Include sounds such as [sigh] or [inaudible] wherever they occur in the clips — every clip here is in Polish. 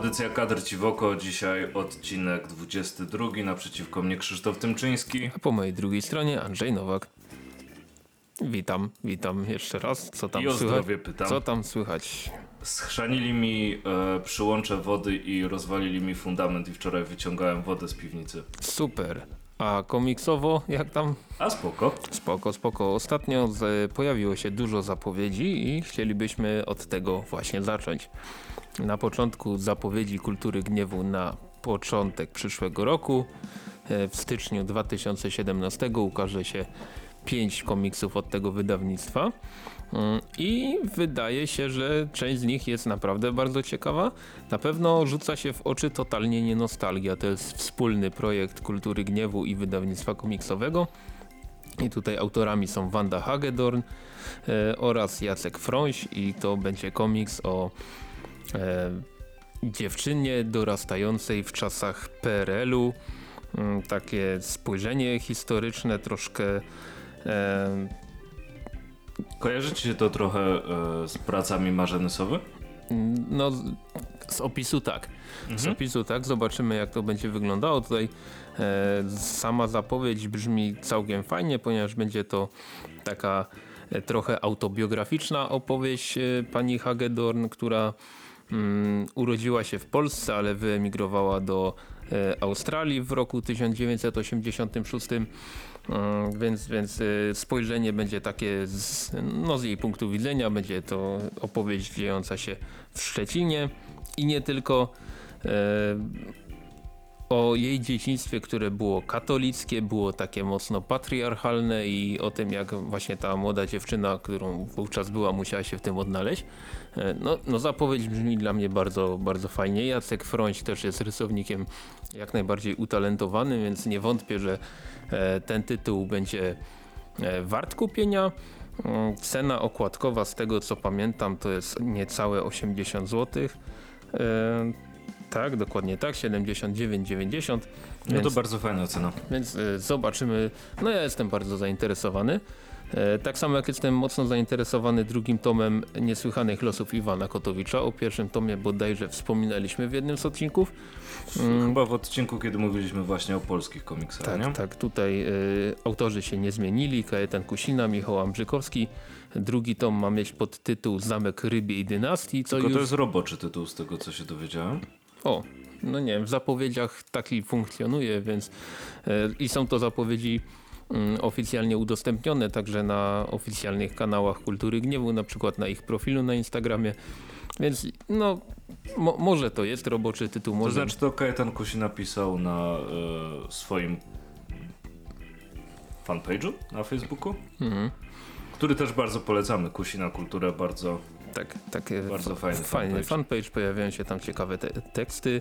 Audycja Kadr Ci w oko, dzisiaj odcinek 22, naprzeciwko mnie Krzysztof Tymczyński. A po mojej drugiej stronie Andrzej Nowak. Witam, witam jeszcze raz. Co tam I o słychać? zdrowie pytam. Co tam słychać? Schrzanili mi e, przyłącze wody i rozwalili mi fundament i wczoraj wyciągałem wodę z piwnicy. Super. A komiksowo jak tam? A spoko. Spoko, spoko. Ostatnio z, pojawiło się dużo zapowiedzi i chcielibyśmy od tego właśnie zacząć. Na początku zapowiedzi Kultury Gniewu na początek przyszłego roku. E, W styczniu 2017 ukaże się pięć komiksów od tego wydawnictwa. Mm, I wydaje się, że część z nich jest naprawdę bardzo ciekawa. Na pewno rzuca się w oczy totalnie nie nostalgia. To jest wspólny projekt Kultury Gniewu i wydawnictwa komiksowego. I tutaj autorami są Wanda Hagedorn e, oraz Jacek Frąś i to będzie komiks o e, dziewczynie dorastającej w czasach PRL-u. Mm, takie spojrzenie historyczne troszkę e, Kojarzycie się to trochę e, z pracami Marzeny Sowy? No, z- opisu tak. Z opisu tak, zobaczymy jak to będzie wyglądało. Tutaj e, sama zapowiedź brzmi całkiem fajnie, ponieważ będzie to taka e, trochę autobiograficzna opowieść e, pani Hagedorn, która mm, urodziła się w Polsce, ale wyemigrowała do e, Australii w roku 1986. Mm, Więc, więc e, spojrzenie będzie takie z, no, z jej punktu widzenia. Będzie to opowieść dziejąca się w Szczecinie i nie tylko e, o jej dzieciństwie, które było katolickie, było takie mocno patriarchalne i o tym jak właśnie ta młoda dziewczyna, którą wówczas była, musiała się w tym odnaleźć. E, No, no zapowiedź brzmi dla mnie bardzo, bardzo fajnie. Jacek Frąć też jest rysownikiem jak najbardziej utalentowanym, więc nie wątpię, że e, ten tytuł będzie e, wart kupienia. Mm, Cena okładkowa z tego co pamiętam to jest niecałe 80 zł. Tak, dokładnie tak, 79,90. No to bardzo fajna cena. więc zobaczymy. No ja jestem bardzo zainteresowany. E, Tak samo jak jestem mocno zainteresowany drugim tomem Niesłychanych losów Iwana Kotowicza. O pierwszym tomie bodajże wspominaliśmy w jednym z odcinków. Chyba w odcinku, kiedy mówiliśmy właśnie o polskich komiksach, Tak, nie? tak. Tutaj y, autorzy się nie zmienili. Kajetan Kusina, Michał Ambrzykowski. Drugi tom ma mieć podtytuł Zamek Rybiej Dynastii. Co Tylko już... to jest roboczy tytuł z tego, co się dowiedziałem. O, no nie wiem, w zapowiedziach taki funkcjonuje, więc y, i są to zapowiedzi mm, oficjalnie udostępnione także na oficjalnych kanałach Kultury Gniewu, na przykład na ich profilu na Instagramie. Więc no, mo, może to jest roboczy tytuł, To może znaczy to Kajetan Kusi napisał na e, swoim fanpage'u na Facebooku, Mhm. który też bardzo polecamy. Kusina Kulturę bardzo Tak, takie Bardzo fa- fajny fajny fanpage. fanpage, pojawiają się tam ciekawe te teksty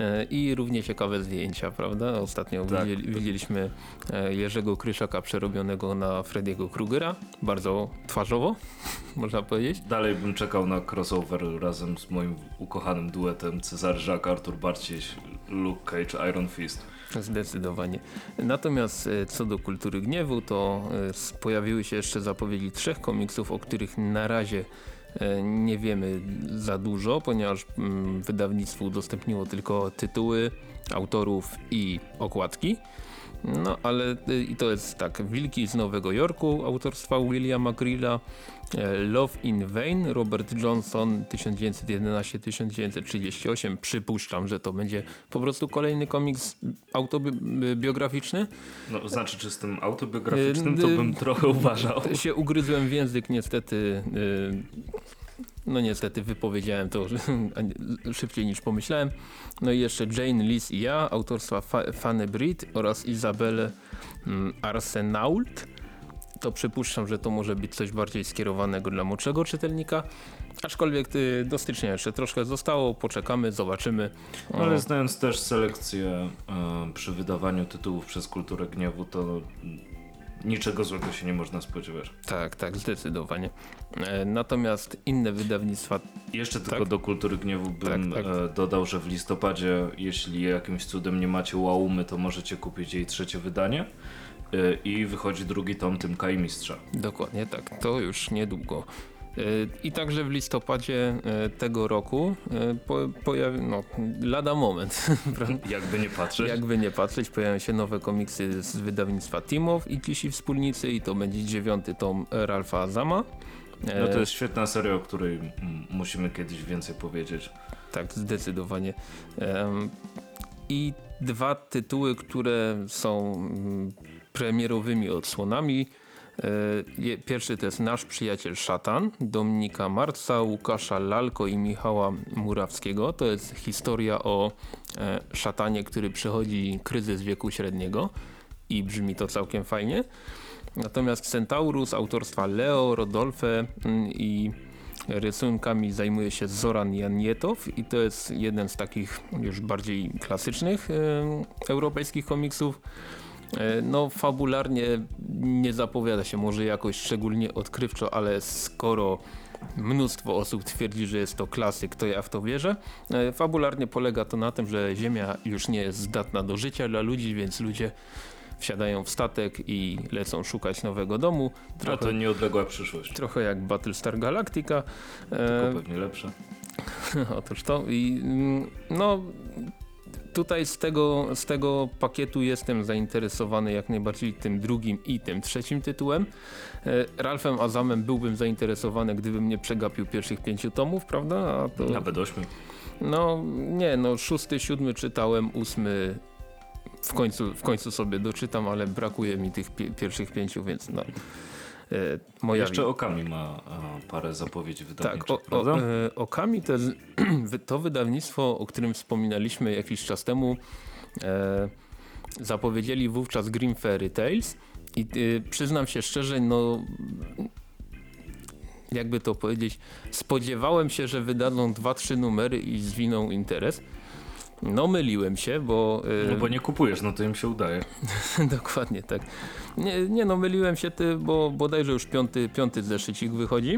e, i równie ciekawe zdjęcia, prawda? Ostatnio Tak. widzieli, widzieliśmy e, Jerzego Kryszaka przerobionego na Frediego Krugera, bardzo twarzowo, [laughs] można powiedzieć. Dalej bym czekał na crossover razem z moim ukochanym duetem Cezary Jacques, Artur Barcieś, Luke Cage, Iron Fist. Zdecydowanie. Natomiast e, co do kultury gniewu, to e, pojawiły się jeszcze zapowiedzi trzech komiksów, o których na razie e, nie wiemy za dużo, ponieważ mm, wydawnictwo udostępniło tylko tytuły autorów i okładki. No ale y, i to jest tak, Wilki z Nowego Jorku autorstwa Williama Grilla, e, Love in Vain, Robert Johnson 1911-1938. Przypuszczam, że to będzie po prostu kolejny komiks autobiograficzny. No, znaczy, czy z tym autobiograficznym, to Y, bym trochę uważał. Się ugryzłem w język niestety. No niestety wypowiedziałem to [laughs] szybciej niż pomyślałem. No i jeszcze Jane Lis i ja, autorstwa Fa Fanny Britt oraz Izabelle mm, Arsenault. To przypuszczam, że to może być coś bardziej skierowanego dla młodszego czytelnika. Aczkolwiek y, do stycznia jeszcze troszkę zostało, poczekamy, zobaczymy. Ale znając też selekcję e, przy wydawaniu tytułów przez Kulturę Gniewu, to niczego złego się nie można spodziewać. tak, tak, zdecydowanie. E, Natomiast inne wydawnictwa Jeszcze tylko Tak. do Kultury Gniewu bym Tak, tak. E, dodał, że w listopadzie, jeśli jakimś cudem nie macie Łaumy, to możecie kupić jej trzecie wydanie. E, I wychodzi drugi tom Tymka i Mistrza. Dokładnie tak, to już niedługo. I także w listopadzie tego roku po, pojawi, no, lada moment, [laughs] jakby nie patrzeć. Jakby nie patrzeć, pojawią się nowe komiksy z wydawnictwa Timow i Kisi Wspólnicy i to będzie dziewiąty tom Ralfa Azama. No to jest świetna seria, o której musimy kiedyś więcej powiedzieć. Tak, zdecydowanie. I dwa tytuły, które są mm, premierowymi odsłonami. E, pierwszy to jest Nasz Przyjaciel Szatan Dominika Marca, Łukasza Lalko i Michała Murawskiego. To jest historia o e, szatanie, który przechodzi kryzys wieku średniego i brzmi to całkiem fajnie. Natomiast Centaurus autorstwa Leo, Rodolfe mm, i rysunkami zajmuje się Zoran Janietow i to jest jeden z takich już bardziej klasycznych e, europejskich komiksów. E, no fabularnie nie zapowiada się może jakoś szczególnie odkrywczo, ale skoro mnóstwo osób twierdzi, że jest to klasyk, to ja w to wierzę. E, fabularnie polega to na tym, że Ziemia już nie jest zdatna do życia dla ludzi, więc ludzie wsiadają w statek i lecą szukać nowego domu. Trochę, A to nieodległa przyszłość. Trochę jak Battlestar Galactica. Tylko e... pewnie lepsze. [laughs] Otóż to i mm, no tutaj z tego, z tego pakietu jestem zainteresowany jak najbardziej tym drugim i tym trzecim tytułem. E, Ralfem Azamem byłbym zainteresowany, gdybym nie przegapił pierwszych pięciu tomów, prawda? To... Nawet ośmiu. No nie, no szósty, siódmy czytałem, ósmy w końcu, w końcu sobie doczytam, ale brakuje mi tych pi pierwszych pięciu, więc no. E, moja Jeszcze Okami ma e, parę zapowiedzi wydawniczych, tak, o? O, e, Okami to, [clears throat] to wydawnictwo, o którym wspominaliśmy jakiś czas temu. Zapowiedzieli wówczas Green Fairy Tales i przyznam się szczerze, no jakby to powiedzieć, spodziewałem się, że wydadzą dwa, trzy numery i zwiną interes. No myliłem się, bo... Yy... No bo nie kupujesz, no to im się udaje. [laughs] Dokładnie tak. Nie, nie no myliłem się, ty, bo bodajże już piąty, piąty zeszycik wychodzi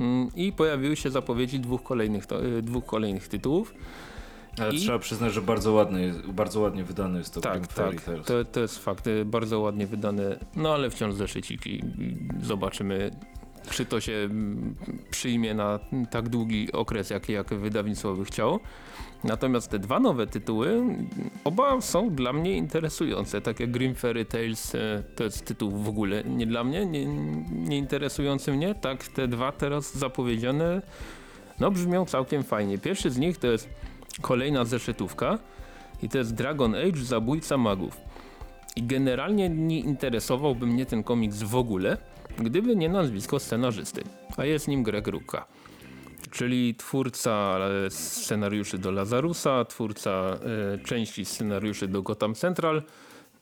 yy, i pojawiły się zapowiedzi dwóch kolejnych, yy, dwóch kolejnych tytułów. Ale I... trzeba przyznać, że bardzo, ładny, bardzo ładnie wydane jest to Tak, tak, to, to jest fakt, y, bardzo ładnie wydane, no ale wciąż zeszyciki. Zobaczymy czy to się mm, przyjmie na tak długi okres, jak, jak wydawnictwo by chciało. Natomiast te dwa nowe tytuły, oba są dla mnie interesujące. Tak jak Grim Fairy Tales e, to jest tytuł w ogóle nie dla mnie, nie, nie interesujący mnie. Tak te dwa teraz zapowiedziane, no brzmią całkiem fajnie. Pierwszy z nich to jest kolejna zeszytówka i to jest Dragon Age Zabójca Magów. I generalnie nie interesowałby mnie ten komiks w ogóle, gdyby nie nazwisko scenarzysty, a jest nim Greg Rucka czyli twórca scenariuszy do Lazarusa, twórca e, części scenariuszy do Gotham Central.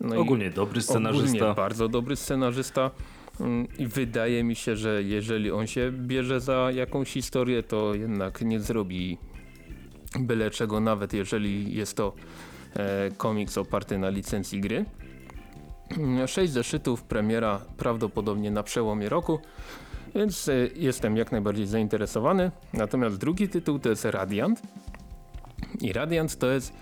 No ogólnie dobry scenarzysta. Ogólnie bardzo dobry scenarzysta. Mm, I wydaje mi się, że jeżeli on się bierze za jakąś historię, to jednak nie zrobi byle czego, nawet jeżeli jest to e, komiks oparty na licencji gry. Mm, sześć zeszytów, premiera prawdopodobnie na przełomie roku. Więc e, jestem jak najbardziej zainteresowany. Natomiast drugi tytuł to jest Radiant. I Radiant to jest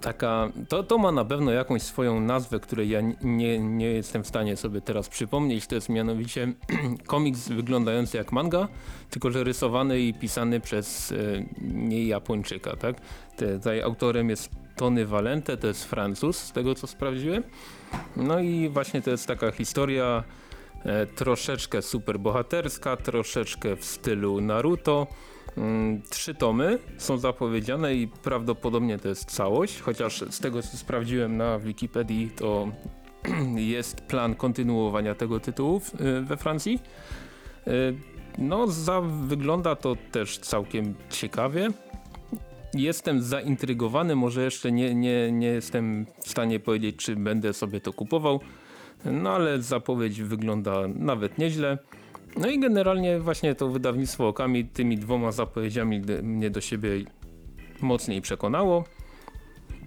taka, to, to ma na pewno jakąś swoją nazwę, której ja nie, nie jestem w stanie sobie teraz przypomnieć. To jest mianowicie [clears throat] komiks wyglądający jak manga, tylko że rysowany i pisany przez e, nie Japończyka. Tak? Tutaj autorem jest Tony Valente, to jest Francuz, z tego co sprawdziłem. No i właśnie to jest taka historia troszeczkę superbohaterska, troszeczkę w stylu Naruto. Mm, trzy tomy są zapowiedziane i prawdopodobnie to jest całość, chociaż z tego co sprawdziłem na Wikipedii to [clears throat] jest plan kontynuowania tego tytułu e, we Francji. E, no, za, wygląda to też całkiem ciekawie. Jestem zaintrygowany, może jeszcze nie, nie, nie jestem w stanie powiedzieć, czy będę sobie to kupował. No ale zapowiedź wygląda nawet nieźle. No i generalnie właśnie to wydawnictwo Okami tymi dwoma zapowiedziami mnie do siebie mocniej przekonało.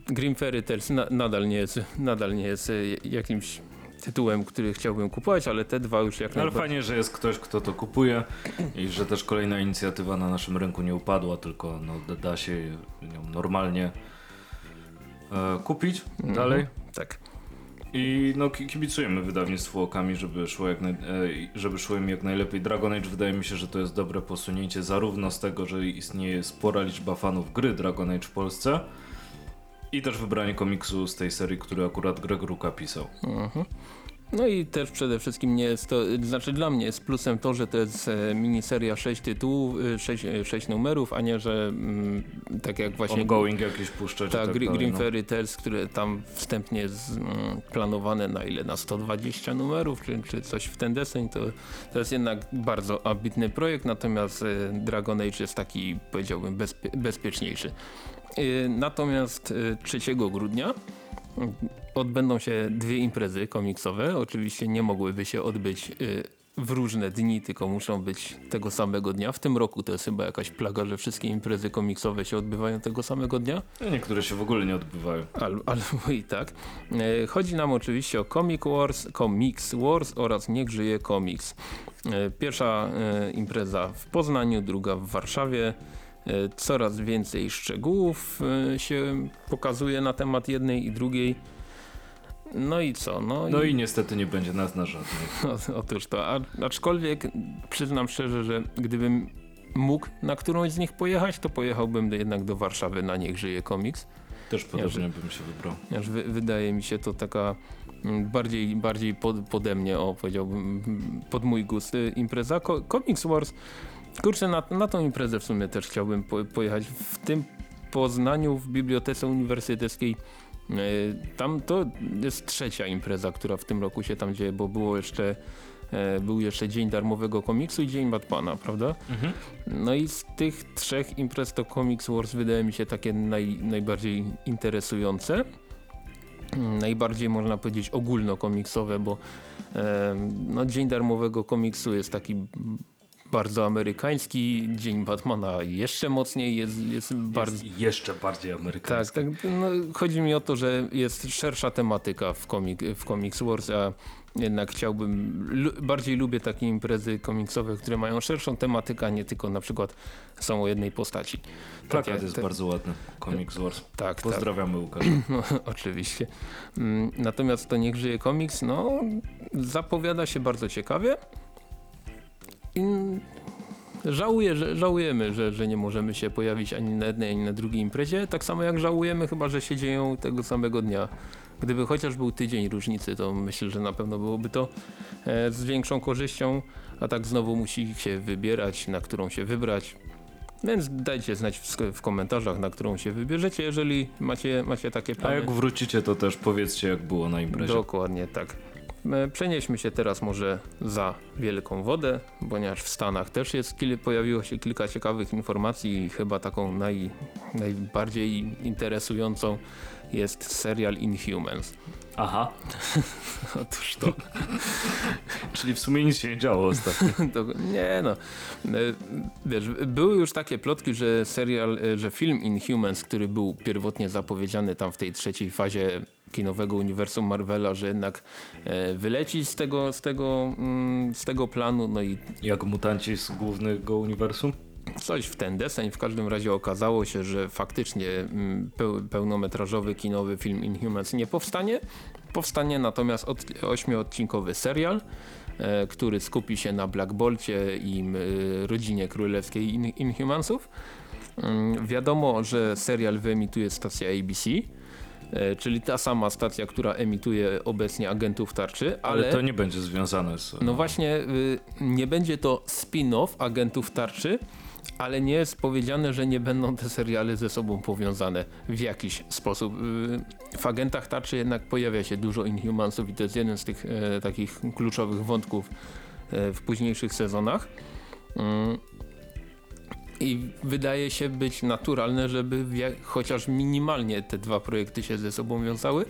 Grim Fairy Tales na, nadal, nie jest, nadal nie jest e, jakimś tytułem, który chciałbym kupować, ale te dwa już jak najbardziej... Ale fajnie, że jest ktoś, kto to kupuje i że też kolejna inicjatywa na naszym rynku nie upadła, tylko no, da się ją normalnie e, kupić dalej. Tak. I no ki- kibicujemy wydawnictwu Okami, żeby szło, jak naj, e, żeby szło im jak najlepiej. Dragon Age wydaje mi się, że to jest dobre posunięcie zarówno z tego, że istnieje spora liczba fanów gry Dragon Age w Polsce i też wybranie komiksu z tej serii, który akurat Greg Ruka pisał. Mhm. No i też przede wszystkim nie jest to, znaczy dla mnie jest plusem to, że to jest e, miniseria 6 tytułów, 6, 6 numerów, a nie, że mm, tak jak właśnie Ongoing jakieś puszczać i tak, tak Gr- dalej, Green no. Fairy Tales, które tam wstępnie jest mm, planowane na ile? Na 120 numerów, czy, czy coś w ten deseń, to, to jest jednak bardzo ambitny projekt, natomiast e, Dragon Age jest taki, powiedziałbym, bezpie bezpieczniejszy. E, Natomiast e, 3 grudnia odbędą się dwie imprezy komiksowe. Oczywiście nie mogłyby się odbyć y, w różne dni, tylko muszą być tego samego dnia. W tym roku to jest chyba jakaś plaga, że wszystkie imprezy komiksowe się odbywają tego samego dnia, No, Niektóre się w ogóle nie odbywają. al, albo i tak. E, Chodzi nam oczywiście o Comic Wars, Comics Wars oraz Niech żyje komiks. E, Pierwsza e, impreza w Poznaniu, druga w Warszawie. E, Coraz więcej szczegółów e, się pokazuje na temat jednej i drugiej. No i co? No, No i niestety nie będzie nas na żadnej. [laughs] o- Otóż to, a, aczkolwiek przyznam szczerze, że gdybym mógł na którąś z nich pojechać, to pojechałbym jednak do Warszawy na Niech Żyje Komiks. Też podobnie bym się wybrał. Aż wy, wydaje mi się to taka mm, bardziej, bardziej pod, pode mnie, o powiedziałbym, mm, pod mój gust y, impreza. Ko, Comics Wars, kurczę, na, na tą imprezę w sumie też chciałbym po, pojechać. W tym Poznaniu w Bibliotece Uniwersyteckiej y, tam to jest trzecia impreza, która w tym roku się tam dzieje, bo było jeszcze e, był jeszcze Dzień Darmowego Komiksu i Dzień Batmana, prawda? Mhm. No i z tych trzech imprez to Comics Wars wydaje mi się takie naj, najbardziej interesujące. Najbardziej można powiedzieć ogólnokomiksowe, bo e, no, Dzień Darmowego Komiksu jest taki bardzo amerykański, Dzień Batmana jeszcze mocniej jest, jest bardzo... Jest jeszcze bardziej Tak, amerykański. tak. No, chodzi mi o to, że jest szersza tematyka w, komik, w Comics Wars, a jednak chciałbym, bardziej lubię takie imprezy komiksowe, które mają szerszą tematykę, a nie tylko na przykład są o jednej postaci. Plakat Takie- jest te- bardzo ładny. Comics Wars. Tak, tak. Pozdrawiamy [clears throat] Łukasz. No, oczywiście. Mm, Natomiast to Niech żyje komiks, no zapowiada się bardzo ciekawie. Żałuję, że, żałujemy, że, że nie możemy się pojawić ani na jednej, ani na drugiej imprezie. Tak samo jak żałujemy chyba, że się dzieją tego samego dnia. Gdyby chociaż był tydzień różnicy, to myślę, że na pewno byłoby to e, z większą korzyścią, a tak znowu musi się wybierać, na którą się wybrać. Więc dajcie znać w, komentarzach, na którą się wybierzecie, jeżeli macie, macie takie A plany. jak wrócicie, to też powiedzcie, jak było na imprezie. Dokładnie tak. E, Przenieśmy się teraz może za Wielką Wodę, ponieważ w Stanach też jest, pojawiło się kilka ciekawych informacji i chyba taką naj, najbardziej interesującą jest serial Inhumans. Aha. [laughs] Otóż to, [laughs] Czyli w sumie nic się nie działo ostatnio. [laughs] to nie no, E, wiesz, były już takie plotki, że serial, e, że film Inhumans, który był pierwotnie zapowiedziany tam w tej trzeciej fazie kinowego uniwersum Marvela, że jednak e, wyleci z tego, z tego, mm, z tego planu, no i Jak mutanci z głównego uniwersum? coś w ten deseń. W każdym razie okazało się, że faktycznie mm, peł, pełnometrażowy kinowy film Inhumans nie powstanie. Powstanie natomiast od, ośmiodcinkowy serial, e, który skupi się na Black Bolcie i rodzinie królewskiej in, Inhumansów. Mm, wiadomo, że serial wyemituje stacja ABC. E, Czyli ta sama stacja, która emituje obecnie agentów tarczy, Ale, ale to nie będzie związane z... no właśnie, y, nie będzie to spin-off agentów tarczy, ale nie jest powiedziane, że nie będą te seriale ze sobą powiązane w jakiś sposób. Y, W agentach tarczy jednak pojawia się dużo Inhumansów i to jest jeden z tych e, takich kluczowych wątków e, w późniejszych sezonach. I wydaje się być naturalne, żeby chociaż minimalnie te dwa projekty się ze sobą wiązały.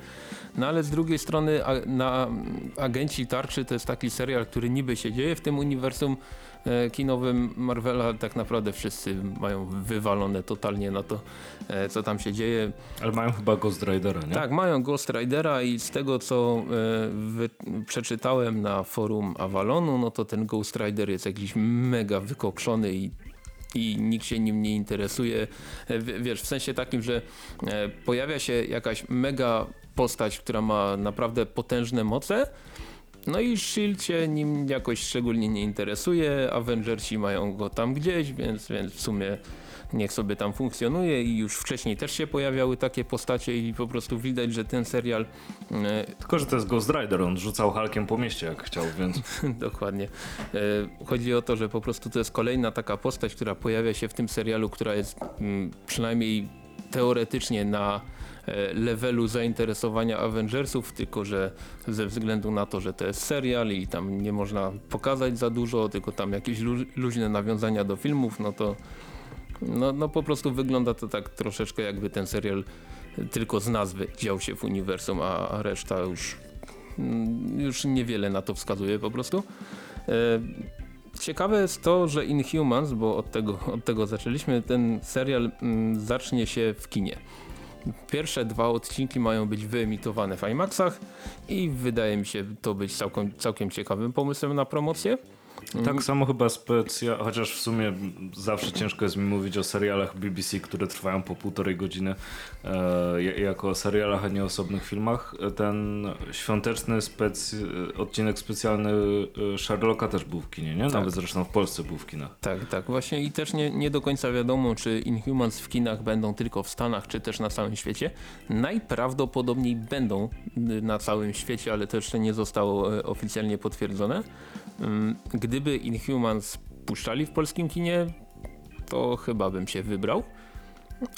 No ale z drugiej strony a, na Agenci Tarczy to jest taki serial, który niby się dzieje w tym uniwersum e, kinowym Marvela. Tak naprawdę wszyscy mają wywalone totalnie na to, e, co tam się dzieje. Ale mają chyba Ghost Ridera, nie? Tak, mają Ghost Ridera i z tego co e, przeczytałem na forum Avalonu, no to ten Ghost Rider jest jakiś mega wykokszony i i nikt się nim nie interesuje. W- Wiesz, w sensie takim, że e, pojawia się jakaś mega postać, która ma naprawdę potężne moce. No i Shield się nim jakoś szczególnie nie interesuje, Avengersi mają go tam gdzieś, więc, więc w sumie niech sobie tam funkcjonuje i już wcześniej też się pojawiały takie postacie i po prostu widać, że ten serial e, Tylko, że to jest Ghost Rider, on rzucał Hulkiem po mieście jak chciał, więc [laughs] Dokładnie. E, Chodzi o to, że po prostu to jest kolejna taka postać, która pojawia się w tym serialu, która jest mm, przynajmniej teoretycznie na e, levelu zainteresowania Avengersów, tylko że ze względu na to, że to jest serial i tam nie można pokazać za dużo, tylko tam jakieś lu- luźne nawiązania do filmów, no to no, no po prostu wygląda to tak troszeczkę jakby ten serial tylko z nazwy dział się w uniwersum, a, reszta już Mm, już niewiele na to wskazuje po prostu. E, Ciekawe jest to, że Inhumans, bo od tego, od tego zaczęliśmy, ten serial mm, zacznie się w kinie. Pierwsze dwa odcinki mają być wyemitowane w IMAXach i wydaje mi się to być całkiem, całkiem ciekawym pomysłem na promocję. Tak samo chyba specja, chociaż w sumie zawsze ciężko jest mi mówić o serialach BBC, które trwają po półtorej godziny e, ja- jako o serialach, a nie osobnych filmach. Ten świąteczny spec- odcinek specjalny e, Sherlocka też był w kinie, nie? Nawet zresztą w Polsce był w kinach. Tak, tak. Właśnie i też nie, nie do końca wiadomo, czy Inhumans w kinach będą tylko w Stanach, czy też na całym świecie. Najprawdopodobniej będą na całym świecie, ale to jeszcze nie zostało e, oficjalnie potwierdzone. Gdyby Inhumans puszczali w polskim kinie, to chyba bym się wybrał.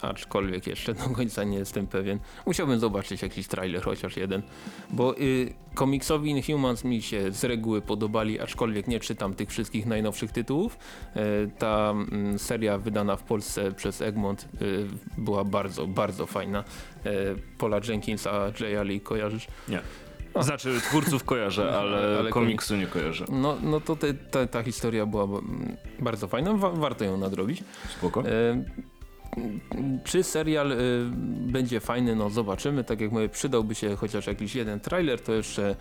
Aczkolwiek jeszcze do końca nie jestem pewien. Musiałbym zobaczyć jakiś trailer, chociaż jeden. Bo y, komiksowi Inhumans mi się z reguły podobali, aczkolwiek nie czytam tych wszystkich najnowszych tytułów. E, ta mm, seria wydana w Polsce przez Egmont y, była bardzo, bardzo fajna. E, Paula Jenkinsa, Jay Lee kojarzysz? Nie. Znaczy twórców kojarzę, [laughs] ale, Ale komiksu nie kojarzę. No, no to te, ta, ta historia była mm, bardzo fajna, wa warto ją nadrobić. Spoko. E, Czy serial e, będzie fajny, no zobaczymy. Tak jak mówię, przydałby się chociaż jakiś jeden trailer, to jeszcze e,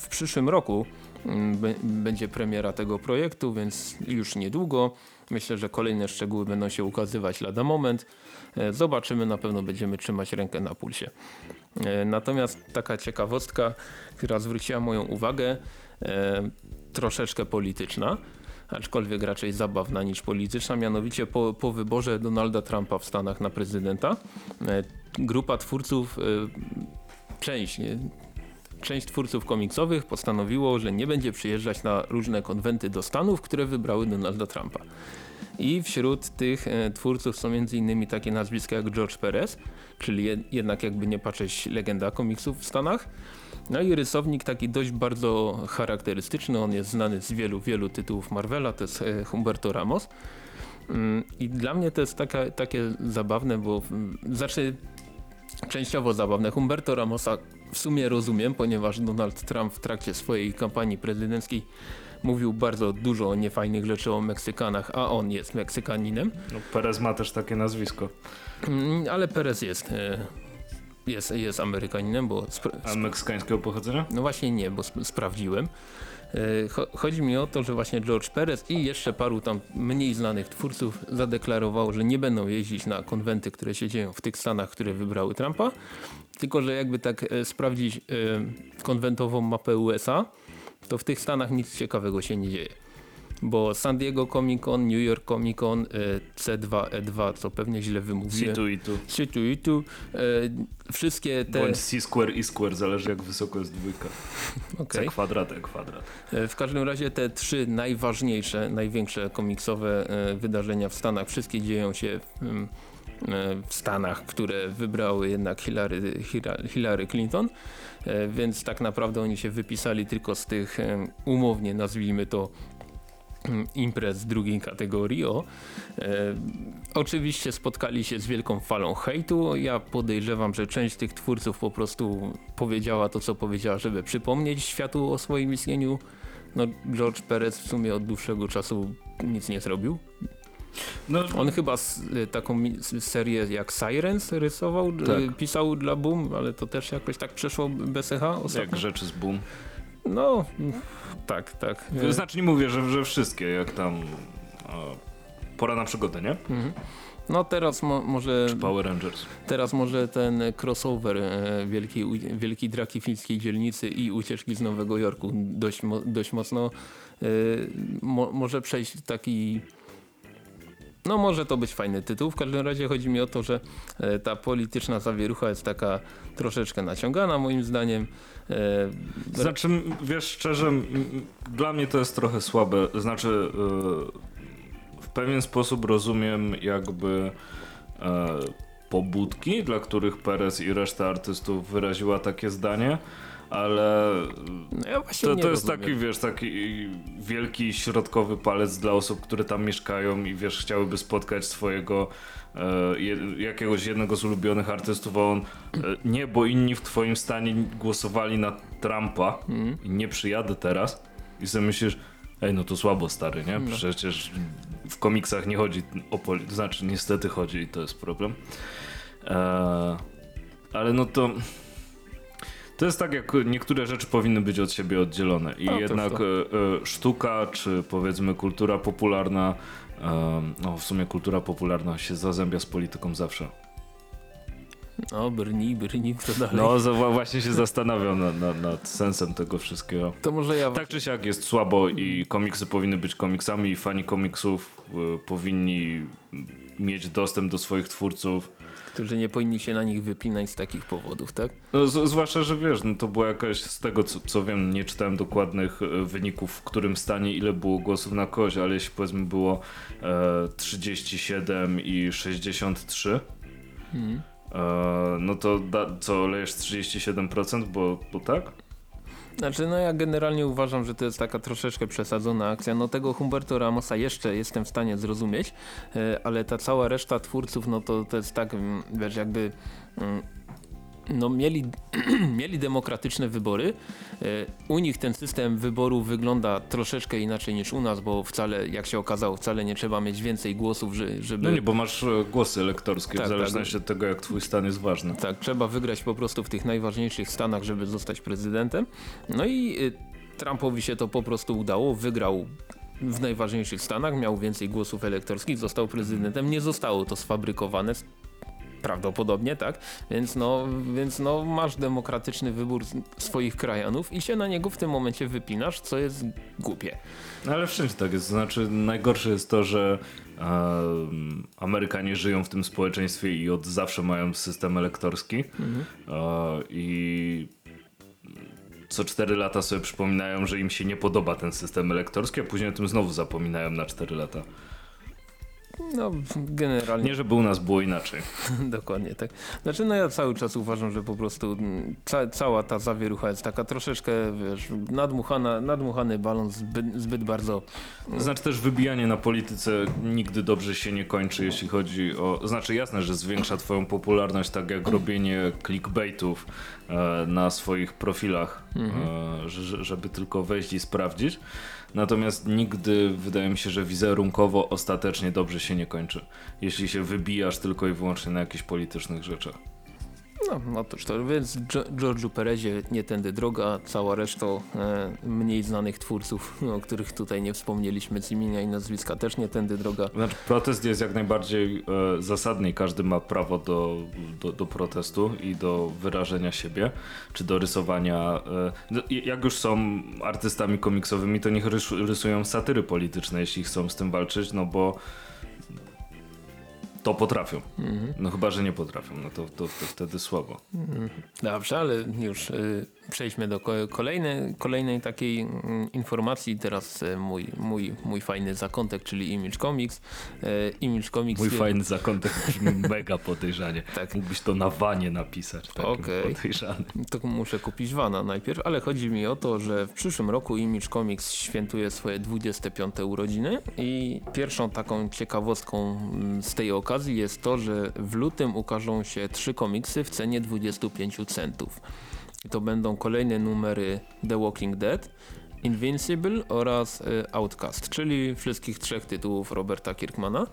w przyszłym roku mm, będzie premiera tego projektu, więc już niedługo. Myślę, że kolejne szczegóły będą się ukazywać lada moment. E, Zobaczymy, na pewno będziemy trzymać rękę na pulsie. E, Natomiast taka ciekawostka, która zwróciła moją uwagę, e, troszeczkę polityczna, aczkolwiek raczej zabawna niż polityczna, mianowicie po, po wyborze Donalda Trumpa w Stanach na prezydenta, e, grupa twórców, część, część twórców komiksowych postanowiło, że nie będzie przyjeżdżać na różne konwenty do Stanów, które wybrały Donalda Trumpa. I wśród tych e, twórców są m.in. takie nazwiska jak George Perez, czyli jed, jednak jakby nie patrzeć legenda komiksów w Stanach. No i rysownik taki dość bardzo charakterystyczny, on jest znany z wielu, wielu tytułów Marvela, to jest e, Humberto Ramos. Mm, I dla mnie to jest taka, takie zabawne, bo znaczy częściowo zabawne. Humberto Ramosa w sumie rozumiem, ponieważ Donald Trump w trakcie swojej kampanii prezydenckiej mówił bardzo dużo niefajnych rzeczy o Meksykanach, a on jest Meksykaninem. No, Perez ma też takie nazwisko. Mm, Ale Perez jest, e, jest, jest Amerykaninem, bo A meksykańskiego pochodzenia? no właśnie nie, bo sp sprawdziłem. E, cho- Chodzi mi o to, że właśnie George Perez i jeszcze paru tam mniej znanych twórców zadeklarowało, że nie będą jeździć na konwenty, które się dzieją w tych stanach, które wybrały Trumpa, tylko że jakby tak e, sprawdzić konwentową mapę USA, to w tych stanach nic ciekawego się nie dzieje. Bo San Diego Comic Con, New York Comic Con, e, C2E2, co pewnie źle wymówiłem. Situ i tu. Situ i tu. E, wszystkie te... Bądź C-square i square, zależy jak wysoko jest dwójka. [laughs] okej. C kwadrat, E kwadrat. E, W każdym razie te trzy najważniejsze, największe komiksowe wydarzenia w Stanach, wszystkie dzieją się w, mm, w Stanach, które wybrały jednak Hillary, Hillary Clinton, więc tak naprawdę oni się wypisali tylko z tych e, umownie nazwijmy to imprez drugiej kategorii. O. E, oczywiście spotkali się z wielką falą hejtu. Ja podejrzewam, że część tych twórców po prostu powiedziała to, co powiedziała, żeby przypomnieć światu o swoim istnieniu. No, George Perez w sumie od dłuższego czasu nic nie zrobił. No, On chyba s, taką serię jak Sirens rysował, Tak. y, pisał dla Boom, ale to też jakoś tak przeszło bez echa ostatnio. jak rzeczy z boom. No, tak, tak. Znaczy nie mówię, że, że wszystkie, jak tam o, pora na przygodę, nie? Mhm. No teraz mo może Czy Power Rangers. teraz może ten crossover e, wielkiej, wielkiej draki fińskiej dzielnicy i ucieczki z Nowego Jorku dość, mo dość mocno e, mo może przejść taki no może to być fajny tytuł. W każdym razie chodzi mi o to, że e, ta polityczna zawierucha jest taka troszeczkę naciągana moim zdaniem. E, Znaczy, wiesz, szczerze, dla mnie to jest trochę słabe. Znaczy, y, w pewien sposób rozumiem jakby e, pobudki, dla których Perez i reszta artystów wyraziła takie zdanie, ale no ja to, to jest taki, wiesz, taki wielki środkowy palec dla osób, które tam mieszkają i wiesz, chciałyby spotkać swojego e, jakiegoś jednego z ulubionych artystów, a on e, nie, bo inni w twoim stanie głosowali na Trumpa Mhm. i nie przyjadę teraz i sobie myślisz, ej, no to słabo stary, nie? No. Przecież w komiksach nie chodzi o politykę, znaczy niestety chodzi i to jest problem. E, ale no to... To jest tak, jak niektóre rzeczy powinny być od siebie oddzielone i No, jednak to. e, e, sztuka, czy powiedzmy kultura popularna, e, no w sumie kultura popularna się zazębia z polityką zawsze. No brni, brni, co dalej. No za- właśnie się zastanawiam nad, nad, nad sensem tego wszystkiego. to może ja Tak czy siak jest słabo i komiksy powinny być komiksami i fani komiksów e, powinni mieć dostęp do swoich twórców. Którzy nie powinni się na nich wypinać z takich powodów, tak? No, z, zwłaszcza, że wiesz, no to była jakaś, z tego co, co wiem, nie czytałem dokładnych e, wyników, w którym stanie ile było głosów na kogoś, ale jeśli powiedzmy było e, 37 i 63, Mhm. e, no to da, co, lejesz 37%, bo, bo tak? Znaczy, no ja generalnie uważam, że to jest taka troszeczkę przesadzona akcja. No tego Humberto Ramosa jeszcze jestem w stanie zrozumieć, e, ale ta cała reszta twórców, no to, to jest tak, mm, wiesz, jakby... No mieli, [clears throat] mieli demokratyczne wybory. E, U nich ten system wyboru wygląda troszeczkę inaczej niż u nas, bo wcale, jak się okazało, wcale nie trzeba mieć więcej głosów, że- żeby... No nie, bo masz e, głosy elektorskie, Tak, w tak. zależności od tego, jak twój stan jest ważny. Tak, trzeba wygrać po prostu w tych najważniejszych stanach, żeby zostać prezydentem. No i y, Trumpowi się to po prostu udało, wygrał w najważniejszych stanach, miał więcej głosów elektorskich, został prezydentem. Nie zostało to sfabrykowane. Prawdopodobnie, tak? Więc no, więc no masz demokratyczny wybór swoich krajanów i się na niego w tym momencie wypinasz, co jest głupie. No, Ale wszędzie tak jest. Znaczy, najgorsze jest to, że em, Amerykanie żyją w tym społeczeństwie i od zawsze mają system elektorski. E, I co 4 lata sobie przypominają, że im się nie podoba ten system elektorski, a później o tym znowu zapominają na 4 lata. No, generalnie. Nie, żeby u nas było inaczej. [laughs] Dokładnie tak. Znaczy no ja cały czas uważam, że po prostu mm, ca cała ta zawierucha jest taka troszeczkę, wiesz, nadmuchana, nadmuchany balon zbyt, zbyt bardzo. Znaczy też wybijanie na polityce nigdy dobrze się nie kończy, jeśli chodzi o... Znaczy jasne, że zwiększa twoją popularność, tak jak robienie clickbaitów e, na swoich profilach, e, że, żeby tylko wejść i sprawdzić. Natomiast nigdy wydaje mi się, że wizerunkowo ostatecznie dobrze się nie kończy, jeśli się wybijasz tylko i wyłącznie na jakichś politycznych rzeczach. No, no to, więc Gio- George'u Perezie nie tędy droga, cała reszta e, mniej znanych twórców, o których tutaj nie wspomnieliśmy z imienia i nazwiska, też nie tędy droga. Znaczy, protest jest jak najbardziej e, zasadny i każdy ma prawo do, do, do protestu i do wyrażenia siebie, czy do rysowania. E, no, jak już są artystami komiksowymi, to niech rys, rysują satyry polityczne, jeśli chcą z tym walczyć, no bo to potrafią. No chyba, że nie potrafią, no to, to, to wtedy słabo. Dobrze, ale już y, przejdźmy do ko kolejnej, kolejnej takiej mm, informacji. Teraz y, mój, mój, mój fajny zakątek, czyli Image Comics. Y, Image Comics Mój fajny [laughs] zakątek brzmi mega podejrzanie. Tak. Mógłbyś to na wanie napisać, Okej. podejrzanym. To muszę kupić wana najpierw, ale chodzi mi o to, że w przyszłym roku Image Comics świętuje swoje 25 urodziny i pierwszą taką ciekawostką mm, z tej okazji jest to, że w lutym ukażą się trzy komiksy w cenie 25 centów. To będą kolejne numery The Walking Dead, Invincible oraz y, Outcast, czyli wszystkich trzech tytułów Roberta Kirkmana.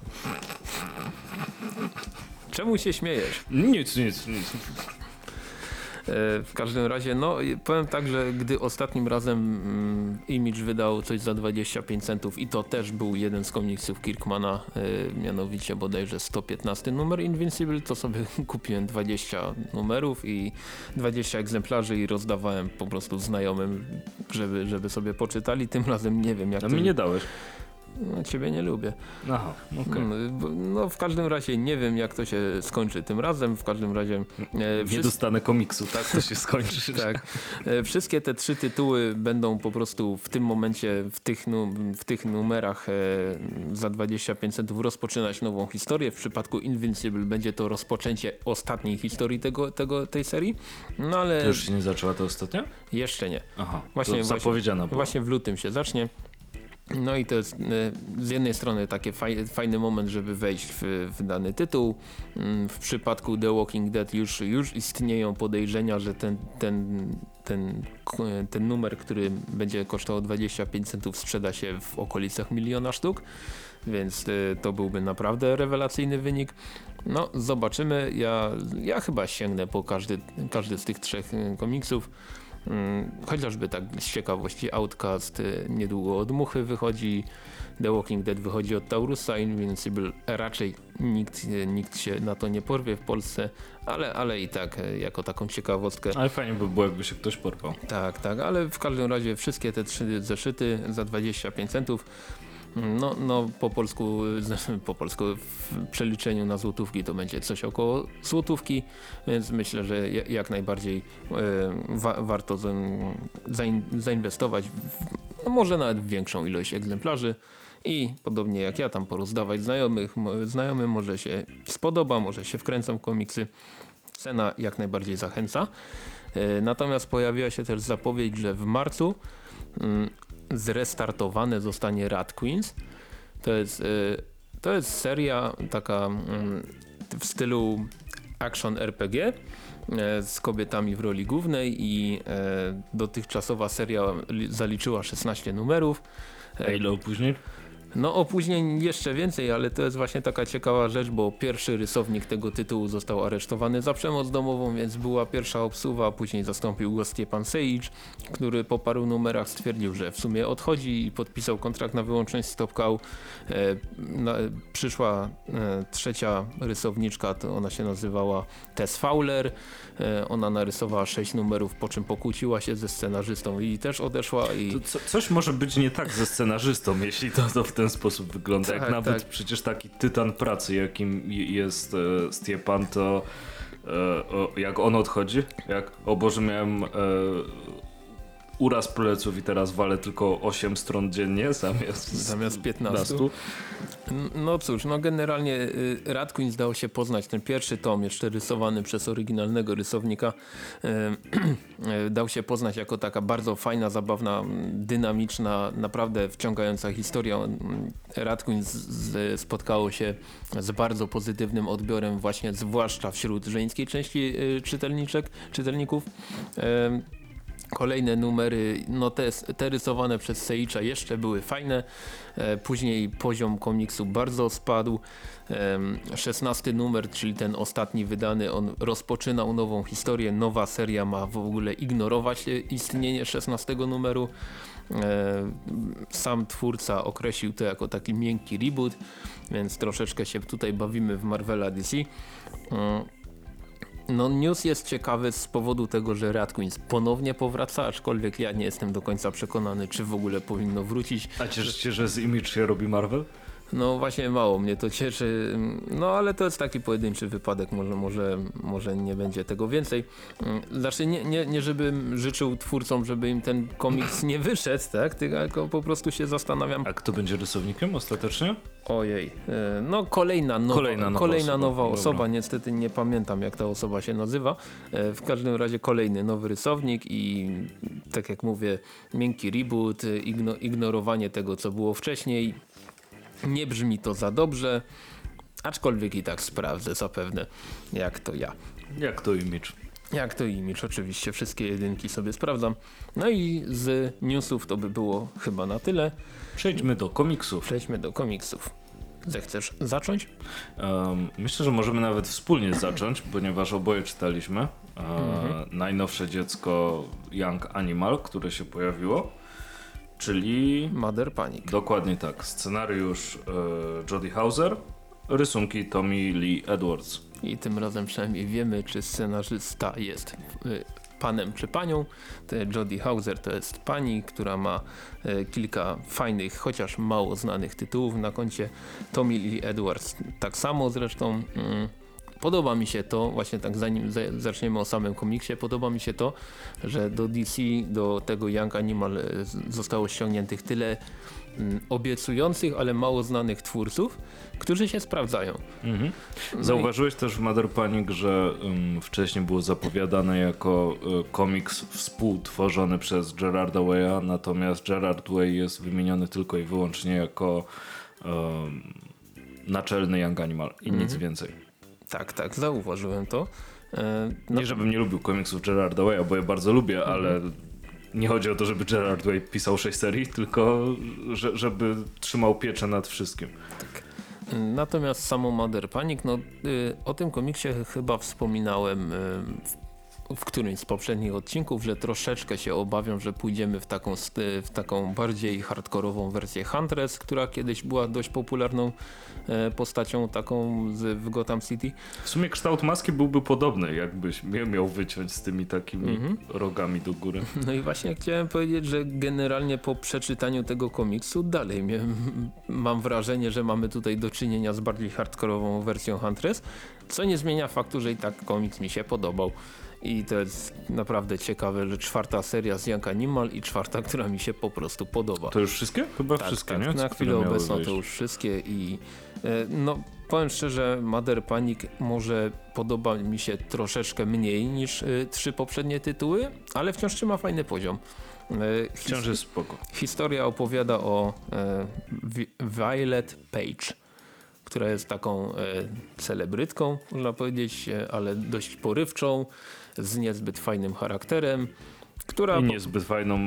Czemu się śmiejesz? Nic, nic, nic. W każdym razie, no powiem tak, że gdy ostatnim razem mm, Image wydał coś za 25 centów i to też był jeden z komiksów Kirkmana, e, mianowicie bodajże 115 numer Invincible, to sobie [laughs] kupiłem 20 numerów i 20 egzemplarzy i rozdawałem po prostu znajomym, żeby, żeby sobie poczytali. Tym razem nie wiem jak A to... mi nie dałeś. No, ciebie nie lubię. Aha, okej. No, bo- no w każdym razie nie wiem jak to się skończy tym razem, w każdym razie e, Nie dostanę komiksu, tak to się skończy. [laughs] tak. E, Wszystkie te trzy tytuły będą po prostu w tym momencie, w tych, w tych numerach e, za 25 centów rozpoczynać nową historię. W przypadku Invincible będzie to rozpoczęcie ostatniej historii tego, tego, tej serii. No ale To już się nie zaczęła to ostatnio? jeszcze nie. Aha, Właśnie- właśnie- zapowiedziana była. Właśnie w lutym się zacznie. No i to jest e, z jednej strony taki faj, fajny moment, żeby wejść w, w dany tytuł. Mm, W przypadku The Walking Dead już, już istnieją podejrzenia, że ten, ten, ten, ten numer, który będzie kosztował 25 centów sprzeda się w okolicach miliona sztuk, więc e, to byłby naprawdę rewelacyjny wynik. No zobaczymy, ja, ja chyba sięgnę po każdy, każdy z tych trzech e, komiksów. Mm, Chociażby tak z ciekawości Outcast y, niedługo od Muchy wychodzi, The Walking Dead wychodzi od Taurusa, Invincible raczej nikt, nikt się na to nie porwie w Polsce, ale, ale i tak y, jako taką ciekawostkę. Ale fajnie by było, jakby się ktoś porwał. Tak, tak, ale w każdym razie wszystkie te trzy zeszyty za 25 centów. No, no po polsku, [laughs] po polsku w przeliczeniu na złotówki to będzie coś około złotówki, więc myślę, że ja- jak najbardziej e, wa warto za- zain zainwestować w, no może nawet w większą ilość egzemplarzy i podobnie jak ja tam porozdawać znajomych, znajomym może się spodoba, może się wkręcą w komiksy. Cena jak najbardziej zachęca. E, Natomiast pojawiła się też zapowiedź, że w marcu mm, zrestartowane zostanie Rat Queens. To jest, e, to jest seria taka mm, w stylu action RPG e, z kobietami w roli głównej i e, dotychczasowa seria li- zaliczyła 16 numerów. A ile opóźnień? No opóźnień jeszcze więcej, ale to jest właśnie taka ciekawa rzecz, bo pierwszy rysownik tego tytułu został aresztowany za przemoc domową, więc była pierwsza obsuwa, później zastąpił go Stjepan Sejic, który po paru numerach stwierdził, że w sumie odchodzi i podpisał kontrakt na wyłączność z Top Cow. E, przyszła e, trzecia rysowniczka, to ona się nazywała Tess Fowler. E, ona narysowała sześć numerów, po czym pokłóciła się ze scenarzystą i też odeszła i... Co, coś może być nie tak ze scenarzystą, jeśli to, to w ten sposób wygląda. Tak, Jak nawet tak. przecież taki tytan pracy, jakim je- jest e, Stiepan, to e, o, jak on odchodzi, jak o Boże miałem e, uraz pleców i teraz walę tylko 8 stron dziennie zamiast, Zamiast 15. 15. N- No cóż, no generalnie y, Queen zdał się poznać ten pierwszy tom, jeszcze rysowany przez oryginalnego rysownika, y, [clears throat] y, dał się poznać jako taka bardzo fajna, zabawna, dynamiczna, naprawdę wciągająca historia. Z, spotkało się z bardzo pozytywnym odbiorem właśnie zwłaszcza wśród żeńskiej części czytelniczek, czytelników. Kolejne numery, no te, te rysowane przez Seicza jeszcze były fajne. E, Później poziom komiksu bardzo spadł. Em, 16 numer, czyli ten ostatni wydany, on rozpoczynał nową historię. Nowa seria ma w ogóle ignorować e, istnienie 16 numeru. E, Sam twórca określił to jako taki miękki reboot, więc troszeczkę się tutaj bawimy w Marvela DC. Mm, no news jest ciekawy z powodu tego, że Rat Queens ponownie powraca, aczkolwiek ja nie jestem do końca przekonany, czy w ogóle powinno wrócić. A cieszysz się, że z Image robi Marvel? No właśnie mało mnie to cieszy, no ale to jest taki pojedynczy wypadek, może, może, może nie będzie tego więcej. Znaczy nie, nie, nie żebym życzył twórcom, żeby im ten komiks nie wyszedł, tak? tylko po prostu się zastanawiam, A kto będzie rysownikiem ostatecznie? Ojej, e, no kolejna nowa, Kolejna kolejna nowa nowa, osoba, osoba, dobra. niestety nie pamiętam jak ta osoba się nazywa. E, W każdym razie kolejny nowy rysownik i tak jak mówię, miękki reboot, igno, ignorowanie tego co było wcześniej. Nie brzmi to za dobrze, aczkolwiek i tak sprawdzę zapewne jak to ja. Jak to Image? Jak to image, oczywiście wszystkie jedynki sobie sprawdzam. No i z newsów to by było chyba na tyle. Przejdźmy do komiksów. Przejdźmy do komiksów. Zechcesz zacząć? Um, myślę, że możemy nawet wspólnie zacząć, ponieważ oboje czytaliśmy. e, najnowsze dziecko Young Animal, które się pojawiło, czyli Mother Panic. dokładnie tak, scenariusz e, Jodie Hauser, rysunki Tommy Lee Edwards. I tym razem przynajmniej wiemy, czy scenarzysta jest y, panem czy panią. Jodie Hauser to jest pani, która ma y, kilka fajnych, chociaż mało znanych tytułów na koncie. Tommy Lee Edwards tak samo zresztą. Mm, Podoba mi się to, właśnie tak zanim za- zaczniemy o samym komiksie, podoba mi się to, że do DC, do tego Young Animal e, zostało ściągniętych tyle mm, obiecujących, ale mało znanych twórców, którzy się sprawdzają. Mhm. No Zauważyłeś też w Mother Panic, że um, wcześniej było zapowiadane jako y, komiks współtworzony przez Gerarda Way'a, natomiast Gerard Way jest wymieniony tylko i wyłącznie jako um, naczelny Young Animal i nic Mhm. więcej. Tak, tak, zauważyłem to. E, no, Nie, żebym nie lubił komiksów Gerarda Way'a, bo je bardzo lubię, ale nie chodzi o to, żeby Gerard Way pisał sześć serii, tylko że, żeby trzymał pieczę nad wszystkim. Natomiast samą Mother Panic, no y, o tym komiksie chyba wspominałem y, w, w którymś z poprzednich odcinków, że troszeczkę się obawiam, że pójdziemy w taką, st- w taką bardziej hardkorową wersję Huntress, która kiedyś była dość popularną e, postacią taką z, w Gotham City. W sumie kształt maski byłby podobny, jakbyś mnie miał wyciąć z tymi takimi Mhm. rogami do góry. [laughs] No i właśnie chciałem powiedzieć, że generalnie po przeczytaniu tego komiksu dalej mnie, [laughs] mam wrażenie, że mamy tutaj do czynienia z bardziej hardkorową wersją Huntress, co nie zmienia faktu, że i tak komiks mi się podobał. I to jest naprawdę ciekawe, że czwarta seria z Young Animal i czwarta, [laughs] która mi się po prostu podoba. To już wszystkie? Chyba tak, wszystkie, tak, nie? na chwilę obecną to już wszystkie i e, no powiem szczerze, Mother Panic może podoba mi się troszeczkę mniej niż y, trzy poprzednie tytuły, ale wciąż trzyma fajny poziom. E, Wciąż jest spoko. Historia opowiada o e, Vi- Violet Page, która jest taką e, celebrytką, można powiedzieć, e, ale dość porywczą, z niezbyt fajnym charakterem, która I niezbyt fajną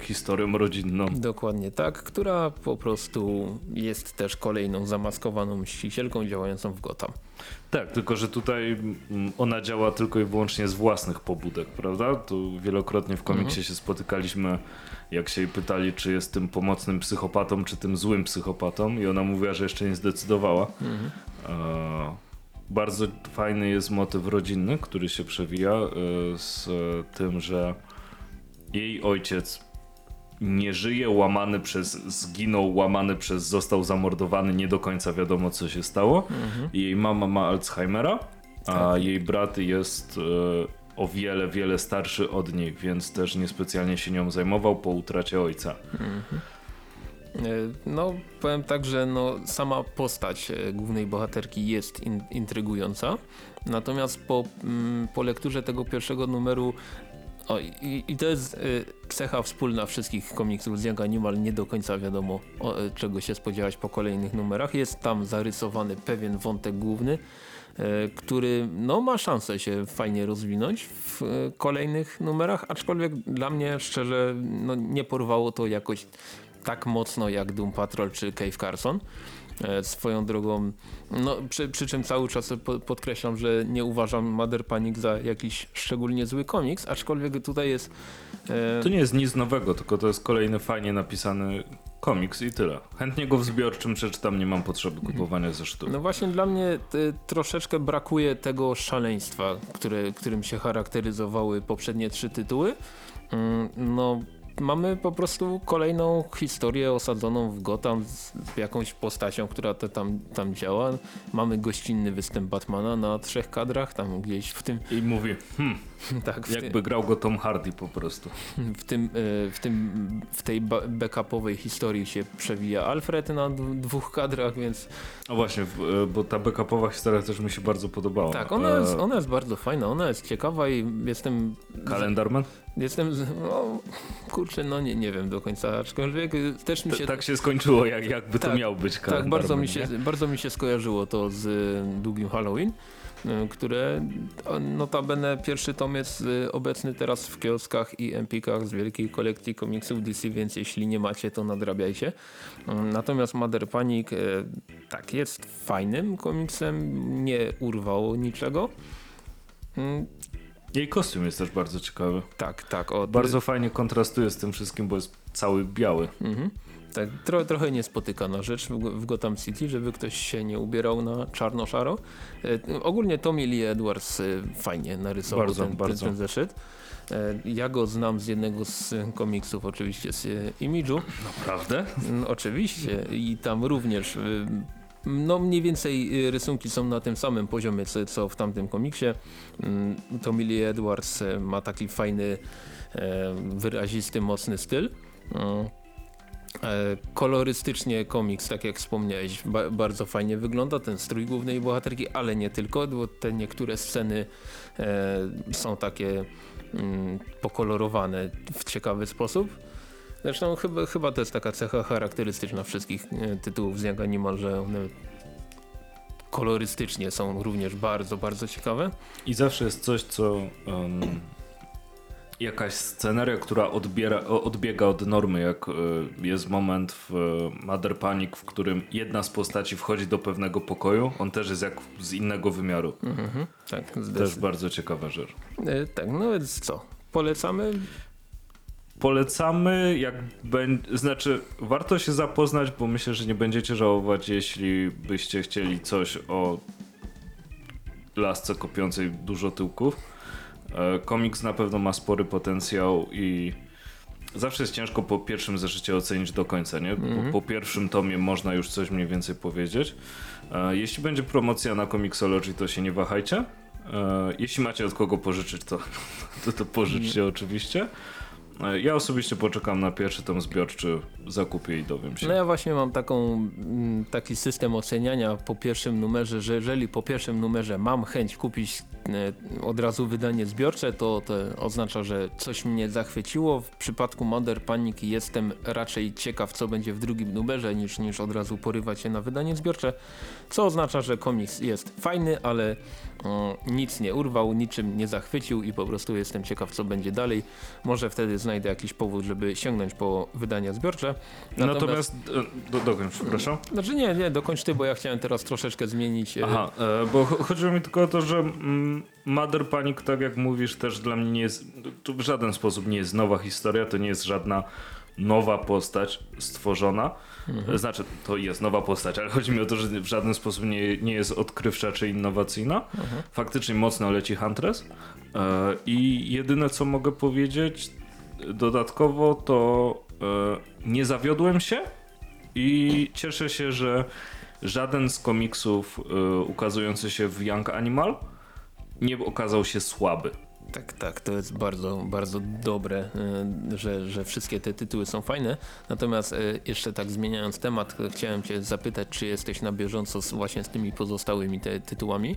historią rodzinną. Dokładnie tak, która po prostu jest też kolejną zamaskowaną mścicielką działającą w Gotham. Tak, tylko że tutaj mm, ona działa tylko i wyłącznie z własnych pobudek, prawda? Tu wielokrotnie w komiksie Mhm. się spotykaliśmy, jak się jej pytali, czy jest tym pomocnym psychopatą, czy tym złym psychopatą i ona mówiła, że jeszcze nie zdecydowała. Mhm. E, bardzo fajny jest motyw rodzinny, który się przewija e, z tym, że jej ojciec nie żyje, łamany przez, zginął, łamany przez, został zamordowany, nie do końca wiadomo co się stało. Jej mama ma Alzheimera, a Tak. jej brat jest e, o wiele, wiele starszy od niej, więc też niespecjalnie się nią zajmował po utracie ojca. E, No, powiem tak, że no, sama postać e, głównej bohaterki jest in, intrygująca, natomiast po, mm, po lekturze tego pierwszego numeru o, i, I to jest y, cecha wspólna wszystkich komiksów z Young Animal, nie do końca wiadomo o, czego się spodziewać po kolejnych numerach. Jest tam zarysowany pewien wątek główny, który no, ma szansę się fajnie rozwinąć w kolejnych numerach, aczkolwiek dla mnie szczerze no, nie porwało to jakoś tak mocno jak Doom Patrol czy Cave Carson. E, Swoją drogą, no, przy, przy czym cały czas po, podkreślam, że nie uważam Mother Panic za jakiś szczególnie zły komiks, aczkolwiek tutaj jest e, To nie jest nic nowego, tylko to jest kolejny fajnie napisany komiks i tyle. Chętnie go w zbiorczym przeczytam, nie mam potrzeby kupowania zeszytów. No właśnie dla mnie e, troszeczkę brakuje tego szaleństwa, które, którym się charakteryzowały poprzednie trzy tytuły. Mm, No mamy po prostu kolejną historię osadzoną w Gotham z jakąś postacią, która to tam, tam działa. Mamy gościnny występ Batmana na trzech kadrach, tam gdzieś w tym, I mówi, hmm, [laughs] tak, w, ty, jakby grał go Tom Hardy po prostu. [laughs] w, tym, e, w, tym, w tej ba- backupowej historii się przewija Alfred na dwóch kadrach, więc A właśnie, e, bo ta backupowa historia też mi się bardzo podobała. tak, ona E, jest, ona jest bardzo fajna, ona jest ciekawa i jestem Kalendarman? Jestem, no, kurczę, no nie, nie wiem do końca, aczkolwiek też mi się, tak się skończyło, jak, jakby to Tak, miał być tak kalendarman. bardzo, mi się, nie? bardzo mi się skojarzyło to z długim Halloween, które o, notabene pierwszy tom jest y, obecny teraz w kioskach i empikach z wielkiej kolekcji komiksów DC, więc jeśli nie macie, to nadrabiajcie. Y, Natomiast Mother Panic y, tak, jest fajnym komiksem, nie urwało niczego. Mm, Jej kostium jest też bardzo ciekawy. Tak, tak. O, Bardzo fajnie kontrastuje z tym wszystkim, bo jest cały biały. Mhm. Tak, tro, trochę niespotykana rzecz w, Gotham City, żeby ktoś się nie ubierał na czarno-szaro. E, ogólnie Tommy Lee Edwards e, fajnie narysował Bardzo, ten, bardzo. Ten, zeszyt. E, ja go znam z jednego z komiksów, oczywiście z Image'u. Naprawdę? Mm, Oczywiście i tam również no mniej więcej rysunki są na tym samym poziomie co, w tamtym komiksie. Mm, Tommy Lee Edwards ma taki fajny, wyrazisty, mocny styl. E, Kolorystycznie komiks, tak jak wspomniałeś, ba bardzo fajnie wygląda ten strój głównej bohaterki, ale nie tylko, bo te niektóre sceny e, są takie mm, pokolorowane w ciekawy sposób. Zresztą chyba, chyba to jest taka cecha charakterystyczna wszystkich e, tytułów z Young że one kolorystycznie są również bardzo, bardzo ciekawe. I zawsze jest coś, co. em, jakaś sceneria, która odbiera, odbiega od normy, jak e, jest moment w e, Mother Panic, w którym jedna z postaci wchodzi do pewnego pokoju, on też jest jak z innego wymiaru. Mhm, tak, Też bardzo ciekawa rzecz. E, tak, no więc co? Polecamy? Polecamy, jak będzie, znaczy warto się zapoznać, bo myślę, że nie będziecie żałować, jeśli byście chcieli coś o lasce kopiącej dużo tyłków. E, Komiks na pewno ma spory potencjał i zawsze jest ciężko po pierwszym zeszycie ocenić do końca, nie? Bo po pierwszym tomie można już coś mniej więcej powiedzieć. E, Jeśli będzie promocja na Comixology, to się nie wahajcie. E, Jeśli macie od kogo pożyczyć, to, to, to pożyczcie oczywiście. Ja osobiście poczekam na pierwszy tom zbiorczy, zakupię i dowiem się. No ja właśnie mam taką, mm, taki system oceniania po pierwszym numerze, że jeżeli po pierwszym numerze mam chęć kupić od razu wydanie zbiorcze, to to oznacza, że coś mnie zachwyciło. W przypadku Mother Panic jestem raczej ciekaw, co będzie w drugim numerze, niż, niż od razu porywać się na wydanie zbiorcze, co oznacza, że komiks jest fajny, ale mm, nic nie urwał, niczym nie zachwycił i po prostu jestem ciekaw, co będzie dalej. Może wtedy znajdę jakiś powód, żeby sięgnąć po wydania zbiorcze. Natomiast, e, do, dokończ, przepraszam. Znaczy nie, nie, dokończ ty, bo ja chciałem teraz troszeczkę zmienić. e, Aha, e, bo ch- chodziło mi tylko o to, że mm, Mother Panic, tak jak mówisz, też dla mnie nie jest, to w żaden sposób nie jest nowa historia, to nie jest żadna nowa postać stworzona. Mhm. Znaczy, to jest nowa postać, ale chodzi mi o to, że w żaden sposób nie, nie jest odkrywcza czy innowacyjna. Mhm. Faktycznie mocno leci Huntress. E, I jedyne, co mogę powiedzieć dodatkowo, to e, nie zawiodłem się i cieszę się, że żaden z komiksów e, ukazujący się w Young Animal nie okazał się słaby. Tak, tak, to jest bardzo, bardzo dobre, e, że, że wszystkie te tytuły są fajne. Natomiast e, jeszcze tak zmieniając temat, chciałem cię zapytać, czy jesteś na bieżąco z, właśnie z tymi pozostałymi te tytułami?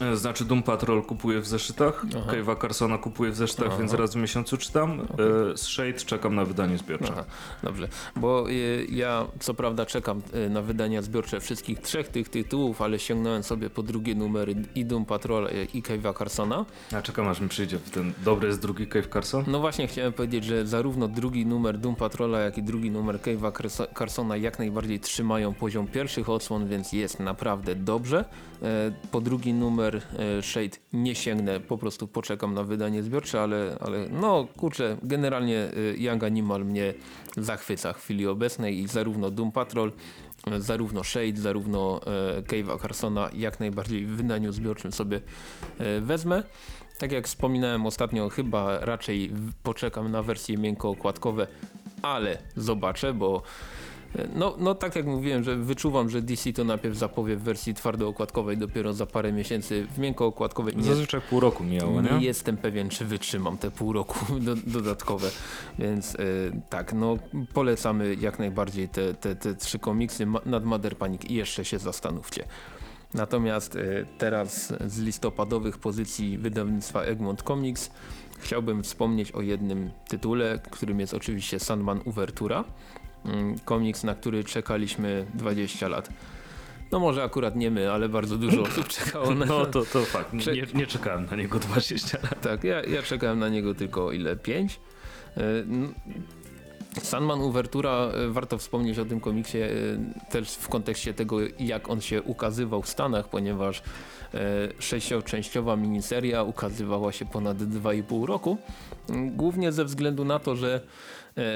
E, Znaczy Doom Patrol kupuję w zeszytach, Aha. Cave'a Carsona kupuję w zeszytach, Aha. więc raz w miesiącu czytam. E, Z Shade czekam na wydanie zbiorcze. Aha, dobrze, bo e, ja co prawda czekam na wydania zbiorcze wszystkich trzech tych tytułów, ale sięgnąłem sobie po drugie numery i Doom Patrol i Cave'a Carsona. Ja czekam aż mi przyjdzie ten dobry jest drugi Cave Carson. No właśnie chciałem powiedzieć, że zarówno drugi numer Doom Patrola, jak i drugi numer Cave'a Carso- Carsona jak najbardziej trzymają poziom pierwszych odsłon, więc jest naprawdę dobrze. Po drugi numer e, Shade nie sięgnę, po prostu poczekam na wydanie zbiorcze, ale, ale no kurczę, generalnie e, Young Animal mnie zachwyca w chwili obecnej i zarówno Doom Patrol, e, zarówno Shade, zarówno Cave'a Carsona jak najbardziej w wydaniu zbiorczym sobie wezmę. Tak jak wspominałem ostatnio, chyba raczej poczekam na wersje miękkookładkowe, ale zobaczę, bo no, no tak jak mówiłem, że wyczuwam, że DC to najpierw zapowie w wersji twardookładkowej dopiero za parę miesięcy w miękkookładkowej. Nie, Zazwyczaj pół roku mijało, nie nie? jestem pewien, czy wytrzymam te pół roku [laughs] do, dodatkowe, więc e, tak, no polecamy jak najbardziej te, te, te trzy komiksy Ma- nad Mother Panic i jeszcze się zastanówcie. Natomiast e, teraz z listopadowych pozycji wydawnictwa Egmont Comics chciałbym wspomnieć o jednym tytule, którym jest oczywiście Sandman Uvertura. Mm, Komiks, na który czekaliśmy 20 lat. No może akurat nie my, ale bardzo dużo osób [laughs] czekało na No to, to fakt, nie, nie czekałem na niego 20 lat. tak, ja, ja czekałem na niego tylko ile? 5? Sandman Uvertura, e, warto wspomnieć o tym komiksie e, też w kontekście tego, jak on się ukazywał w Stanach, ponieważ e, sześcioczęściowa miniseria ukazywała się ponad 2,5 roku. Głównie ze względu na to, że e,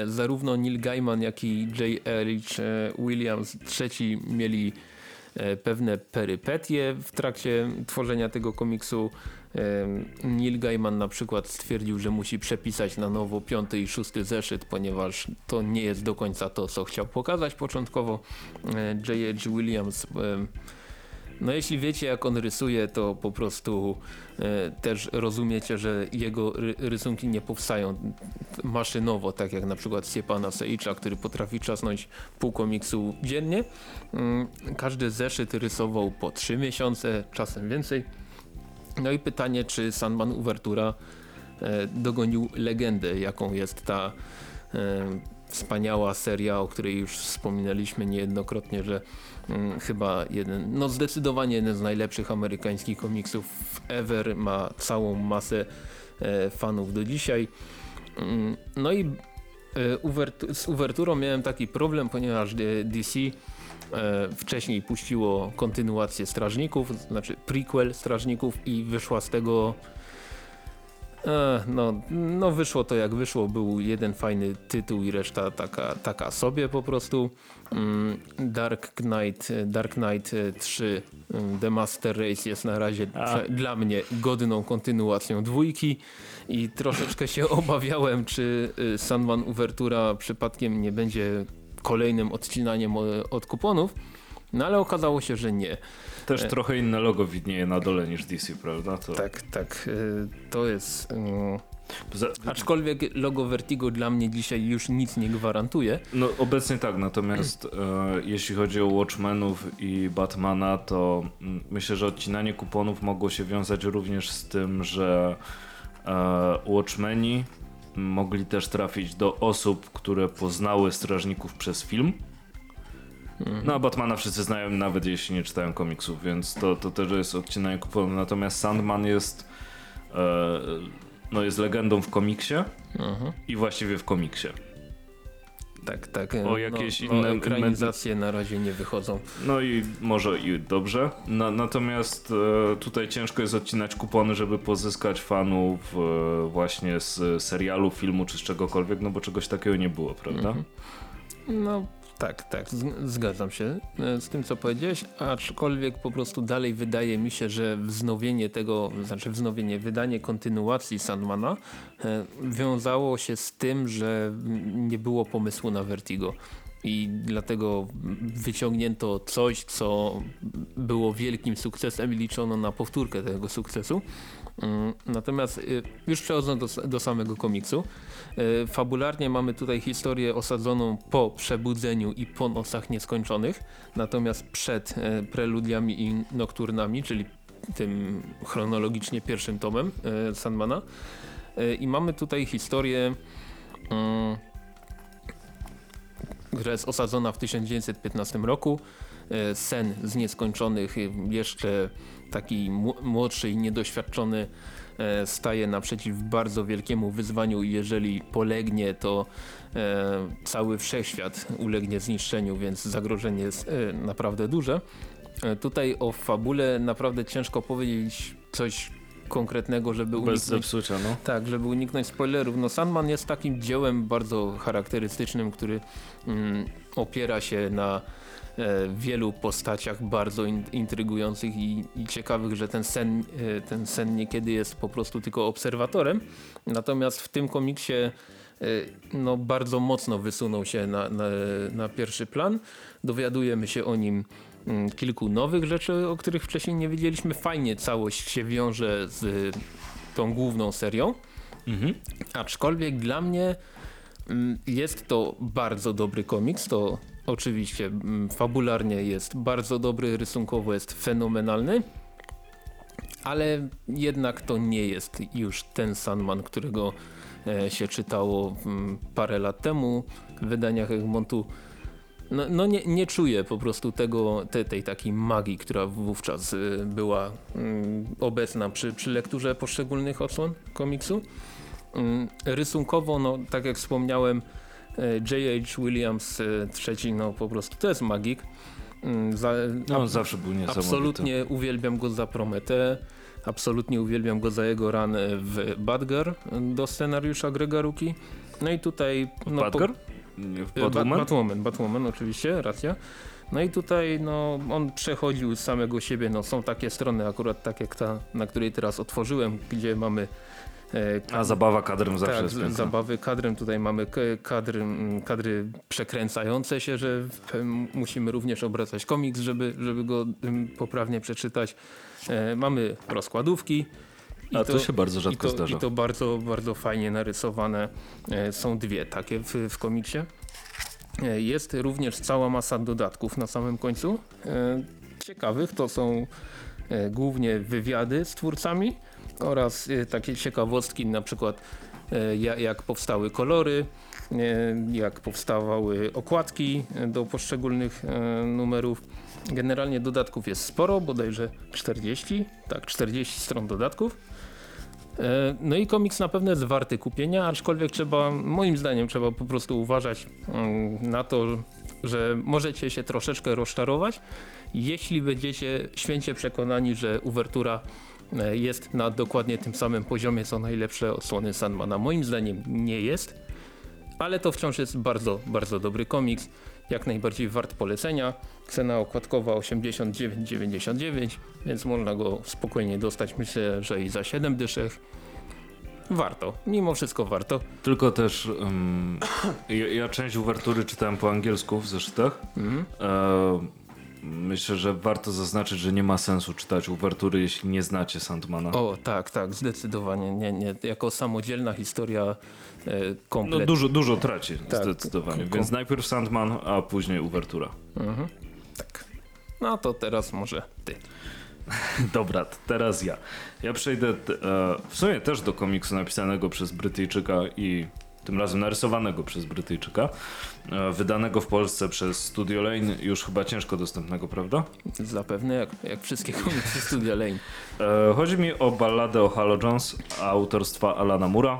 zarówno Neil Gaiman, jak i J. H. Williams III mieli e, pewne perypetie w trakcie tworzenia tego komiksu. E, Neil Gaiman na przykład stwierdził, że musi przepisać na nowo piąty i szósty zeszyt, ponieważ to nie jest do końca to, co chciał pokazać początkowo. E, J.H. Williams e, no jeśli wiecie jak on rysuje, to po prostu e, też rozumiecie, że jego ry rysunki nie powstają maszynowo, tak jak na przykład Stepana Seicza, który potrafi czasnąć pół komiksu dziennie. Mm, każdy zeszyt rysował po 3 miesiące, czasem więcej. No i pytanie, czy Sandman Uvertura e, dogonił legendę, jaką jest ta e, wspaniała seria, o której już wspominaliśmy niejednokrotnie, że chyba jeden, no zdecydowanie jeden z najlepszych amerykańskich komiksów ever, ma całą masę e, fanów do dzisiaj. Mm, no i e, z uwerturą miałem taki problem, ponieważ DC e, wcześniej puściło kontynuację Strażników, znaczy prequel Strażników i wyszła z tego E, no, no wyszło to jak wyszło, był jeden fajny tytuł i reszta taka, taka sobie po prostu. Mm, Dark Knight, Dark Knight 3 mm, The Master Race jest na razie prze- dla mnie godną kontynuacją dwójki. I troszeczkę się [laughs] obawiałem, czy y, Sandman Uvertura przypadkiem nie będzie kolejnym odcinaniem o- od kuponów, no ale okazało się, że nie. Też trochę inne logo widnieje na dole niż DC, prawda? To, Tak, tak, y, to jest... y, Aczkolwiek logo Vertigo dla mnie dzisiaj już nic nie gwarantuje. no obecnie tak, natomiast e, jeśli chodzi o Watchmenów i Batmana, to mm, myślę, że odcinanie kuponów mogło się wiązać również z tym, że e, Watchmeni mogli też trafić do osób, które poznały Strażników przez film. No Batmana wszyscy znają nawet jeśli nie czytają komiksów, więc to, to też jest odcinanie kuponów. Natomiast Sandman jest e, no jest legendą w komiksie Mhm. i właściwie w komiksie. Tak, tak. O jakieś no, inne no, ekranizacje na razie nie wychodzą. No i może i dobrze. Na, natomiast e, tutaj ciężko jest odcinać kupony, żeby pozyskać fanów e, właśnie z serialu, filmu czy z czegokolwiek, no bo czegoś takiego nie było, prawda? Mhm. No tak, tak, zgadzam się e, z tym co powiedziałeś, aczkolwiek po prostu dalej wydaje mi się, że wznowienie tego, znaczy wznowienie, wydanie kontynuacji Sandmana e, wiązało się z tym, że nie było pomysłu na Vertigo. I dlatego wyciągnięto coś, co było wielkim sukcesem i liczono na powtórkę tego sukcesu. Mm, Natomiast y, już przechodząc do, do samego komiksu, y, fabularnie mamy tutaj historię osadzoną po przebudzeniu i po nocach nieskończonych, natomiast przed e, preludiami i nokturnami, czyli tym chronologicznie pierwszym tomem e, Sandmana. E, I mamy tutaj historię, mm, która jest osadzona w 1915 roku. E, Sen z nieskończonych, jeszcze taki mł- młodszy i niedoświadczony e, staje naprzeciw bardzo wielkiemu wyzwaniu i jeżeli polegnie, to e, cały wszechświat ulegnie zniszczeniu, więc zagrożenie jest naprawdę duże. Tutaj o fabule naprawdę ciężko powiedzieć coś konkretnego, żeby Bez uniknąć zepsucia, no. tak, żeby uniknąć spoilerów. No Sandman jest takim dziełem bardzo charakterystycznym, który mm, opiera się na e, wielu postaciach bardzo in, intrygujących i, i ciekawych, że ten sen, e, ten sen niekiedy jest po prostu tylko obserwatorem. Natomiast w tym komiksie e, no, bardzo mocno wysunął się na, na, na pierwszy plan. Dowiadujemy się o nim mm, kilku nowych rzeczy, o których wcześniej nie wiedzieliśmy. Fajnie całość się wiąże z tą główną serią. Mhm. Aczkolwiek dla mnie mm, jest to bardzo dobry komiks. To oczywiście mm, fabularnie jest bardzo dobry, rysunkowo jest fenomenalny. Ale jednak to nie jest już ten Sandman, którego e, się czytało mm, parę lat temu w wydaniach Egmontu. No, no nie, nie czuję po prostu tego, te, tej takiej magii, która wówczas y, była mm, obecna przy, przy lekturze poszczególnych odsłon komiksu. Rysunkowo, no tak jak wspomniałem, E, J.H. Williams e, trzeci, no po prostu to jest magik. Mm, Za, No, on zawsze był niesamowity. absolutnie uwielbiam go za Prometę. Absolutnie uwielbiam go za jego ran w Badger do scenariusza Grega Ruki. No i tutaj... No, po- Badger? W E, Batwoman? Bat- Batwoman, Batwoman oczywiście, racja. No i tutaj no, on przechodził samego siebie, no są takie strony akurat tak jak ta, na której teraz otworzyłem, gdzie mamy A zabawa kadrem zawsze tak, jest zabawy kadrem, tutaj mamy kadry, kadry przekręcające się, że musimy również obracać komiks, żeby, żeby go poprawnie przeczytać. E, mamy rozkładówki. i A to, się bardzo i rzadko to, zdarza. I to bardzo, bardzo fajnie narysowane. E, Są dwie takie w, w komiksie. E, Jest również cała masa dodatków na samym końcu. E, Ciekawych to są e, głównie wywiady z twórcami oraz e, takie ciekawostki, na przykład ja- jak powstały kolory, e, jak powstawały okładki do poszczególnych numerów. Generalnie dodatków jest sporo, bodajże 40, tak, 40 stron dodatków. No i komiks na pewno jest warty kupienia, aczkolwiek trzeba, moim zdaniem trzeba po prostu uważać mm, na to, że możecie się troszeczkę rozczarować, jeśli będziecie święcie przekonani, że uwertura jest na dokładnie tym samym poziomie co najlepsze odsłony Sandmana. Moim zdaniem nie jest, ale to wciąż jest bardzo, bardzo dobry komiks. Jak najbardziej wart polecenia. Cena okładkowa 89,99, więc można go spokojnie dostać. Myślę, że i za 7 dyszek. Warto, mimo wszystko warto. Tylko też um, [clears throat] ja, ja część uwertury czytałem po angielsku w zeszytach. Mhm. E, myślę, że warto zaznaczyć, że nie ma sensu czytać uwertury, jeśli nie znacie Sandmana. O, tak, tak, zdecydowanie. Nie, nie. Jako samodzielna historia e, No komplet. dużo, dużo traci, Tak. zdecydowanie. Więc najpierw Sandman, a później uwertura. Mhm. Tak. No to teraz może ty. [laughs] Dobra, teraz ja. Ja przejdę e, w sumie też do komiksu napisanego przez Brytyjczyka i tym razem narysowanego przez Brytyjczyka, e, wydanego w Polsce przez Studio Lane, już chyba ciężko dostępnego, prawda? Zapewne jak, jak wszystkie komiksy Studia Lane. E, chodzi mi o balladę o Halo Jones autorstwa Alana Mura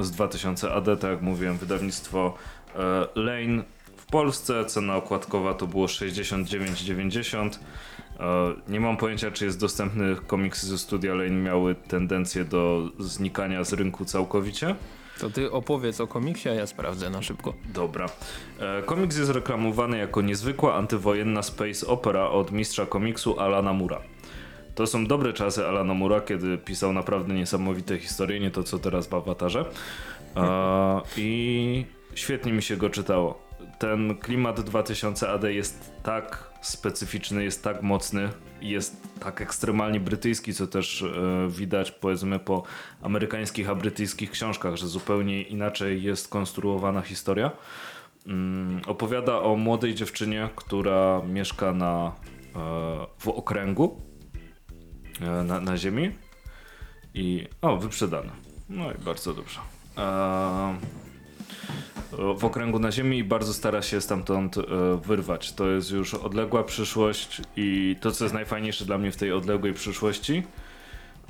z 2000 AD, tak jak mówiłem, wydawnictwo e, Lane w Polsce, cena okładkowa to było 69,90. E, nie mam pojęcia, czy jest dostępny komiksy ze studia Lane miały tendencję do znikania z rynku całkowicie. To ty opowiedz o komiksie, a ja sprawdzę na szybko. Dobra. E, komiks jest reklamowany jako niezwykła antywojenna space opera od mistrza komiksu Alana Mura. To są dobre czasy Alana Mura, kiedy pisał naprawdę niesamowite historie, nie to co teraz w Awatarze. E, [laughs] I świetnie mi się go czytało. Ten klimat 2000 AD jest tak specyficzny, jest tak mocny, jest tak ekstremalnie brytyjski, co też e, widać powiedzmy po amerykańskich, a brytyjskich książkach, że zupełnie inaczej jest konstruowana historia. Mm, opowiada o młodej dziewczynie, która mieszka na, e, w okręgu e, na, na ziemi i o, wyprzedane. No i bardzo dobrze. E, w okręgu na ziemi i bardzo stara się stamtąd e, wyrwać. To jest już odległa przyszłość i to, co jest najfajniejsze dla mnie w tej odległej przyszłości,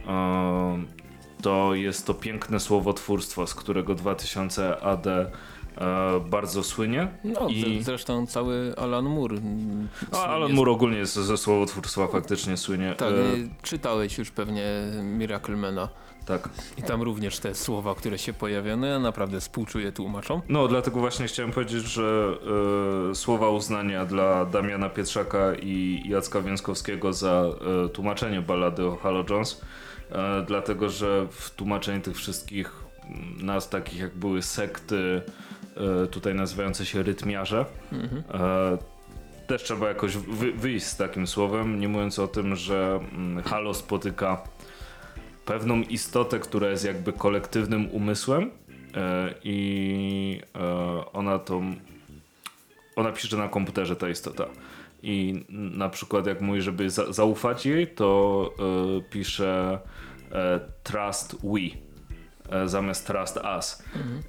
e, to jest to piękne słowotwórstwo, z którego 2000 AD e, bardzo słynie. No, I- zresztą cały Alan Moore. mm, A, Alan Moore ogólnie jest ze słowotwórstwa faktycznie słynie. Tak, E, czytałeś już pewnie Miraclemana. Tak. I tam również te słowa, które się pojawiają, no ja naprawdę współczuję tłumaczom. No, dlatego właśnie chciałem powiedzieć, że e, słowa uznania dla Damiana Pietrzaka i Jacka Więckowskiego za e, tłumaczenie ballady o Halo Jones, e, dlatego że w tłumaczeniu tych wszystkich mm, nazw takich jak były sekty, tutaj nazywające się rytmiarze, e, też trzeba jakoś wy, wyjść z takim słowem, nie mówiąc o tym, że mm, Halo spotyka pewną istotę, która jest jakby kolektywnym umysłem e, i e, ona to ona pisze na komputerze ta istota i na przykład jak mówi, żeby za, zaufać jej, to e, pisze trust we zamiast trust us.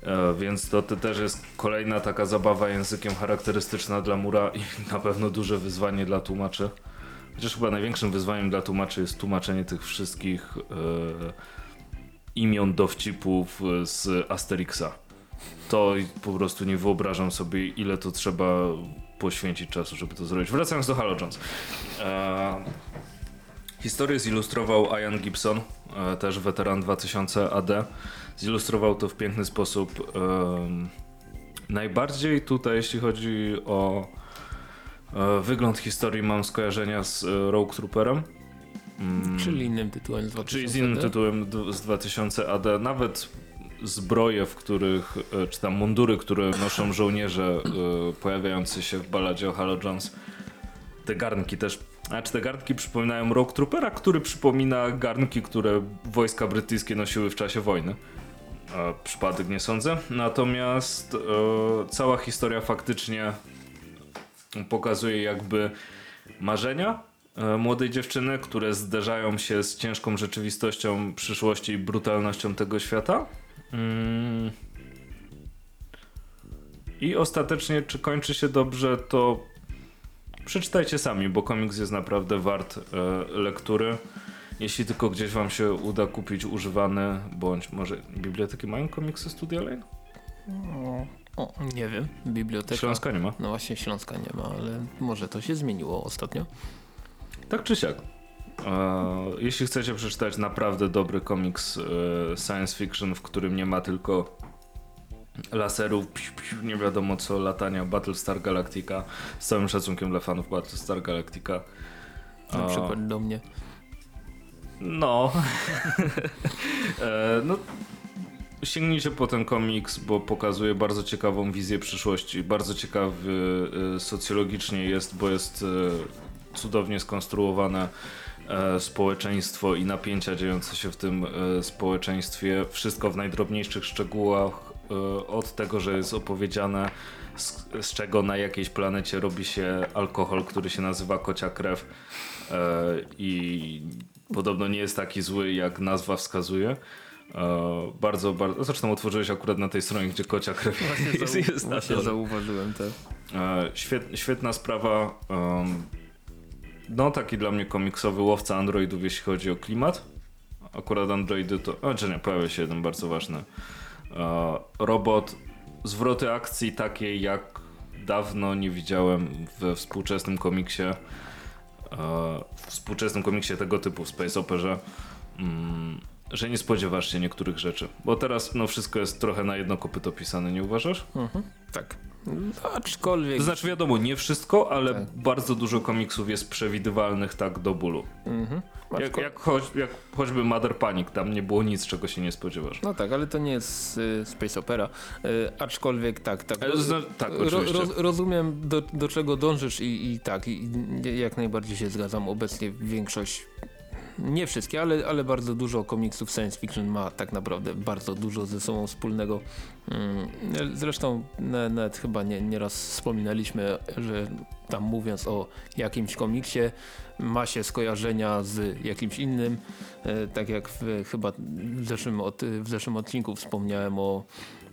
E, więc to, to też jest kolejna taka zabawa językiem charakterystyczna dla Mura i na pewno duże wyzwanie dla tłumaczy. Chociaż chyba największym wyzwaniem dla tłumaczy jest tłumaczenie tych wszystkich e, imion dowcipów z Asterixa. to po prostu nie wyobrażam sobie, ile to trzeba poświęcić czasu, żeby to zrobić. Wracając do Halo Jones. E, historię zilustrował Ian Gibson, e, też weteran 2000 AD. Zilustrował to w piękny sposób. em, najbardziej tutaj, jeśli chodzi o e, wygląd historii, mam skojarzenia z e, Rogue Trooperem. Mm, Czyli innym tytułem z 2000 Czyli z innym tytułem z 2000 AD. Nawet zbroje, w których, e, czy tam mundury, które noszą żołnierze e, pojawiający się w baladzie o Halo Jones. Te garnki też. A czy te garnki przypominają Rogue Troopera, który przypomina garnki, które wojska brytyjskie nosiły w czasie wojny. E, przypadek nie sądzę. Natomiast e, cała historia faktycznie pokazuje jakby marzenia e, młodej dziewczyny, które zderzają się z ciężką rzeczywistością przyszłości i brutalnością tego świata. Mm. I ostatecznie, czy kończy się dobrze, to przeczytajcie sami, bo komiks jest naprawdę wart e, lektury. Jeśli tylko gdzieś wam się uda kupić używany, bądź może biblioteki mają komiksy Studia Lane? O, o, nie wiem, biblioteka. Śląska nie ma. No właśnie Śląska nie ma, ale może to się zmieniło ostatnio. Tak czy siak. E, jeśli chcecie przeczytać naprawdę dobry komiks e, science fiction, w którym nie ma tylko laserów, psiu, psiu, nie wiadomo co, latania Battlestar Galactica, z całym szacunkiem dla fanów Battlestar Galactica. Na E, przykład do mnie. No. [laughs] e, no. Sięgnijcie po ten komiks, bo pokazuje bardzo ciekawą wizję przyszłości. Bardzo ciekawy e, socjologicznie jest, bo jest e, cudownie skonstruowane e, społeczeństwo i napięcia dziejące się w tym społeczeństwie. Wszystko w najdrobniejszych szczegółach. Od tego, że jest opowiedziane z, z czego na jakiejś planecie robi się alkohol, który się nazywa kocia krew. I podobno nie jest taki zły, jak nazwa wskazuje. E, bardzo, bardzo. Zresztą otworzyłeś akurat na tej stronie, gdzie kocia krew jest, jest na właśnie zauważyłem to. E, świet, świetna sprawa. no, taki dla mnie komiksowy łowca androidów, jeśli chodzi o klimat. Akurat androidy to. A, czy nie, pojawia się jeden bardzo ważny e, robot. Zwroty akcji takiej, jak dawno nie widziałem we współczesnym komiksie. W współczesnym komiksie tego typu, w Space Operze. Że nie spodziewasz się niektórych rzeczy. Bo teraz no, wszystko jest trochę na jedno kopyto pisane, nie uważasz? Mhm. Tak. No, aczkolwiek. To znaczy wiadomo, nie wszystko, ale Tak. bardzo dużo komiksów jest przewidywalnych tak do bólu. Mhm. Jak, jak, choć, jak choćby Mother Panic, tam nie było nic, czego się nie spodziewasz. No tak, ale to nie jest y, Space Opera. Y, aczkolwiek tak, tak. Ale zna- tak, Ro, roz, rozumiem do, do czego dążysz i, i tak, i jak najbardziej się zgadzam. Obecnie większość, nie wszystkie, ale, ale bardzo dużo komiksów science fiction ma tak naprawdę bardzo dużo ze sobą wspólnego. Mm, Zresztą na- nawet chyba nie, nieraz wspominaliśmy, że tam mówiąc o jakimś komiksie ma się skojarzenia z jakimś innym. E, Tak jak w, chyba w zeszłym, od, w zeszłym odcinku wspomniałem o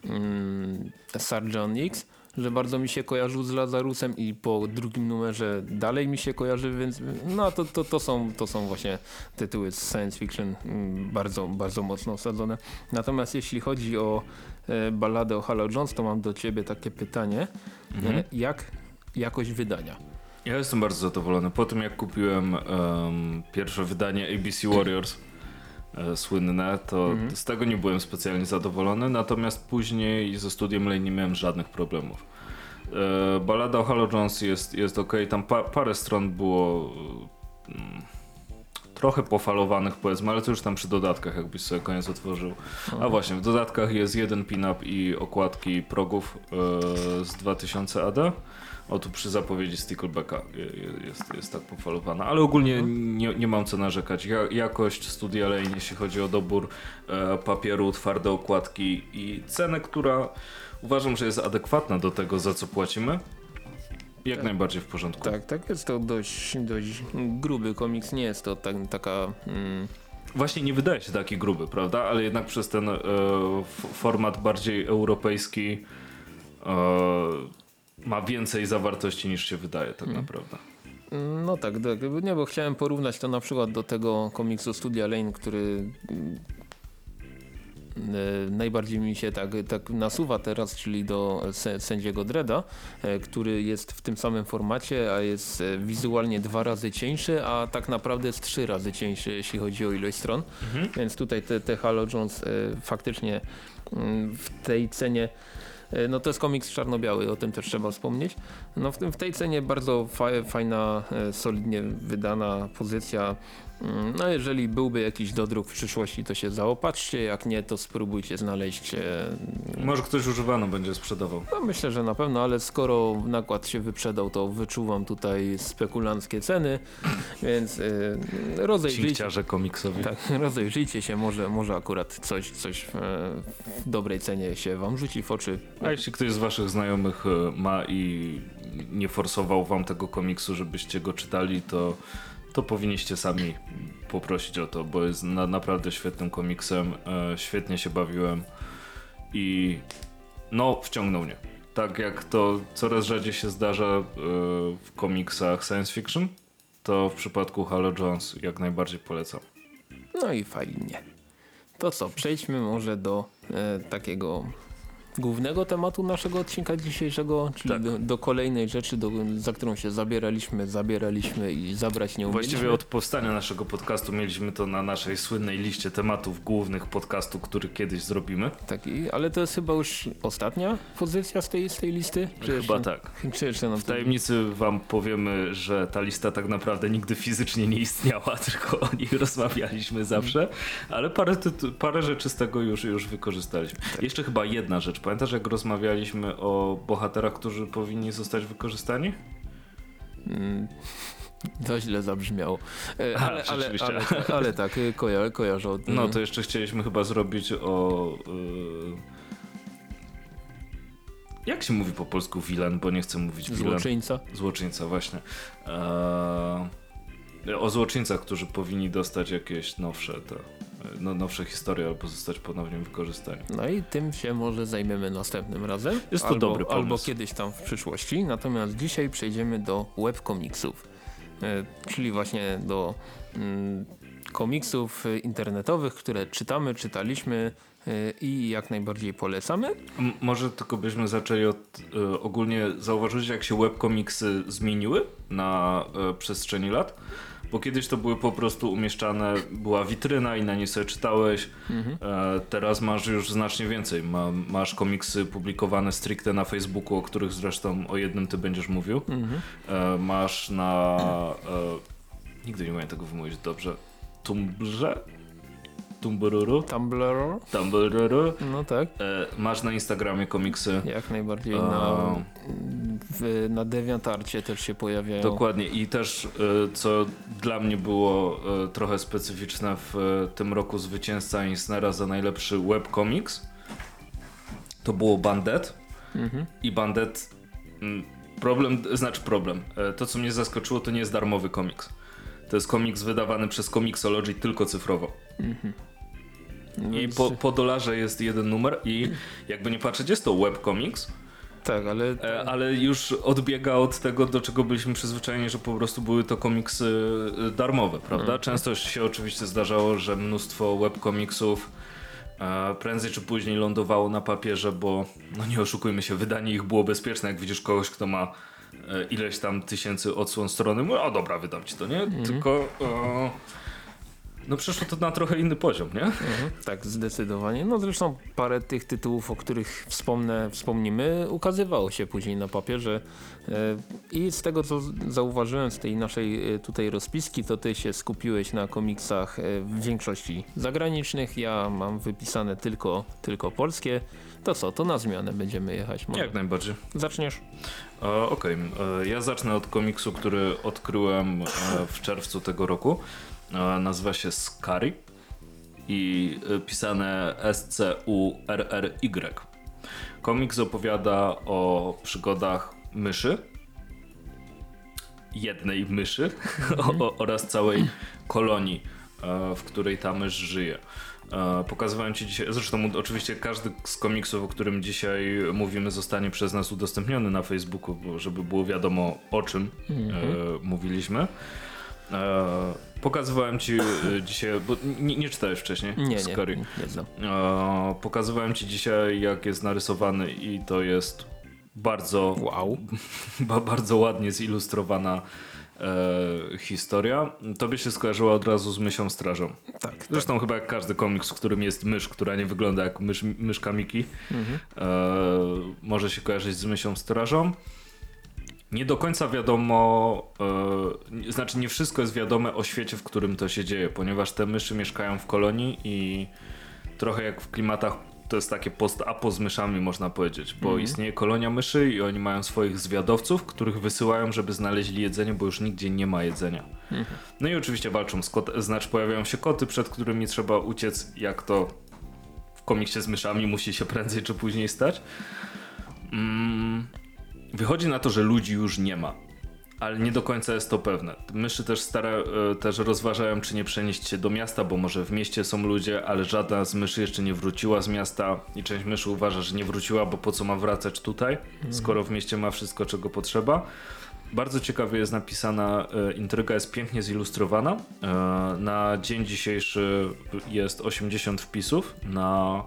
mm, Sargon X, że bardzo mi się kojarzył z Lazarusem i po drugim numerze dalej mi się kojarzy, więc no to, to, to, są, to są właśnie tytuły z science fiction mm, bardzo, bardzo mocno osadzone. Natomiast jeśli chodzi o e, balladę o Halo Jones, to mam do ciebie takie pytanie. Mhm. E, jak jakość wydania? Ja jestem bardzo zadowolony. Po tym jak kupiłem em, pierwsze wydanie ABC Warriors słynne, to Mhm. z tego nie byłem specjalnie zadowolony, natomiast później ze studiem Lane nie miałem żadnych problemów. E, Balada o Halo Jones jest, jest ok, tam pa, parę stron było mm, trochę pofalowanych powiedzmy, ale to już tam przy dodatkach jakbyś sobie koniec otworzył. A właśnie, w dodatkach jest jeden pin-up i okładki progów e, z 2000 AD. O tu przy zapowiedzi Sticklebacka je- je- jest, jest tak pofalowana, ale ogólnie nie, nie mam co narzekać. Ja, jakość Studia Lane, jeśli chodzi o dobór e, papieru, twarde okładki i cenę, która uważam, że jest adekwatna do tego, za co płacimy. Jak Tak. najbardziej w porządku. Tak, tak, jest to dość, dość gruby komiks, nie jest to tak, taka... Mm, Właśnie nie wydaje się taki gruby, prawda? Ale jednak przez ten e, format bardziej europejski e, ma więcej zawartości niż się wydaje tak naprawdę. No tak, tak, nie, bo chciałem porównać to na przykład do tego komiksu Studia Lane, który mm, e, najbardziej mi się tak, tak nasuwa teraz, czyli do sę- sędziego Dreda, e, który jest w tym samym formacie, a jest e, wizualnie dwa razy cieńszy, a tak naprawdę jest trzy razy cieńszy, jeśli chodzi o ilość stron. Więc tutaj te, te Halo Jones faktycznie mm, w tej cenie No to jest komiks czarno-biały, o tym też trzeba wspomnieć. No w, w tej cenie bardzo fa fajna, e, solidnie wydana pozycja. Mm, No jeżeli byłby jakiś dodruk w przyszłości, to się zaopatrzcie, jak nie, to spróbujcie znaleźć. e, Może ktoś używano będzie sprzedawał. No myślę, że na pewno, ale skoro nakład się wyprzedał, to wyczuwam tutaj spekulanckie ceny, więc e, rozejrzyjcie, komiksowi. tak, [laughs] rozejrzyjcie się, może, może akurat coś, coś e, w dobrej cenie się wam rzuci w oczy. A jeśli ktoś z waszych znajomych ma i nie forsował wam tego komiksu, żebyście go czytali, to, to powinniście sami poprosić o to, bo jest na, naprawdę świetnym komiksem. E, świetnie się bawiłem i no, wciągnął mnie. Tak jak to coraz rzadziej się zdarza e, w komiksach science fiction, to w przypadku Halo Jones jak najbardziej polecam. No i fajnie. To co, przejdźmy może do e, takiego głównego tematu naszego odcinka dzisiejszego, czyli Tak. do, do kolejnej rzeczy, do, za którą się zabieraliśmy, zabieraliśmy i zabrać nie umieliśmy. Właściwie od powstania naszego podcastu mieliśmy to na naszej słynnej liście tematów głównych podcastu, który kiedyś zrobimy. Taki, ale to jest chyba już ostatnia pozycja z tej, z tej listy? Chyba tak. Czy W tajemnicy wam powiemy, że ta lista tak naprawdę nigdy fizycznie nie istniała, [laughs] tylko o niej rozmawialiśmy zawsze, ale parę, tytu- parę rzeczy z tego już, już wykorzystaliśmy. Jeszcze chyba jedna rzecz. Pamiętasz, jak rozmawialiśmy o bohaterach, którzy powinni zostać wykorzystani? Mm, To źle zabrzmiało. E, A, Ale, ale, rzeczywiście. ale, ale tak, e, koja, kojarzę. No to jeszcze chcieliśmy chyba zrobić o... y, Jak się mówi po polsku villain, bo nie chcę mówić villain. Złoczyńca. Złoczyńca, właśnie. Eee, o złoczyńcach, którzy powinni dostać jakieś nowsze, te, no, nowsze historie albo zostać ponownie wykorzystani. No i tym się może zajmiemy następnym razem. Jest to albo, dobry pomysł. Albo kiedyś tam w przyszłości. Natomiast dzisiaj przejdziemy do webkomiksów. E, czyli właśnie do mm, komiksów internetowych, które czytamy, czytaliśmy e, i jak najbardziej polecamy. M- może tylko byśmy zaczęli od e, ogólnie zauważyć, jak się webkomiksy zmieniły na e, przestrzeni lat. Bo kiedyś to były po prostu umieszczane, była witryna i na niej sobie czytałeś. E, teraz masz już znacznie więcej. Ma, masz komiksy publikowane stricte na Facebooku, o których zresztą o jednym ty będziesz mówił. E, masz na. E, nigdy nie umiem tego wymówić dobrze. Tumblrze? Tumblruru? Tumblr, Tumblruru? no tak, E, masz na Instagramie komiksy. jak najbardziej na, w, na DeviantArcie też się pojawiają. Dokładnie i też e, co dla mnie było e, trochę specyficzne w tym roku zwycięzca Eisnera za najlepszy webcomics to było Bandet Mhm. i Bandet mm, problem, znaczy problem, to co mnie zaskoczyło to nie jest darmowy komiks. To jest komiks wydawany przez Comixology tylko cyfrowo. I Więc- po, po dolarze jest jeden numer i jakby nie patrzeć jest to webcomics, Tak, ale E, ale już odbiega od tego, do czego byliśmy przyzwyczajeni, że po prostu były to komiksy e, darmowe, prawda? Często się oczywiście zdarzało, że mnóstwo webkomiksów e, prędzej czy później lądowało na papierze, bo no nie oszukujmy się, wydanie ich było bezpieczne, jak widzisz kogoś, kto ma ileś tam tysięcy odsłon strony, mówię, o dobra, wydam ci to, nie? Tylko e, no przeszło to na trochę inny poziom, nie? Mhm, tak, zdecydowanie. No zresztą parę tych tytułów, o których wspomnę, wspomnimy, ukazywało się później na papierze. E, I z tego, co zauważyłem z tej naszej e, tutaj rozpiski, to ty się skupiłeś na komiksach e, w większości zagranicznych. Ja mam wypisane tylko, tylko polskie. To co, to na zmianę będziemy jechać. Może Jak najbardziej. Zaczniesz? Okej, e, ja zacznę od komiksu, który odkryłem w czerwcu tego roku. Nazywa się Scary i e, pisane S-C-U-R-R-Y. Komiks opowiada o przygodach myszy, jednej myszy [laughs] o, oraz całej kolonii, e, w której ta mysz żyje. E, Pokazywałem Ci dzisiaj, zresztą oczywiście każdy z komiksów, o którym dzisiaj mówimy, zostanie przez nas udostępniony na Facebooku, bo żeby było wiadomo o czym e, mówiliśmy. E, pokazywałem ci e, dzisiaj, bo nie, nie czytałeś wcześniej Nie, z nie, nie, znam. E, pokazywałem ci dzisiaj, jak jest narysowany i to jest bardzo, Wow. [laughs] ba, bardzo ładnie zilustrowana e, historia. Tobie się skojarzyła od razu z Mysią Strażą. Tak. Zresztą chyba jak każdy komiks, w którym jest mysz, która nie wygląda jak mysz, myszka Miki, Mhm. e, może się kojarzyć z Mysią Strażą. Nie do końca wiadomo, e, znaczy nie wszystko jest wiadome o świecie, w którym to się dzieje, ponieważ te myszy mieszkają w kolonii i trochę jak w klimatach to jest takie post-apo z myszami można powiedzieć, bo istnieje kolonia myszy i oni mają swoich zwiadowców, których wysyłają, żeby znaleźli jedzenie, bo już nigdzie nie ma jedzenia. No i oczywiście walczą z kotem, znaczy pojawiają się koty, przed którymi trzeba uciec, jak to w komiksie z myszami musi się prędzej czy później stać. Mm, wychodzi na to, że ludzi już nie ma, ale nie do końca jest to pewne. Myszy też, stara, e, też rozważają, czy nie przenieść się do miasta, bo może w mieście są ludzie, ale żadna z myszy jeszcze nie wróciła z miasta i część myszy uważa, że nie wróciła, bo po co ma wracać tutaj, skoro w mieście ma wszystko, czego potrzeba. Bardzo ciekawie jest napisana, e, intryga jest pięknie zilustrowana. E, na dzień dzisiejszy jest 80 wpisów na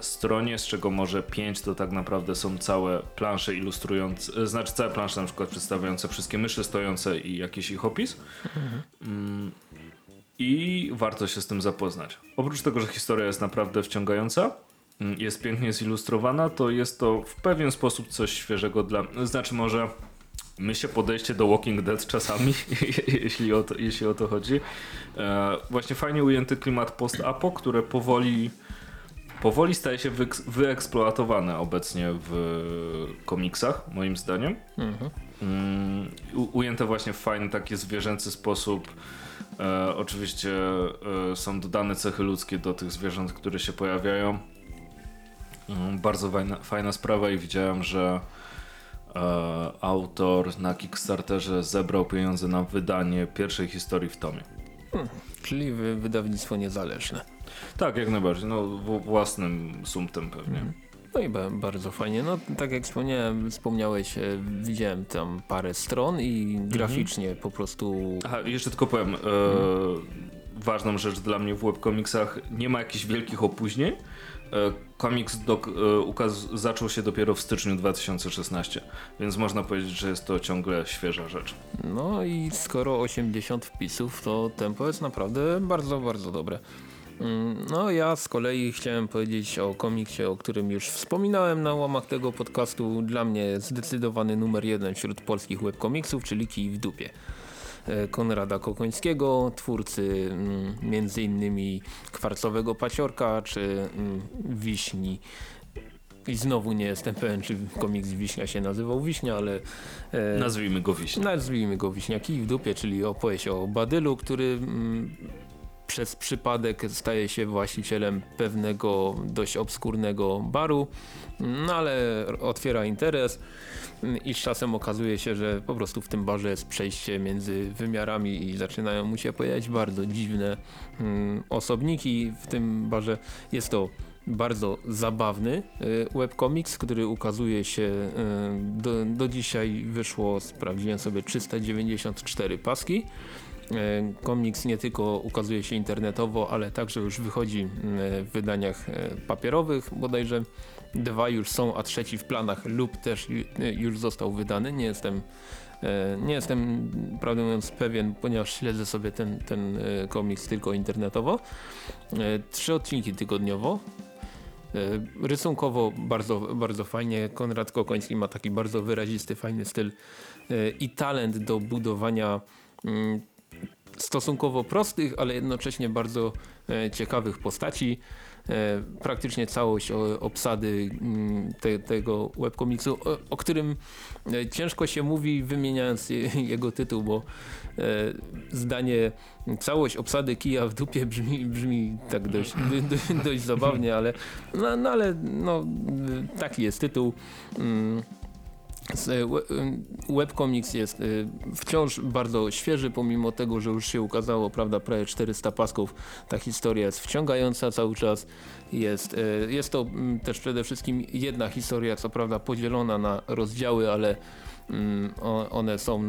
stronie, z czego może 5 to tak naprawdę są całe plansze ilustrujące, e, znaczy całe plansze na przykład przedstawiające wszystkie myszy stojące i jakiś ich opis. Mm, I warto się z tym zapoznać. Oprócz tego, że historia jest naprawdę wciągająca, mm, jest pięknie zilustrowana, to jest to w pewien sposób coś świeżego dla Znaczy może myślę podejście do Walking Dead czasami, [laughs] jeśli o to, jeśli o to chodzi. E, właśnie fajnie ujęty klimat post-apo, które powoli powoli staje się wyeks- wyeksploatowane obecnie w komiksach, moim zdaniem. Mhm. Mm, ujęte właśnie w fajny, taki zwierzęcy sposób. E, oczywiście e, są dodane cechy ludzkie do tych zwierząt, które się pojawiają. Mm, bardzo fajna, fajna sprawa i widziałem, że e, autor na Kickstarterze zebrał pieniądze na wydanie pierwszej historii w tomie. Czyli wy, wydawnictwo niezależne. Tak, jak najbardziej. No, własnym sumtem pewnie. No i ba bardzo fajnie. No tak jak wspomniałem, wspomniałeś, e, widziałem tam parę stron i graficznie po prostu Aha, jeszcze tylko powiem. E, ważną rzecz dla mnie w webkomiksach, nie ma jakichś wielkich opóźnień. E, komiks e, ukaz- zaczął się dopiero w styczniu 2016, więc można powiedzieć, że jest to ciągle świeża rzecz. No i skoro 80 wpisów, to tempo jest naprawdę bardzo, bardzo dobre. Mm, No ja z kolei chciałem powiedzieć o komiksie, o którym już wspominałem na łamach tego podcastu. Dla mnie zdecydowany numer jeden wśród polskich webkomiksów, czyli Kij w dupie. E, Konrada Kokońskiego, twórcy mm, między innymi Kwarcowego Paciorka czy mm, Wiśni. I znowu nie jestem pewien, czy komiks Wiśnia się nazywał Wiśnia, ale e, Nazwijmy go Wiśnia. Nazwijmy go Wiśniaki w dupie, czyli opowieść o Badylu, który mm, przez przypadek staje się właścicielem pewnego dość obskurnego baru, no ale otwiera interes mm, i z czasem okazuje się, że po prostu w tym barze jest przejście między wymiarami i zaczynają mu się pojawiać bardzo dziwne mm, osobniki w tym barze. Jest to bardzo zabawny y, webcomics, który ukazuje się y, do, do dzisiaj wyszło, sprawdziłem sobie 394 paski. Y, Komiks nie tylko ukazuje się internetowo, ale także już wychodzi y, w wydaniach y, papierowych, bodajże dwa już są, a trzeci w planach lub też ju- już został wydany. Nie jestem, nie jestem prawdę mówiąc pewien, ponieważ śledzę sobie ten, ten komiks tylko internetowo. Trzy odcinki tygodniowo. E, Rysunkowo bardzo, bardzo fajnie. Konrad Kokoński ma taki bardzo wyrazisty, fajny styl e, i talent do budowania mm, stosunkowo prostych, ale jednocześnie bardzo e, ciekawych postaci. E, Praktycznie całość obsady mm, te, tego webkomiksu, o, o którym e, ciężko się mówi wymieniając je, [laughs] jego tytuł, bo zdanie całość obsady kija w dupie brzmi, brzmi tak dość, do, dość zabawnie, ale no, no ale no, taki jest tytuł. E, y, Webcomics jest y, wciąż bardzo świeży, pomimo tego, że już się ukazało, prawda, prawie 400 pasków. Ta historia jest wciągająca cały czas. Jest, jest to mm, też przede wszystkim jedna historia, co prawda podzielona na rozdziały, ale mm, one są,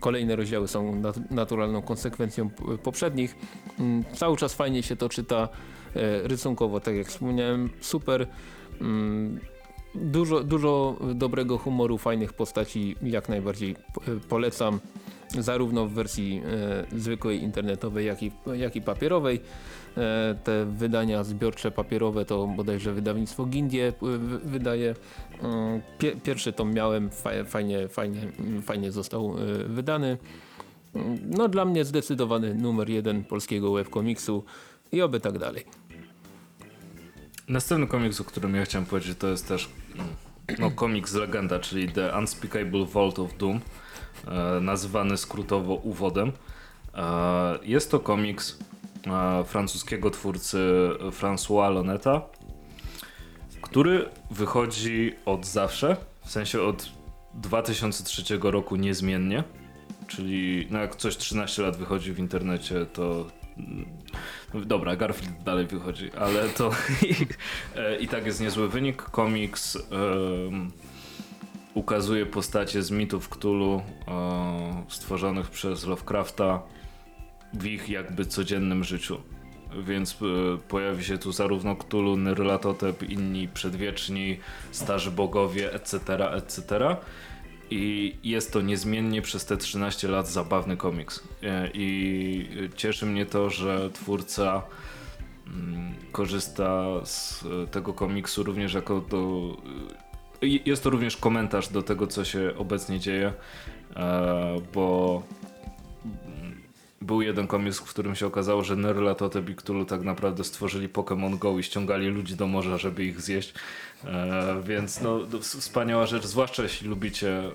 kolejne rozdziały są nat, naturalną konsekwencją poprzednich. Mm, Cały czas fajnie się to czyta e, rysunkowo, tak jak wspomniałem, super. Dużo, dużo dobrego humoru, fajnych postaci, jak najbardziej p- polecam. Zarówno w wersji e, zwykłej internetowej, jak i, jak i papierowej. E, te wydania zbiorcze papierowe to bodajże wydawnictwo Gindie e, wy- wydaje. Mm, Pie, pierwszy tom miałem, fa, fajnie, fajnie, fajnie został e, wydany. No dla mnie zdecydowany numer jeden polskiego webkomiksu i oby tak dalej. Następny komiks, o którym ja chciałem powiedzieć, to jest też mm, no, komiks legenda, czyli The Unspeakable Vault of Doom, e, nazywany skrótowo Uwodem. E, jest to komiks e, francuskiego twórcy François Loneta, który wychodzi od zawsze, w sensie od 2003 roku niezmiennie. Czyli no jak coś 13 lat wychodzi w internecie, to mm, Dobra, Garfield dalej wychodzi, ale to [laughs] e, i tak jest niezły wynik. Komiks em, ukazuje postacie z mitów Cthulhu e, stworzonych przez Lovecrafta w ich jakby codziennym życiu. Więc e, pojawi się tu zarówno Cthulhu, Nyarlathotep, inni przedwieczni, starzy bogowie, etc., etc. I jest to niezmiennie przez te 13 lat zabawny komiks. E, I cieszy mnie to, że twórca mm, korzysta z e, tego komiksu również jako do. e, Jest to również komentarz do tego, co się obecnie dzieje, bo mm, był jeden komiks, w którym się okazało, że Nyarlathotep i Cthulhu tak naprawdę stworzyli Pokémon Go i ściągali ludzi do morza, żeby ich zjeść. E, więc no, wspaniała rzecz, zwłaszcza jeśli lubicie e,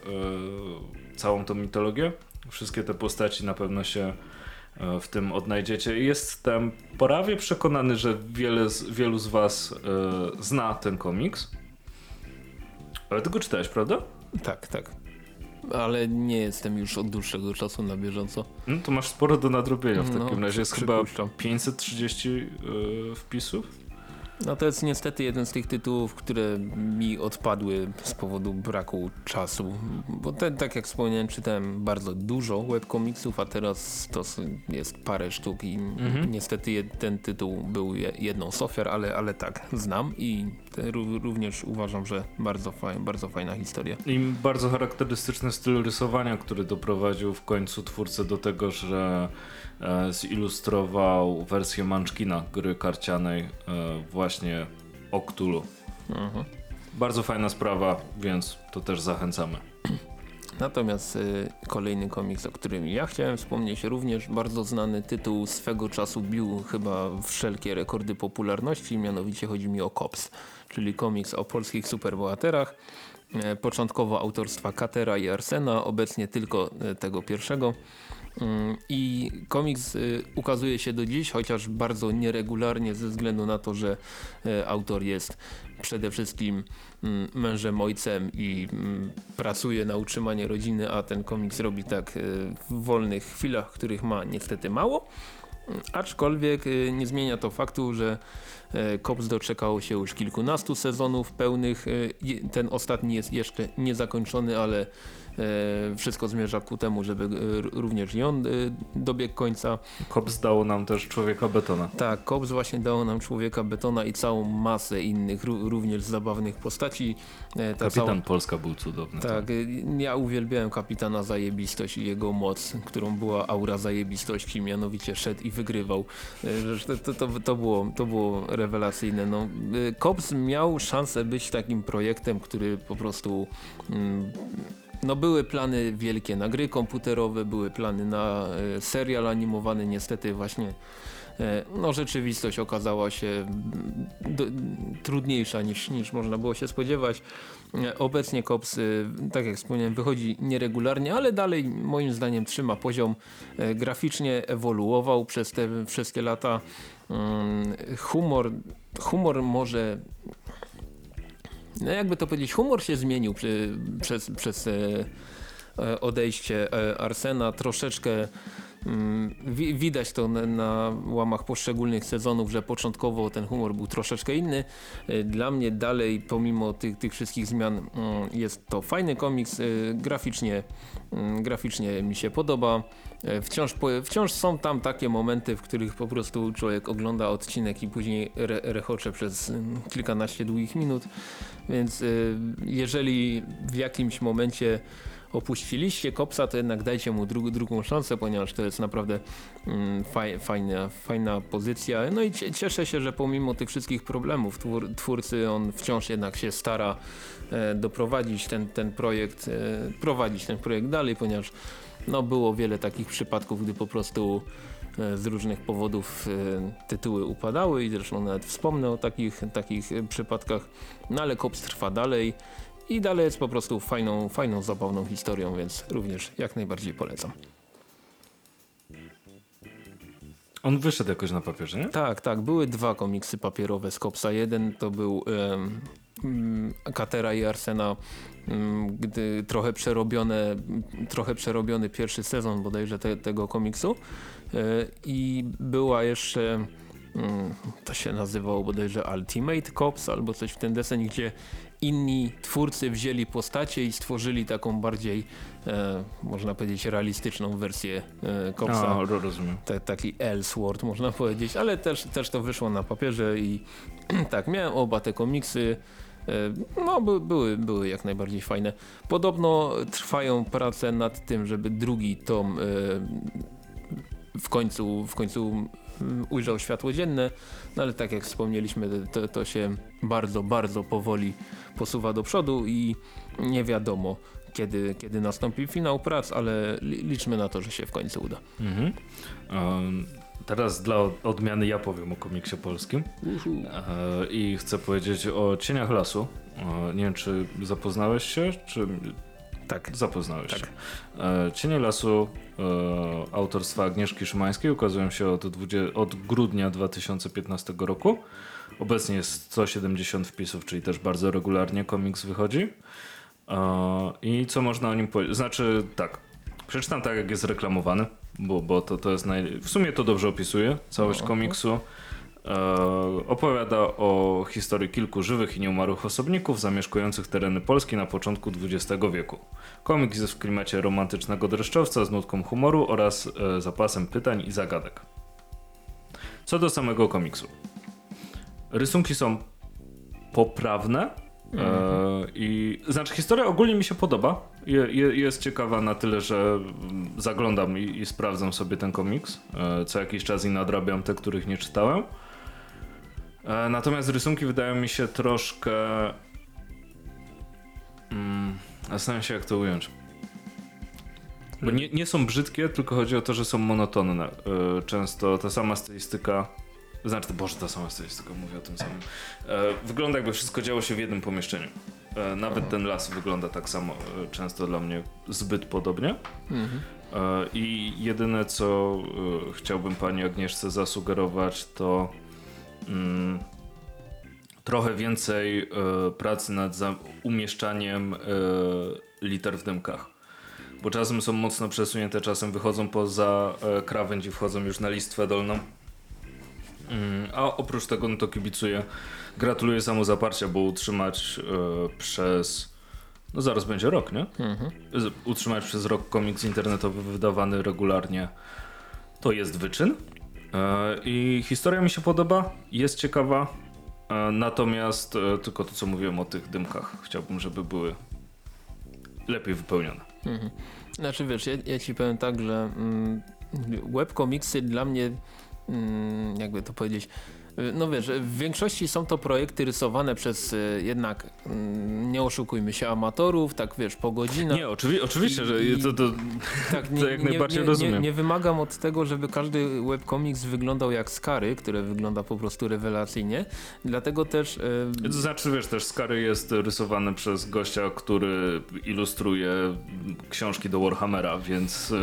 całą tą mitologię. Wszystkie te postaci na pewno się e, w tym odnajdziecie. Jestem prawie przekonany, że wiele z, wielu z Was e, zna ten komiks. Ale ty go czytałeś, prawda? Tak, tak. Ale nie jestem już od dłuższego czasu na bieżąco. No to masz sporo do nadrobienia w No, takim razie. Jest chyba przypuszczam. 530 e, wpisów. No to jest niestety jeden z tych tytułów, które mi odpadły z powodu braku czasu. Bo te, tak jak wspomniałem, czytałem bardzo dużo webkomiksów, a teraz to jest parę sztuk i Mhm. niestety ten tytuł był je, jedną z ofiar, ale, ale tak, znam i również uważam, że bardzo, faj, bardzo fajna historia. I bardzo charakterystyczny styl rysowania, który doprowadził w końcu twórcę do tego, że zilustrował wersję Munchkina, gry karcianej e, właśnie o Cthulhu. Mhm. Bardzo fajna sprawa, więc to też zachęcamy. Natomiast y, kolejny komiks, o którym ja chciałem wspomnieć, również bardzo znany tytuł swego czasu bił chyba wszelkie rekordy popularności, mianowicie chodzi mi o Cops, czyli komiks o polskich superbohaterach. E, początkowo autorstwa Katera i Arsena, obecnie tylko e, tego pierwszego. I komiks y, ukazuje się do dziś, chociaż bardzo nieregularnie ze względu na to, że e, autor jest przede wszystkim mm, mężem, ojcem i mm, pracuje na utrzymanie rodziny, a ten komiks robi tak y, w wolnych chwilach, których ma niestety mało. Aczkolwiek y, nie zmienia to faktu, że Cops doczekało się już kilkunastu sezonów pełnych. y, Ten ostatni jest jeszcze niezakończony, ale wszystko zmierza ku temu, żeby r- również i on y, dobiegł końca. Kops dało nam też Człowieka Betona. Tak, Cops właśnie dało nam Człowieka Betona i całą masę innych, ró- również zabawnych postaci. E, ta Kapitan cała- Polska był cudowny. tak, y, ja uwielbiałem kapitana zajebistość i jego moc, którą była aura zajebistości, mianowicie szedł i wygrywał. To, to, to, to, było, to było rewelacyjne. No, Cops miał szansę być takim projektem, który po prostu mm, no były plany wielkie na gry komputerowe, były plany na e, serial animowany, niestety właśnie e, no rzeczywistość okazała się do, trudniejsza niż, niż można było się spodziewać. E, Obecnie Cops, y, tak jak wspomniałem, wychodzi nieregularnie, ale dalej moim zdaniem trzyma poziom. Graficznie ewoluował przez te wszystkie lata. Mm, Humor, humor może no jakby to powiedzieć, humor się zmienił przy, przez, przez e, e, odejście e, Arsena. Troszeczkę mm, wi widać to na, łamach poszczególnych sezonów, że początkowo ten humor był troszeczkę inny. Dla mnie dalej, pomimo tych, tych wszystkich zmian, mm, jest to fajny komiks. Graficznie, mm, graficznie mi się podoba. E, Wciąż, wciąż są tam takie momenty, w których po prostu człowiek ogląda odcinek i później re, rechocze przez mm, kilkanaście długich minut. Więc y, jeżeli w jakimś momencie opuściliście Kopsa, to jednak dajcie mu dru drugą szansę, ponieważ to jest naprawdę mm, faj fajna, fajna pozycja. No i cie- cieszę się, że pomimo tych wszystkich problemów twór twórcy on wciąż jednak się stara e, doprowadzić ten, ten projekt, e, prowadzić ten projekt dalej, ponieważ no, było wiele takich przypadków, gdy po prostu e, z różnych powodów e, tytuły upadały i zresztą nawet wspomnę o takich, takich e, przypadkach, no ale Kops trwa dalej i dalej jest po prostu fajną, fajną, zabawną historią, więc również jak najbardziej polecam. On wyszedł jakoś na papierze, nie? Tak, tak, były dwa komiksy papierowe z Kopsa. Jeden to był mm, Katera i Arsena, gdy trochę przerobione, mm, trochę przerobiony pierwszy sezon bodajże te, tego komiksu E, i była jeszcze mm, to się nazywało bodajże Ultimate Cops albo coś w ten deseń, gdzie inni twórcy wzięli postacie i stworzyli taką bardziej, e, można powiedzieć, realistyczną wersję e, Copsa A, ro- rozumiem. te, taki Ellsworth można powiedzieć, ale też, też to wyszło na papierze i [clears throat] tak, miałem oba te komiksy. E, No, by, były, były jak najbardziej fajne. Podobno trwają prace nad tym, żeby drugi tom e, w końcu, w końcu ujrzał światło dzienne, no ale tak jak wspomnieliśmy, to, to się bardzo, bardzo powoli posuwa do przodu i nie wiadomo kiedy, kiedy nastąpi finał prac, ale li- liczmy na to, że się w końcu uda. Mhm. Um, teraz dla od- odmiany ja powiem o komiksie polskim e, i chcę powiedzieć o Cieniach Lasu. E, nie wiem, czy zapoznałeś się, czy Tak. zapoznałeś Tak. się. E, Cienie Lasu autorstwa Agnieszki Szymańskiej ukazują się od, 20, od grudnia 2015 roku. Obecnie jest 170 wpisów, czyli też bardzo regularnie komiks wychodzi. I co można o nim powiedzieć? Znaczy tak, przeczytam tak jak jest reklamowany, bo, bo to, to jest naj... w sumie to dobrze opisuje całość No, komiksu. E, opowiada o historii kilku żywych i nieumarłych osobników zamieszkujących tereny Polski na początku XX wieku. Komiks jest w klimacie romantycznego dreszczowca z nutką humoru oraz e, zapasem pytań i zagadek. Co do samego komiksu. Rysunki są poprawne. E, I znaczy, historia ogólnie mi się podoba. Je, je, jest ciekawa na tyle, że mm, zaglądam i, i sprawdzam sobie ten komiks. E, co jakiś czas i nadrabiam te, których nie czytałem. E, natomiast rysunki wydają mi się troszkę. Mm, zastanawiam się, jak to ująć. Bo nie, nie są brzydkie, tylko chodzi o to, że są monotonne. Często ta sama stylistyka. Znaczy, boże, ta sama stylistyka, mówię o tym samym. E, wygląda jakby wszystko działo się w jednym pomieszczeniu. E, nawet ten las wygląda tak samo, e, często dla mnie zbyt podobnie. Mhm. I jedyne co chciałbym pani Agnieszce zasugerować to mm, trochę więcej pracy nad za- umieszczaniem liter w dymkach. Bo czasem są mocno przesunięte, czasem wychodzą poza e, krawędź i wchodzą już na listwę dolną. Mm, a oprócz tego no to kibicuję. Gratuluję samozaparcia, bo utrzymać e, przez. No zaraz będzie rok, nie? Mhm. utrzymać przez rok komiks internetowy wydawany regularnie, to jest wyczyn. E, I historia mi się podoba, jest ciekawa. E, Natomiast tylko to, co mówiłem o tych dymkach, chciałbym, żeby były lepiej wypełnione. Mhm. Znaczy wiesz, ja, ja ci powiem tak, że mm, webkomiksy dla mnie, jakby to powiedzieć, no wiesz, w większości są to projekty rysowane przez y, jednak, mm, nie oszukujmy się, amatorów, tak wiesz, po godzinach. Nie, oczywi- oczywiście, że I- to, to, tak, [laughs] to jak najbardziej nie, rozumiem. Nie, nie wymagam od tego, żeby każdy webkomiks wyglądał jak Skary, które wygląda po prostu rewelacyjnie. Dlatego też. y, to znaczy, wiesz, też Skary jest rysowany przez gościa, który ilustruje książki do Warhammera, więc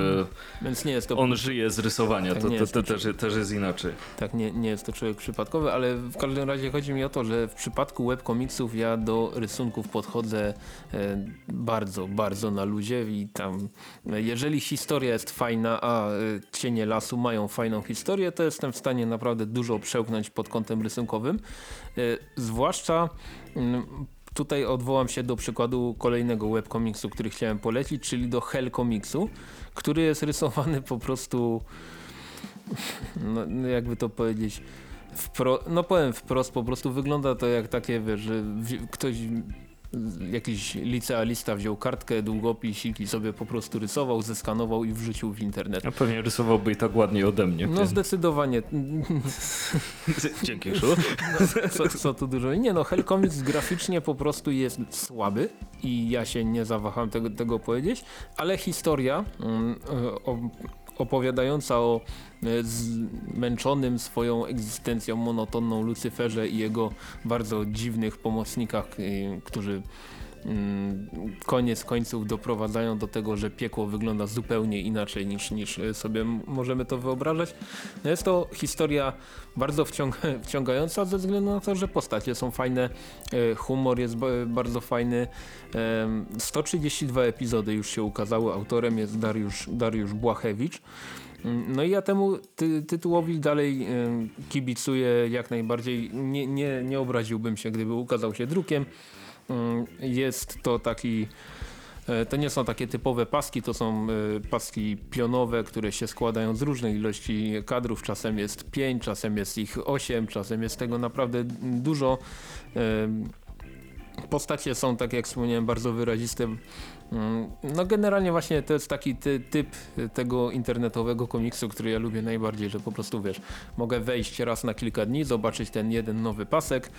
więc nie jest to on żyje z rysowania, Tak to, nie to to też, też jest inaczej. Tak, nie, nie jest to człowiek przypadkowy. Przypadkowe, ale w każdym razie chodzi mi o to, że w przypadku webkomiksów ja do rysunków podchodzę e, bardzo, bardzo na luzie i tam e, jeżeli historia jest fajna, a e, cienie lasu mają fajną historię, to jestem w stanie naprawdę dużo przełknąć pod kątem rysunkowym. Zwłaszcza mm, Tutaj odwołam się do przykładu kolejnego webkomiksu, który chciałem polecić, czyli do Hell Komiksu, który jest rysowany po prostu, [laughs] no jakby to powiedzieć, wpro, no powiem wprost, po prostu wygląda to jak takie, wiesz, że ktoś, jakiś licealista wziął kartkę, długopisik i sobie po prostu rysował, zeskanował i wrzucił w internet. Ja pewnie rysowałby i tak ładniej ode mnie. No zdecydowanie. [laughs] Dzięki, Szu. [laughs] co, co tu dużo. Nie no, Hellcomics graficznie po prostu jest słaby i ja się nie zawaham tego, tego powiedzieć, ale historia mm, o, opowiadająca o e, zmęczonym swoją egzystencją monotonną Lucyferze i jego bardzo dziwnych pomocnikach, y, którzy koniec końców doprowadzają do tego, że piekło wygląda zupełnie inaczej niż, niż e, sobie możemy to wyobrażać. No Jest to historia bardzo wciąga [laughs] wciągająca ze względu na to, że postacie są fajne, e, humor jest ba bardzo fajny. Em, 132 epizody już się ukazały, autorem jest Dariusz, Dariusz Błachewicz. Mm, No i ja temu ty, tytułowi dalej kibicuję jak najbardziej. Nie, nie, nie obraziłbym się, gdyby ukazał się drukiem. Mm, Jest to taki. e, To nie są takie typowe paski, to są e, paski pionowe, które się składają z różnej ilości kadrów. Czasem jest 5, czasem jest ich 8, czasem jest tego naprawdę dużo. Em, Postacie są, tak jak wspomniałem, bardzo wyraziste. Mm, No generalnie właśnie to jest taki ty, typ tego internetowego komiksu, który ja lubię najbardziej, że po prostu wiesz, mogę wejść raz na kilka dni, zobaczyć ten jeden nowy pasek,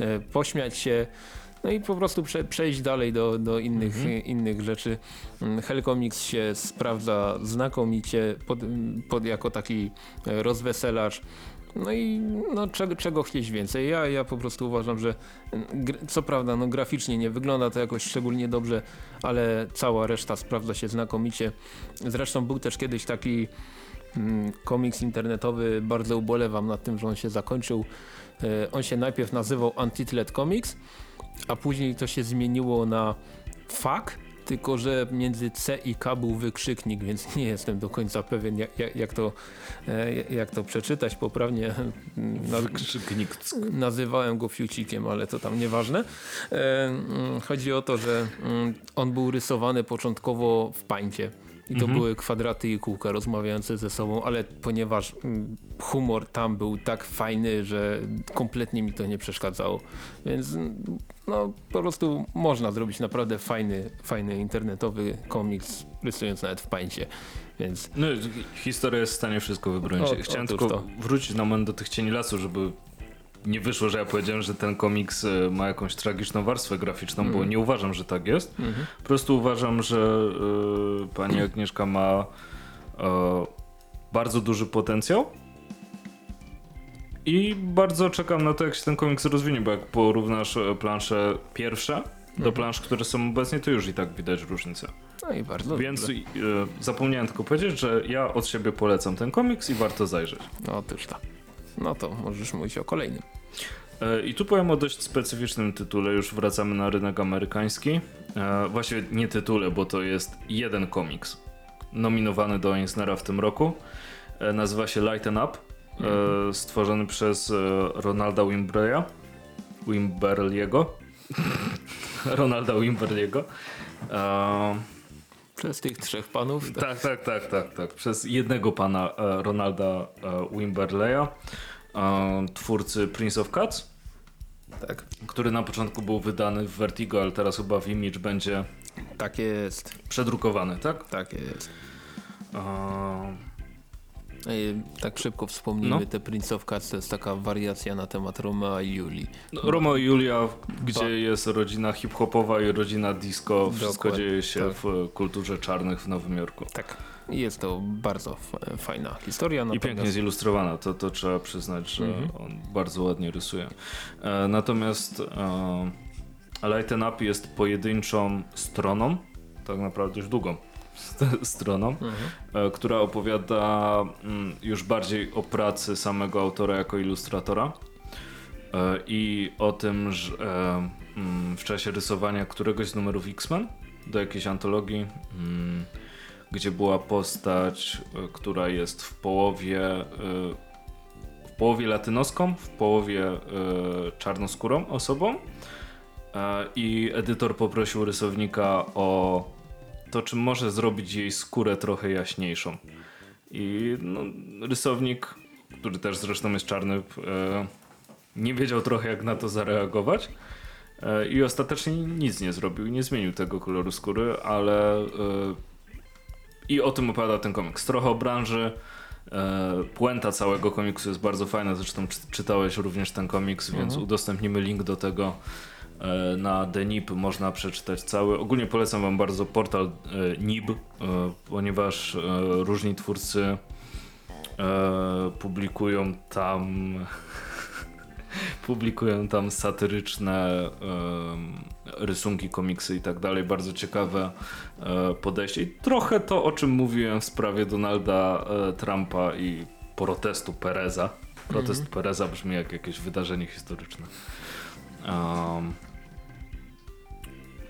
e, pośmiać się, no i po prostu prze, przejść dalej do, do innych, innych rzeczy. Mm, Hellcomics się sprawdza znakomicie pod, pod jako taki e, rozweselacz. No i no, czego, czego chcieć więcej. Ja, ja po prostu uważam, że co prawda no, graficznie nie wygląda to jakoś szczególnie dobrze, ale cała reszta sprawdza się znakomicie. Zresztą był też kiedyś taki mm, komiks internetowy, bardzo ubolewam nad tym, że on się zakończył. E, on się najpierw nazywał Untitled Comics, a później to się zmieniło na FAK, tylko że między C i K był wykrzyknik, więc nie jestem do końca pewien jak, jak, to, e, jak to przeczytać poprawnie. [laughs] Wykrzyknik. nazywałem go fiucikiem, ale to tam nieważne. E, mm, chodzi o to, że mm, on był rysowany początkowo w pańcie. I to były kwadraty i kółka rozmawiające ze sobą, ale ponieważ mm, humor tam był tak fajny, że kompletnie mi to nie przeszkadzało. Więc mm, no po prostu można zrobić naprawdę fajny, fajny internetowy komiks, rysując nawet w pańcie. Więc No, historia jest w stanie wszystko wybronić. O- Chciałem tylko to. wrócić na moment do tych cieni lasu, żeby nie wyszło, że ja powiedziałem, że ten komiks e, ma jakąś tragiczną warstwę graficzną, bo Mhm. nie uważam, że tak jest. Po prostu uważam, że e, pani Agnieszka ma e, bardzo duży potencjał. I bardzo czekam na to, jak się ten komiks rozwinie, bo jak porównasz plansze pierwsze do Mhm. plansz, które są obecnie, to już i tak widać różnicę. no i bardzo Więc dobrze. zapomniałem tylko powiedzieć, że ja od siebie polecam ten komiks i warto zajrzeć. No otóż to. No to możesz mówić o kolejnym. E, I tu powiem o dość specyficznym tytule, już wracamy na rynek amerykański. E, właściwie nie tytule, bo to jest jeden komiks nominowany do Eisnera w tym roku. E, nazywa się Lighten Up, e, stworzony przez Ronalda Wimbreya, Wimberliego. [laughs] Ronalda Wimberliego. Przez tych trzech panów. Tak. tak, tak, tak, tak, tak. Przez jednego pana e, Ronalda e, Wimberleya, e, twórcy Prince of Cats, tak. który na początku był wydany w Vertigo, ale teraz chyba w Image będzie Tak jest. przedrukowany, tak? Tak jest. E, Tak szybko wspomnijmy, No. te Prince of Cats to jest taka wariacja na temat Romea i Julii. no, Romeo i Julia, gdzie jest rodzina hip-hopowa i rodzina disco, wszystko Dokładnie, dzieje się tak. w kulturze czarnych w Nowym Jorku. Tak. Jest to bardzo fajna historia. I pięknie zilustrowana, to, to trzeba przyznać, że Mhm. on bardzo ładnie rysuje. E, natomiast e, Lighten Up jest pojedynczą stroną, tak naprawdę już długą. St- stroną, e, która opowiada mm, już bardziej o pracy samego autora jako ilustratora e, i o tym, że e, mm, w czasie rysowania któregoś z numerów X-Men do jakiejś antologii, mm, gdzie była postać, która jest w połowie w połowie latynoską, w połowie czarnoskórą osobą i edytor poprosił rysownika o to, czy może zrobić jej skórę trochę jaśniejszą. I no, rysownik, który też zresztą jest czarny, e, nie wiedział trochę jak na to zareagować. E, I ostatecznie nic nie zrobił, nie zmienił tego koloru skóry, ale e, i o tym opowiada ten komiks. Trochę o branży. Puenta całego komiksu jest bardzo fajna, zresztą czy, czytałeś również ten komiks, więc udostępnimy link do tego e, na Denip. Można przeczytać cały. Ogólnie polecam wam bardzo portal e, Nib, e, ponieważ różni twórcy publikują tam [laughs] publikują tam satyryczne rysunki, komiksy i tak dalej. Bardzo ciekawe podejście. I trochę to, o czym mówiłem w sprawie Donalda Trumpa i protestu Pereza. Protest Pereza brzmi jak jakieś wydarzenie historyczne. Em,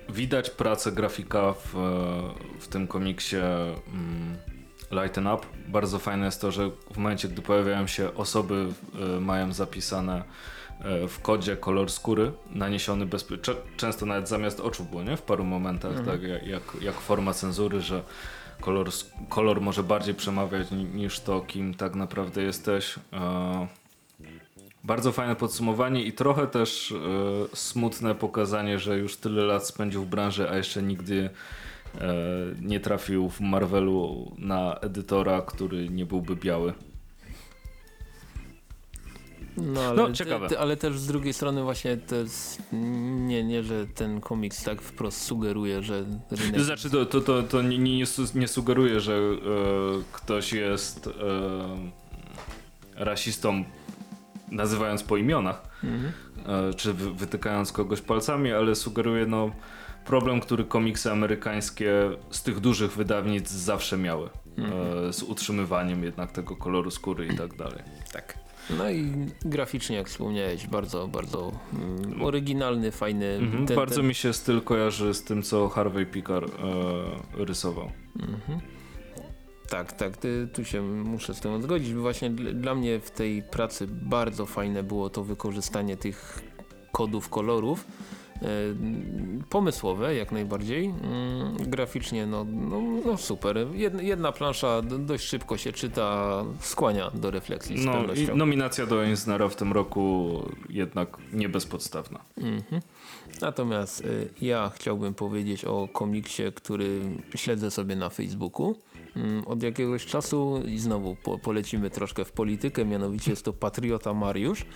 widać pracę grafika w, w tym komiksie mm, Lighten Up. Bardzo fajne jest to, że w momencie, gdy pojawiają się osoby, e, mają zapisane e, w kodzie kolor skóry naniesiony bez, cze- często nawet zamiast oczu było, nie? W paru momentach, tak jak, jak, jak forma cenzury, że kolor, kolor może bardziej przemawiać ni- niż to, kim tak naprawdę jesteś. E, bardzo fajne podsumowanie i trochę też e, smutne pokazanie, że już tyle lat spędził w branży, a jeszcze nigdy e, nie trafił w Marvelu na edytora, który nie byłby biały. No, ale, No, ciekawe. te- ale też z drugiej strony właśnie to jest, nie, nie, że ten komiks tak wprost sugeruje, że rynek... To znaczy, to, to, to, to nie, nie, nie sugeruje, że e, ktoś jest e, rasistą nazywając po imionach, Mhm. e, czy wy, wytykając kogoś palcami, ale sugeruje no, problem, który komiksy amerykańskie z tych dużych wydawnictw zawsze miały. E, z utrzymywaniem jednak tego koloru skóry i tak dalej. Tak. No i graficznie, jak wspomniałeś, bardzo, bardzo mm, oryginalny, fajny. Mhm, ten- bardzo ten- mi się styl kojarzy z tym, co Harvey Pickar e, rysował. Mhm. Tak, tak, tu się muszę z tym zgodzić. Właśnie dl- dla mnie w tej pracy bardzo fajne było to wykorzystanie tych kodów kolorów. E, pomysłowe jak najbardziej. Mm, graficznie no, no, no super. Jedna, jedna plansza dość szybko się czyta, skłania do refleksji z No nominacja do Eisnera w tym roku jednak nie bezpodstawna. Mhm. Natomiast y, ja chciałbym powiedzieć o komiksie, który śledzę sobie na Facebooku od jakiegoś czasu i znowu po, polecimy troszkę w politykę, mianowicie jest to Patriota Mariusz.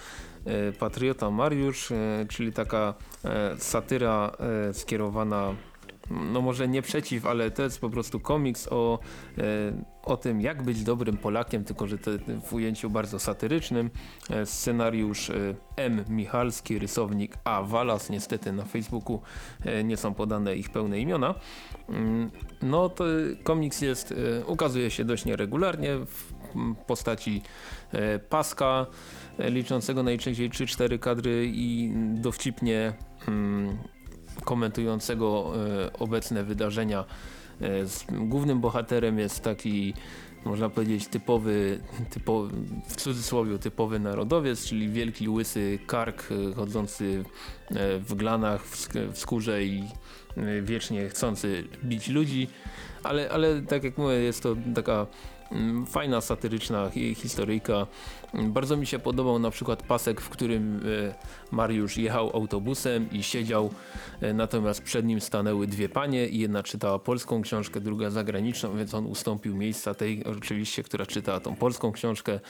E, Patriota Mariusz, e, czyli taka e, satyra skierowana no może nie przeciw, ale to jest po prostu komiks o, e, o tym, jak być dobrym Polakiem, tylko że to w ujęciu bardzo satyrycznym. E, scenariusz e, M. Michalski, rysownik A. Walas. Niestety na Facebooku nie są podane ich pełne imiona. Mm, No to komiks jest, ukazuje się dość nieregularnie w postaci paska liczącego najczęściej 3-4 kadry i dowcipnie mm, komentującego e, obecne wydarzenia. E, głównym bohaterem jest taki można powiedzieć typowy, typo, w cudzysłowie typowy narodowiec, czyli wielki łysy kark e, chodzący w glanach, w, sk- w skórze i wiecznie chcący bić ludzi, ale, ale tak jak mówię jest to taka mm, fajna, satyryczna hi- historyjka. Bardzo mi się podobał na przykład pasek, w którym e, Mariusz jechał autobusem i siedział, e, natomiast przed nim stanęły dwie panie i jedna czytała polską książkę, druga zagraniczną, więc on ustąpił miejsca tej oczywiście, która czytała tą polską książkę,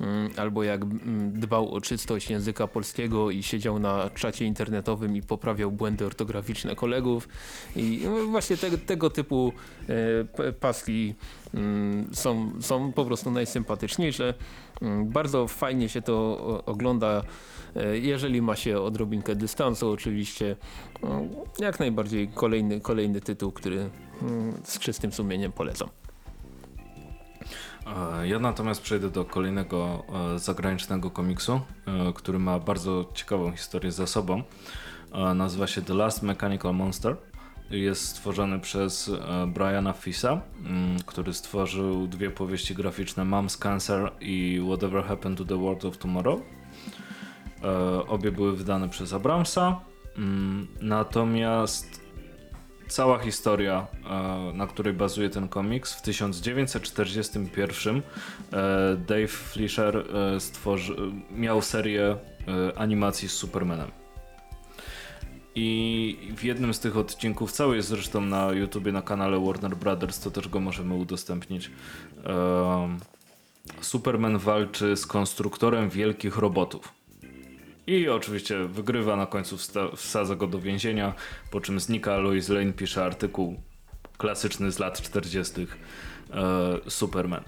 Mm, albo jak mm, dbał o czystość języka polskiego i siedział na czacie internetowym i poprawiał błędy ortograficzne kolegów. i no, właśnie te, tego typu e, paski mm, są, są po prostu najsympatyczniejsze. Mm, Bardzo fajnie się to ogląda, e, jeżeli ma się odrobinkę dystansu oczywiście. Mm, Jak najbardziej kolejny, kolejny tytuł, który mm, z czystym sumieniem polecam. Ja natomiast przejdę do kolejnego e, zagranicznego komiksu, e, który ma bardzo ciekawą historię za sobą. Nazywa się The Last Mechanical Monster. Jest stworzony przez e, Briana Fisa, mm, który stworzył dwie powieści graficzne Mom's Cancer i Whatever Happened to the World of Tomorrow. E, Obie były wydane przez Abramsa. Mm, Natomiast cała historia, e, na której bazuje ten komiks, w 1941 e, Dave Fleischer stworzy, miał serię animacji z Supermanem. I w jednym z tych odcinków, cały jest zresztą na YouTubie, na kanale Warner Brothers, to też go możemy udostępnić. E, Superman walczy z konstruktorem wielkich robotów. I oczywiście wygrywa, na końcu wsadza go do więzienia, po czym znika. Lois Lane pisze artykuł klasyczny z lat 40. E, Superman.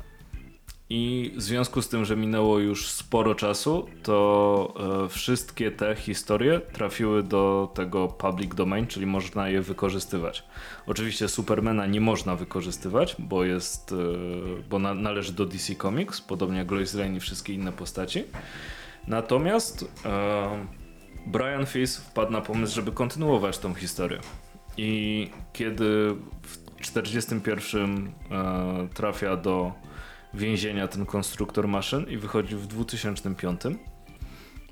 I w związku z tym, że minęło już sporo czasu, to e, wszystkie te historie trafiły do tego public domain, czyli można je wykorzystywać. Oczywiście Supermana nie można wykorzystywać, bo jest, e, bo na, należy do DC Comics, podobnie jak Lois Lane i wszystkie inne postaci. Natomiast e, Brian Fisk wpadł na pomysł, żeby kontynuować tą historię. I kiedy w 41 e, trafia do więzienia ten konstruktor maszyn i wychodzi w 2005,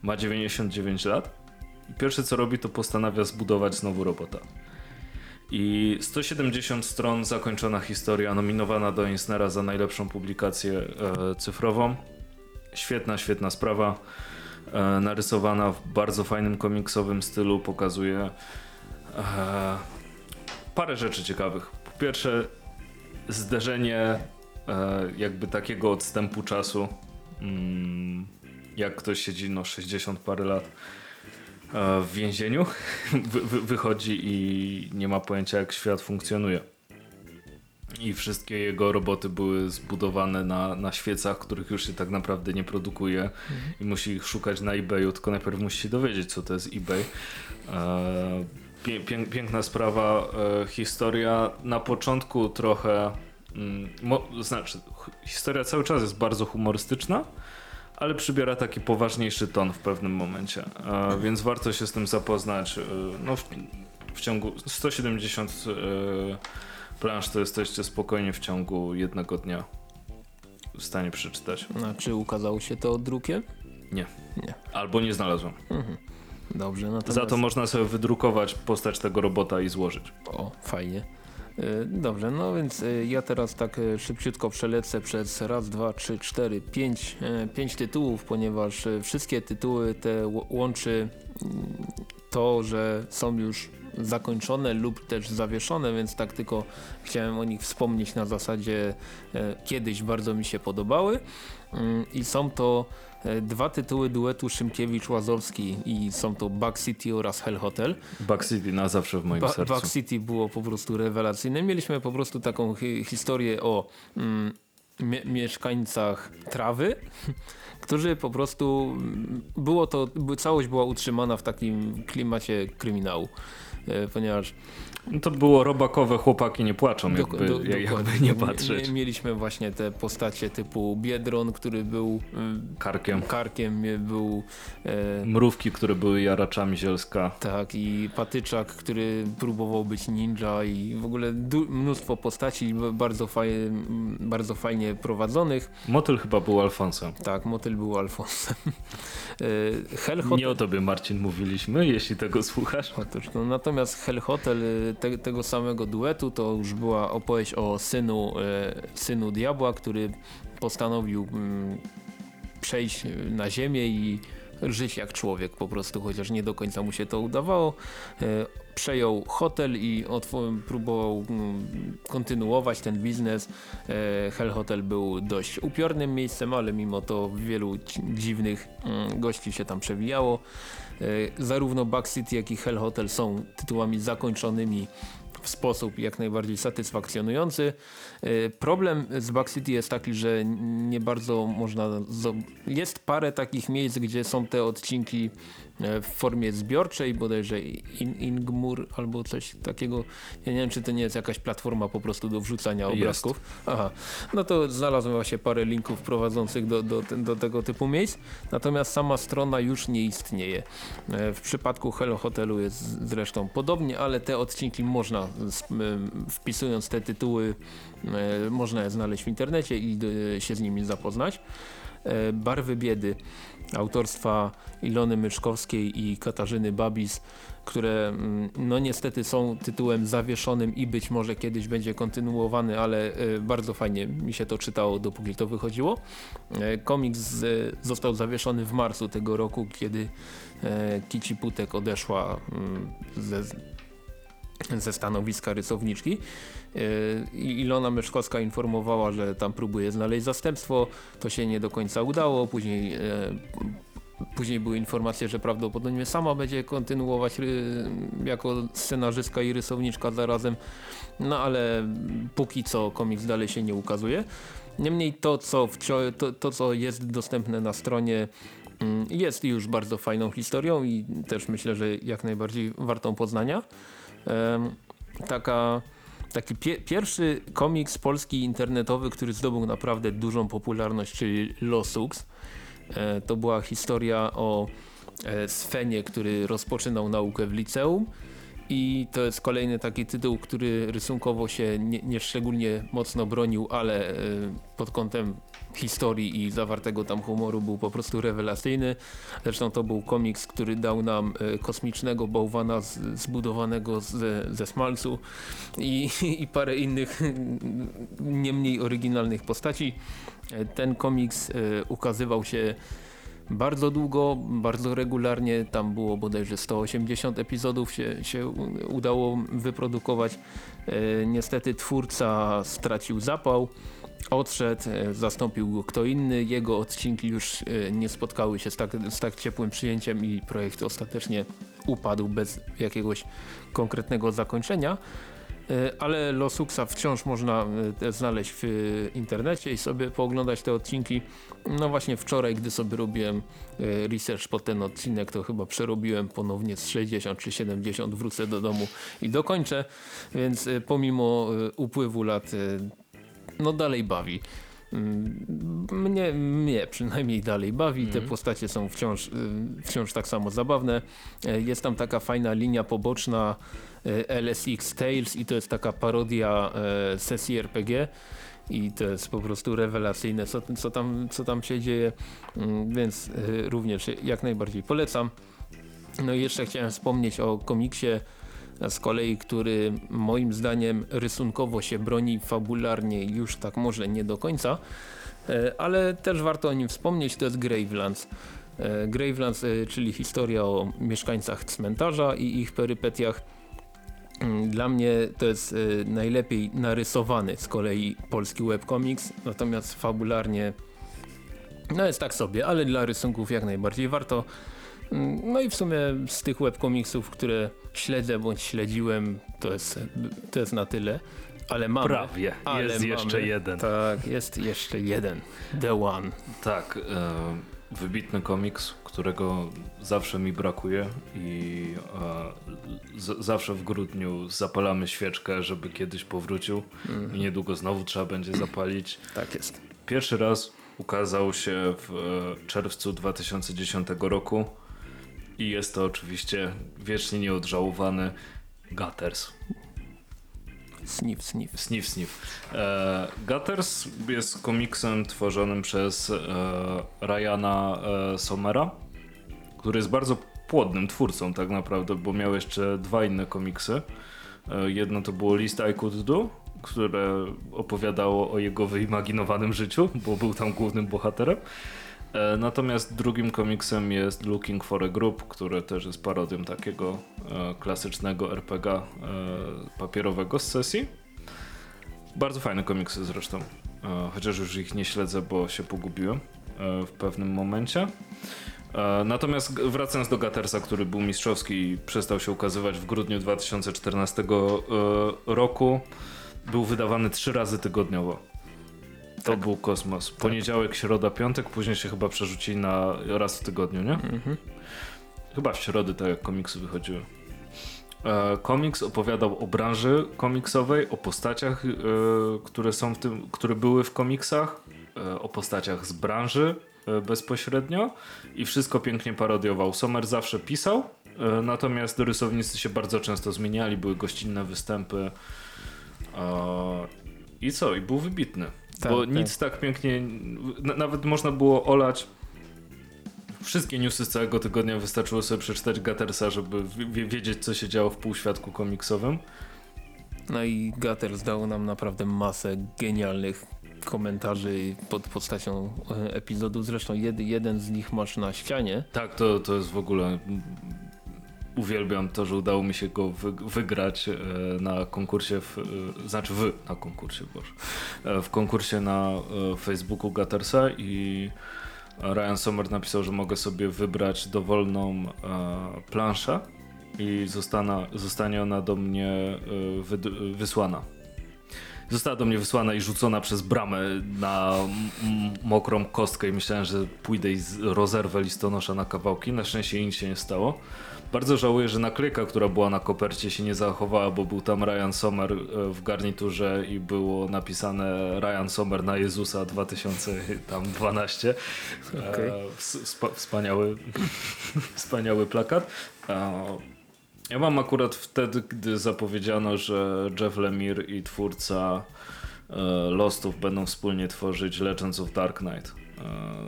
ma 99 lat i pierwsze co robi to postanawia zbudować znowu robota. I 170 stron zakończona historia, nominowana do Eisnera za najlepszą publikację e, cyfrową. Świetna, świetna sprawa. E, narysowana w bardzo fajnym komiksowym stylu, pokazuje e, parę rzeczy ciekawych. Po pierwsze, zderzenie jakby takiego odstępu czasu, mm, jak ktoś siedzi no 60 parę lat e, w więzieniu, [laughs] wy, wy, wychodzi i nie ma pojęcia jak świat funkcjonuje. I wszystkie jego roboty były zbudowane na, na świecach, których już się tak naprawdę nie produkuje i musi ich szukać na eBayu, tylko najpierw musi się dowiedzieć, co to jest eBay. E, piękna sprawa, e, historia na początku trochę, znaczy ch- historia cały czas jest bardzo humorystyczna, ale przybiera taki poważniejszy ton w pewnym momencie, więc warto się z tym zapoznać. E, no, w, w ciągu 170 e, plansz to jesteście spokojnie w ciągu jednego dnia w stanie przeczytać. A czy ukazało się to drukiem? Nie. Nie. Albo nie znalazłem. Mhm. Dobrze, natomiast... Za to można sobie wydrukować postać tego robota i złożyć. O, fajnie. Y, Dobrze, no więc y, ja teraz tak y, szybciutko przelecę przez raz, dwa, trzy, cztery, pięć, pięć tytułów, ponieważ wszystkie tytuły te łączy mm, to, że są już zakończone lub też zawieszone, więc tak tylko chciałem o nich wspomnieć na zasadzie e, kiedyś bardzo mi się podobały. Mm, i są to e, dwa tytuły duetu Szymkiewicz-Łazowski i są to Bug City oraz Hell Hotel. Bug City na zawsze w moim Ba sercu. Bug City było po prostu rewelacyjne. Mieliśmy po prostu taką hi historię o mm, mie mieszkańcach trawy, [laughs] którzy po prostu mm, było to, całość była utrzymana w takim klimacie kryminału. E, ponieważ to było robakowe, chłopaki nie płaczą, jakby, do- jakby nie patrzeć. mie- Mieliśmy właśnie te postacie typu Biedron, który był y, Karkiem. karkiem, y, był e, Mrówki, które były jaraczami zielska. Tak, i patyczak, który próbował być ninja i w ogóle mnóstwo postaci bardzo, faj- bardzo fajnie prowadzonych. Motyl chyba był Alfonsem. Tak, motyl był Alfonsem. [laughs] E, Hell Hotel... Nie o tobie, Marcin, mówiliśmy, jeśli tego słuchasz. Otóż, no, natomiast Hell Hotel y, te, tego samego duetu to już była opowieść o synu, e, synu diabła, który postanowił mm, przejść y, na ziemię i żyć jak człowiek po prostu, chociaż nie do końca mu się to udawało. E, przejął hotel i próbował mm, kontynuować ten biznes. Hell Hotel był dość upiornym miejscem, ale mimo to wielu dziwnych mm, gości się tam przewijało. E, zarówno Back City, jak i Hell Hotel są tytułami zakończonymi w sposób jak najbardziej satysfakcjonujący. E, Problem z Back City jest taki, że nie bardzo można. Jest parę takich miejsc, gdzie są te odcinki w formie zbiorczej, bodajże In Ingmur albo coś takiego. Ja nie wiem, czy to nie jest jakaś platforma po prostu do wrzucania Jest. obrazków. Aha, no to znalazłem właśnie parę linków prowadzących do, do, do tego typu miejsc. Natomiast sama strona już nie istnieje. E, W przypadku Hello Hotelu jest zresztą podobnie, ale te odcinki można, wpisując te tytuły, e, można je znaleźć w internecie i e, się z nimi zapoznać. E, Barwy Biedy autorstwa Ilony Myszkowskiej i Katarzyny Babis, które mm, no niestety są tytułem zawieszonym i być może kiedyś będzie kontynuowany, ale e, bardzo fajnie mi się to czytało dopóki to wychodziło. E, Komiks został zawieszony w marcu tego roku, kiedy e, Kici Putek odeszła mm, ze, ze stanowiska rysowniczki. E, Ilona Myszkowska informowała, że tam próbuje znaleźć zastępstwo. To się nie do końca udało. Później, e, później były informacje, że prawdopodobnie sama będzie kontynuować ry, jako scenarzystka i rysowniczka zarazem. No ale póki co komiks dalej się nie ukazuje. Niemniej to, co, to, to, co jest dostępne na stronie mm, jest już bardzo fajną historią i też myślę, że jak najbardziej wartą poznania. Em, taka, taki pie, pierwszy komiks polski internetowy, który zdobył naprawdę dużą popularność, czyli Losux. E, to była historia o e, Svenie, który rozpoczynał naukę w liceum i to jest kolejny taki tytuł, który rysunkowo się nie, nie szczególnie mocno bronił, ale e, pod kątem historii i zawartego tam humoru był po prostu rewelacyjny. Zresztą to był komiks, który dał nam e, kosmicznego bałwana z, zbudowanego ze, ze smalcu i, [laughs] i parę innych nie mniej oryginalnych postaci. E, Ten komiks e, ukazywał się bardzo długo, bardzo regularnie. Tam było bodajże 180 epizodów się, się udało wyprodukować. E, niestety twórca stracił zapał, odszedł, e, zastąpił go kto inny. Jego odcinki już e, nie spotkały się z tak, z tak ciepłym przyjęciem i projekt ostatecznie upadł bez jakiegoś konkretnego zakończenia. E, Ale Losuxa wciąż można e, znaleźć w e, internecie i sobie pooglądać te odcinki. No właśnie wczoraj, gdy sobie robiłem research po ten odcinek, to chyba przerobiłem ponownie z 60 czy 70, wrócę do domu i dokończę, więc pomimo upływu lat no dalej bawi. Mm, Mnie, mnie przynajmniej dalej bawi. Te postacie są wciąż, wciąż tak samo zabawne. Jest tam taka fajna linia poboczna LSX Tales i to jest taka parodia e, sesji RPG. I to jest po prostu rewelacyjne, co, co, tam, co tam się dzieje, Mm, więc e, również jak najbardziej polecam. No i jeszcze chciałem wspomnieć o komiksie z kolei, który moim zdaniem rysunkowo się broni fabularnie już tak może nie do końca, e, ale też warto o nim wspomnieć, to jest Gravelands. E, Gravelands, e, czyli historia o mieszkańcach cmentarza i ich perypetiach. Mm, Dla mnie to jest e, najlepiej narysowany z kolei polski webcomics, natomiast fabularnie no jest tak sobie, ale dla rysunków jak najbardziej warto. Mm, No i w sumie z tych webkomiksów, które śledzę bądź śledziłem, to jest, to jest na tyle. Ale mamy. Prawie. ale Jest mamy, jeszcze jeden. Tak, jest jeszcze jeden. The One. Tak, e, wybitny komiks, którego zawsze mi brakuje i e, zawsze w grudniu zapalamy świeczkę, żeby kiedyś powrócił i niedługo znowu trzeba będzie zapalić. Tak jest. Pierwszy raz ukazał się w e, czerwcu 2010 roku i jest to oczywiście wiecznie nieodżałowany Gutters. Sniff, sniff. Sniff Sniff. E, Gutters jest komiksem tworzonym przez e, Ryana e, Somera, który jest bardzo płodnym twórcą tak naprawdę, bo miał jeszcze dwa inne komiksy. E, jedno to było List I Could Do, które opowiadało o jego wyimaginowanym życiu, bo był tam głównym bohaterem. E, Natomiast drugim komiksem jest Looking for a Group, który też jest parodią takiego e, klasycznego RPG papierowego z sesji. Bardzo fajne komiksy zresztą, chociaż już ich nie śledzę, bo się pogubiłem w pewnym momencie. E, Natomiast wracając do Gattersa, który był mistrzowski i przestał się ukazywać w grudniu 2014 e, roku, był wydawany trzy razy tygodniowo. To Tak. był kosmos. Poniedziałek, środa, piątek, później się chyba przerzucili na raz w tygodniu, nie? Mhm. Chyba w środę, tak jak komiksy wychodziły. E, komiks opowiadał o branży komiksowej, o postaciach, które są w tym, które były w komiksach, o postaciach z branży bezpośrednio i wszystko pięknie parodiował. Sommer zawsze pisał, e, natomiast rysownicy się bardzo często zmieniali, były gościnne występy. E, I co? I był wybitny. Tak, Bo tak. nic tak pięknie, nawet można było olać Wszystkie newsy z całego tygodnia wystarczyło sobie przeczytać Gattersa, żeby wie- wiedzieć, co się działo w półświadku komiksowym. No i Gatter zdał nam naprawdę masę genialnych komentarzy pod postacią e, epizodu. Zresztą jed, jeden z nich masz na ścianie. Tak, to, to jest w ogóle. Uwielbiam to, że udało mi się go wy, wygrać e, na konkursie, w, e, znaczy wy na konkursie, boże, w konkursie na Facebooku Gattersa i Ryan Sommer napisał, że mogę sobie wybrać dowolną planszę i zostana, zostanie ona do mnie wysłana. Została do mnie wysłana i rzucona przez bramę na mokrą kostkę i myślałem, że pójdę i rozerwę listonosza na kawałki. Na szczęście nic się nie stało. Bardzo żałuję, że naklejka, która była na kopercie się nie zachowała, bo był tam Ryan Sommer e, w garniturze i było napisane Ryan Sommer na Jezusa 2012. Okej. E, ws- spa- wspaniały, wspaniały plakat. E, ja mam akurat wtedy, gdy zapowiedziano, że Jeff Lemire i twórca e, Lostów będą wspólnie tworzyć Legends of Dark Knight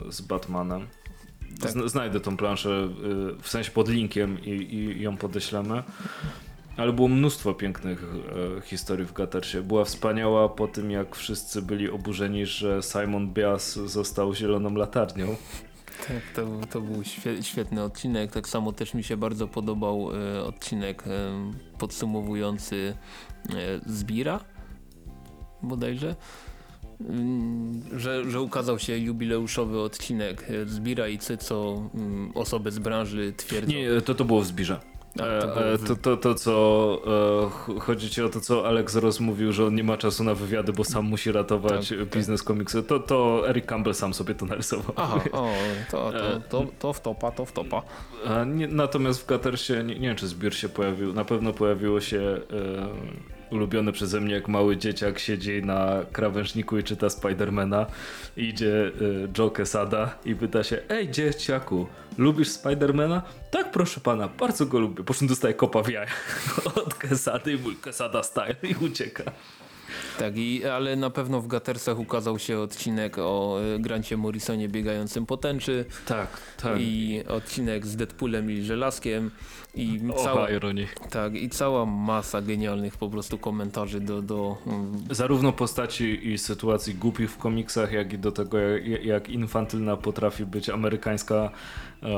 e, z Batmanem. Tak. Zn- znajdę tą planszę e, w sensie pod linkiem i, i ją podeślemy. Ale było mnóstwo pięknych e, historii w Gattersie. Była wspaniała po tym, jak wszyscy byli oburzeni, że Simon Bias został zieloną latarnią. Tak, to, to był świe, świetny odcinek. Tak samo też mi się bardzo podobał e, odcinek e, podsumowujący e, Zbira bodajże. Mm, Że, że ukazał się jubileuszowy odcinek Zbira i Cyco, mm, osoby z branży twierdzą. Nie, to to było w Zbirze. E, to e, To, to, to co e, ch- chodzi ci o to, co Alex Ross mówił, że on nie ma czasu na wywiady, bo sam musi ratować Tak, e, tak. biznes komiksu. To, to Eric Campbell sam sobie to narysował. Aha, o, to, to, E, to, to wtopa, to wtopa. A nie, natomiast w Gattersie, nie, nie wiem czy zbiór się pojawił, na pewno pojawiło się ulubione przeze mnie, jak mały dzieciak siedzi na krawężniku i czyta Spidermana. Idzie e, Joe Quesada i pyta się, ej dzieciaku, lubisz Spidermana? Tak proszę pana, bardzo go lubię. Po czym dostaje kopa w jaja [laughs] od Quesady i mój Quesada style i ucieka. Tak, i, ale na pewno w Gattersach ukazał się odcinek o e, Grancie Morrisonie biegającym po tęczy Tak, tak. i odcinek z Deadpoolem i Żelazkiem i cała, Oha, ironii. tak, i cała masa genialnych po prostu komentarzy do, do mm, Zarówno postaci i sytuacji głupich w komiksach, jak i do tego, jak, jak infantylna potrafi być amerykańska e,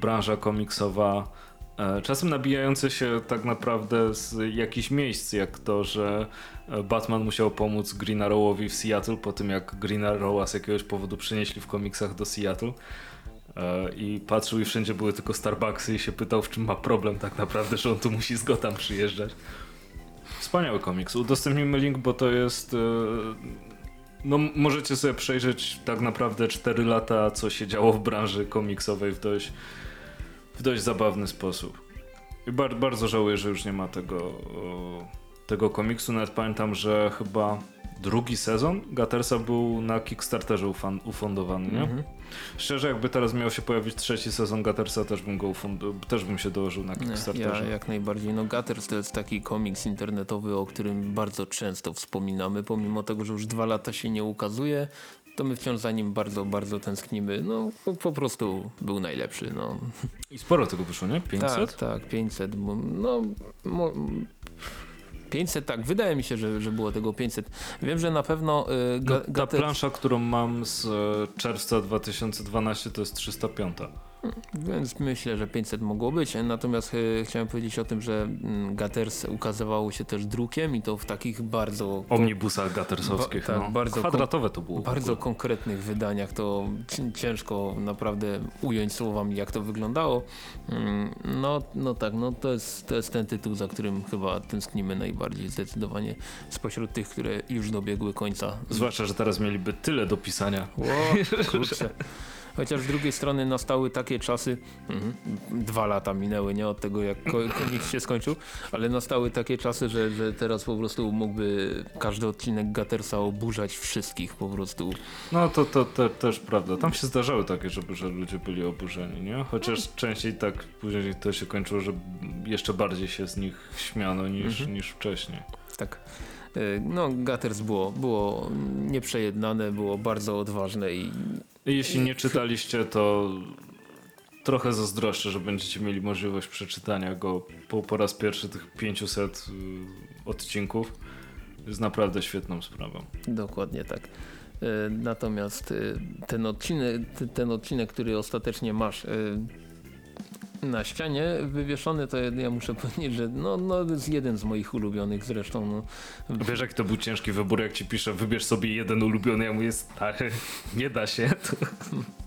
branża komiksowa. E, czasem nabijające się tak naprawdę z jakichś miejsc, jak to, że e, Batman musiał pomóc Green Arrowowi w Seattle po tym, jak Green Arrowa z jakiegoś powodu przenieśli w komiksach do Seattle. E, I patrzył i wszędzie były tylko Starbucksy i się pytał, w czym ma problem tak naprawdę, że on tu musi z Gotham przyjeżdżać. Wspaniały komiks. Udostępnimy link, bo to jest. e, No, możecie sobie przejrzeć tak naprawdę 4 lata, co się działo w branży komiksowej w dość, w dość zabawny sposób. I bar, bardzo żałuję, że już nie ma tego, o, tego komiksu. Nawet pamiętam, że chyba drugi sezon Gattersa był na Kickstarterze ufan, ufundowany, nie? mhm. Szczerze, jakby teraz miał się pojawić trzeci sezon Gattersa, też bym go też bym się dołożył na Kickstarterze. ja jak najbardziej. No Gutters to jest taki komiks internetowy, o którym bardzo często wspominamy, pomimo tego, że już dwa lata się nie ukazuje, to my wciąż za nim bardzo, bardzo tęsknimy. No po, prostu był najlepszy. No. I sporo tego wyszło, nie? 500? Tak, tak, 500. bo- No, 500, tak, wydaje mi się, że, że było tego 500. Wiem, że na pewno y, No, ga, ta Gater, plansza, którą mam z e, czerwca 2012 to jest 305. więc myślę, że 500 mogło być. Natomiast y, chciałem powiedzieć o tym, że mm, Gaters ukazywało się też drukiem i to w takich bardzo Omnibusach gatersowskich. Ba- tak, no. bardzo Kwadratowe to było. bardzo konkretnych wydaniach. To ci- ciężko naprawdę ująć słowami, jak to wyglądało. Mm, No, no tak, no to jest, to jest ten tytuł, za którym chyba tęsknimy najbardziej zdecydowanie spośród tych, które już dobiegły końca. Zwłaszcza, że teraz mieliby tyle do pisania. Ło, kurczę. [laughs] Chociaż z drugiej strony nastały takie czasy, mhm, dwa lata minęły, nie od tego jak ko- komiks się skończył, ale nastały takie czasy, że, że teraz po prostu mógłby każdy odcinek Gattersa oburzać wszystkich po prostu. No to, to, to też prawda. Tam się zdarzały takie, żeby, że ludzie byli oburzeni, nie? Chociaż częściej tak później to się kończyło, że jeszcze bardziej się z nich śmiano niż, Mhm. niż wcześniej. Tak. Y, No, Gatters było, było nieprzejednane, było bardzo odważne I jeśli nie czytaliście, to trochę zazdroszczę, że będziecie mieli możliwość przeczytania go po, po raz pierwszy tych 500 y, odcinków. Jest naprawdę świetną sprawą. dokładnie tak. Y, Natomiast y, ten odcinek, ten odcinek, który ostatecznie masz na ścianie wywieszony, to ja muszę [laughs] powiedzieć, że no, no jest jeden z moich ulubionych zresztą. No, Wiesz, jaki to był ciężki wybór, jak ci piszę, wybierz sobie jeden ulubiony, ja mówię, stary, [laughs] nie da się. [laughs]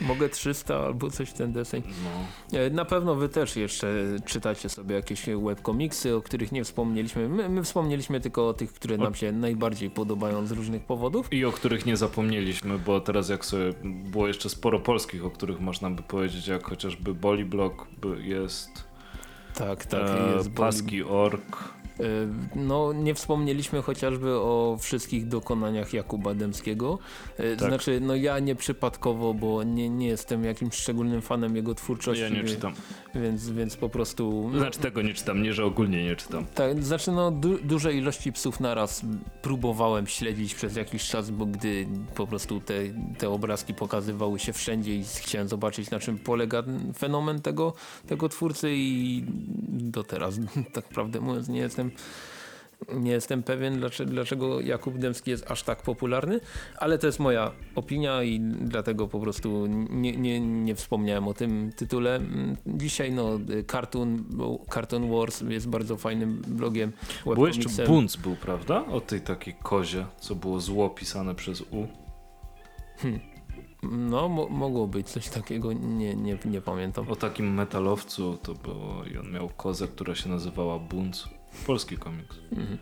Mogę 300 albo coś w ten deseń. No. E, Na pewno wy też jeszcze czytacie sobie jakieś webkomiksy, o których nie wspomnieliśmy. My, my wspomnieliśmy tylko o tych, które nam się najbardziej podobają z różnych powodów. I o których nie zapomnieliśmy, bo teraz jak sobie było jeszcze sporo polskich, o których można by powiedzieć, jak chociażby Boli Block jest, Tak, tak, e, jest Paski Ork. E, No, nie wspomnieliśmy chociażby o wszystkich dokonaniach Jakuba Dębskiego. E, Tak. Znaczy, no ja nie przypadkowo, bo nie, nie jestem jakimś szczególnym fanem jego twórczości. Ja nie czytam. Więc, więc po prostu... Znaczy tego nie czytam, nie, że ogólnie nie czytam. Tak, znaczy no du duże ilości psów naraz próbowałem śledzić przez jakiś czas, bo gdy po prostu te, te obrazki pokazywały się wszędzie i chciałem zobaczyć na czym polega fenomen tego, tego twórcy i do teraz [laughs] tak prawdę mówiąc nie jestem nie jestem pewien dlaczego, dlaczego Jakub Dębski jest aż tak popularny, ale to jest moja opinia i dlatego po prostu nie, nie, nie wspomniałem o tym tytule. Dzisiaj no Cartoon, bo Cartoon Wars jest bardzo fajnym blogiem. Było jeszcze. Bunc był, prawda? O tej takiej kozie, co było zło pisane przez U. No mo mogło być coś takiego, nie, nie, nie pamiętam. O takim metalowcu to było i on miał kozę, która się nazywała Bunc. Polski komiks. Mhm.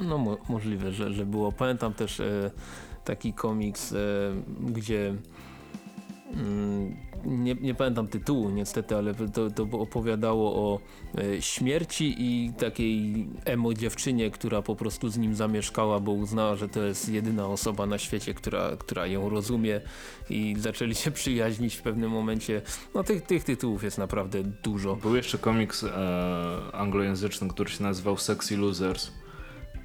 No mo możliwe, że, że było. Pamiętam też e, taki komiks, e, gdzie nie, nie pamiętam tytułu niestety, ale to, to opowiadało o e, śmierci i takiej emo dziewczynie, która po prostu z nim zamieszkała, bo uznała, że to jest jedyna osoba na świecie, która, która ją rozumie i zaczęli się [laughs] przyjaźnić w pewnym momencie. No tych, tych tytułów jest naprawdę dużo. Był jeszcze komiks e, anglojęzyczny, który się nazywał Sexy Losers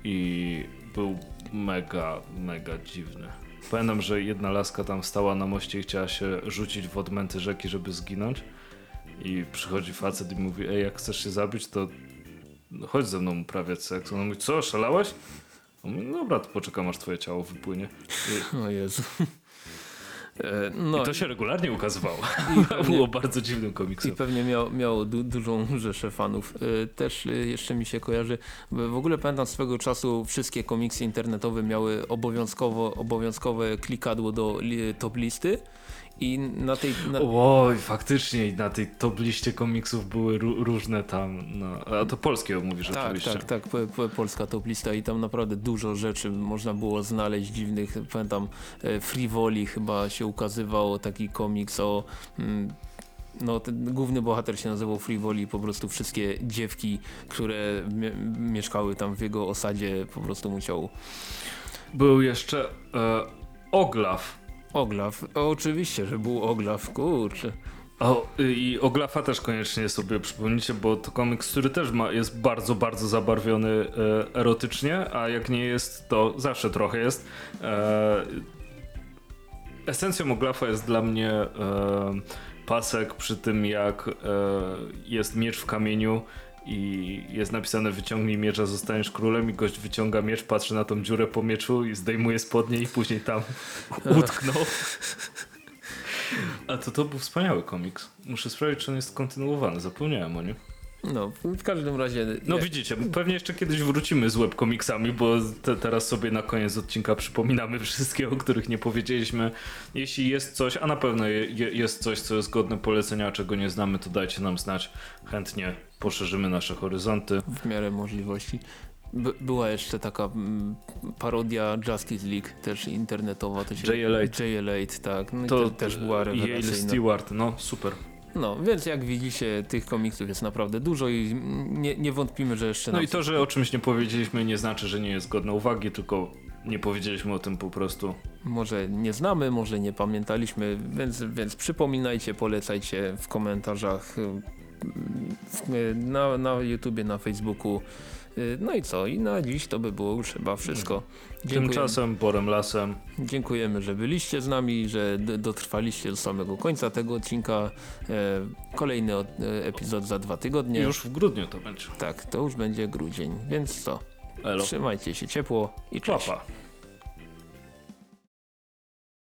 i był mega, mega dziwny. Pamiętam, że jedna laska tam stała na moście i chciała się rzucić w odmęty rzeki, żeby zginąć i przychodzi facet i mówi, ej, jak chcesz się zabić, to chodź ze mną uprawiać seks. Ona mówi, co, szalałeś? On mówi, dobra, to poczekam, aż twoje ciało wypłynie. I, [laughs] O Jezu. E, No, i to się regularnie ukazywało. [laughs] i [laughs] pewnie- Było bardzo dziwnym I komiksem. pewnie miał, miało du dużą rzeszę fanów. Y, Też y, jeszcze mi się kojarzy, w ogóle pamiętam swego czasu wszystkie komiksy internetowe miały obowiązkowo, obowiązkowe klikadło do top listy i na tej... Na, Oj, faktycznie na tej top liście komiksów były ró- różne tam, no, a to polskie mówisz tak, oczywiście. tak, tak, po, po, polska top lista i tam naprawdę dużo rzeczy można było znaleźć dziwnych. Pamiętam e, Frivoli chyba się ukazywał taki komiks o... Mm, no, ten główny bohater się nazywał Frivoli po prostu wszystkie dziewki, które mie mieszkały tam w jego osadzie po prostu musiał Był jeszcze e, Oglaf. Oglaf. Oczywiście, że był Oglaf, kurczę. O, y, I Oglafa też koniecznie sobie przypomnijcie, bo to komiks, który też ma, jest bardzo, bardzo zabarwiony e, erotycznie, a jak nie jest, to zawsze trochę jest. E, esencją Oglafa jest dla mnie e, pasek przy tym, jak e, jest miecz w kamieniu i jest napisane wyciągnij miecz, a zostaniesz królem i gość wyciąga miecz, patrzy na tą dziurę po mieczu i zdejmuje spodnie i później tam utknął. A to to był wspaniały komiks. Muszę sprawdzić, czy on jest kontynuowany. Zapomniałem o nim. No, w każdym razie... No jak- widzicie, pewnie jeszcze kiedyś wrócimy z webkomiksami, bo te, teraz sobie na koniec odcinka przypominamy wszystkie, o których nie powiedzieliśmy. Jeśli jest coś, a na pewno je, je, jest coś, co jest godne polecenia, a czego nie znamy, to dajcie nam znać. Chętnie poszerzymy nasze horyzonty. w miarę możliwości. By, była jeszcze taka mm, parodia Justice League, też internetowa. To się, JL8. JL8, tak. No To te, też była Yale rewelacyjna. Stewart, no super. No, więc jak widzicie, tych komiksów jest naprawdę dużo i nie, nie wątpimy, że jeszcze No i to, że o czymś nie powiedzieliśmy nie znaczy, że nie jest godne uwagi, tylko nie powiedzieliśmy o tym po prostu. może nie znamy, może nie pamiętaliśmy, więc, więc przypominajcie, polecajcie w komentarzach y, na, na YouTubie, na Facebooku. Y, No i co? I na dziś to by było już chyba wszystko. Tymczasem Borem Lasem. Dziękujemy, że byliście z nami, że dotrwaliście do samego końca tego odcinka. E, kolejny e, epizod za dwa tygodnie. Już w grudniu to będzie. Tak, to już będzie grudzień, więc co? Elo. Trzymajcie się ciepło i cześć.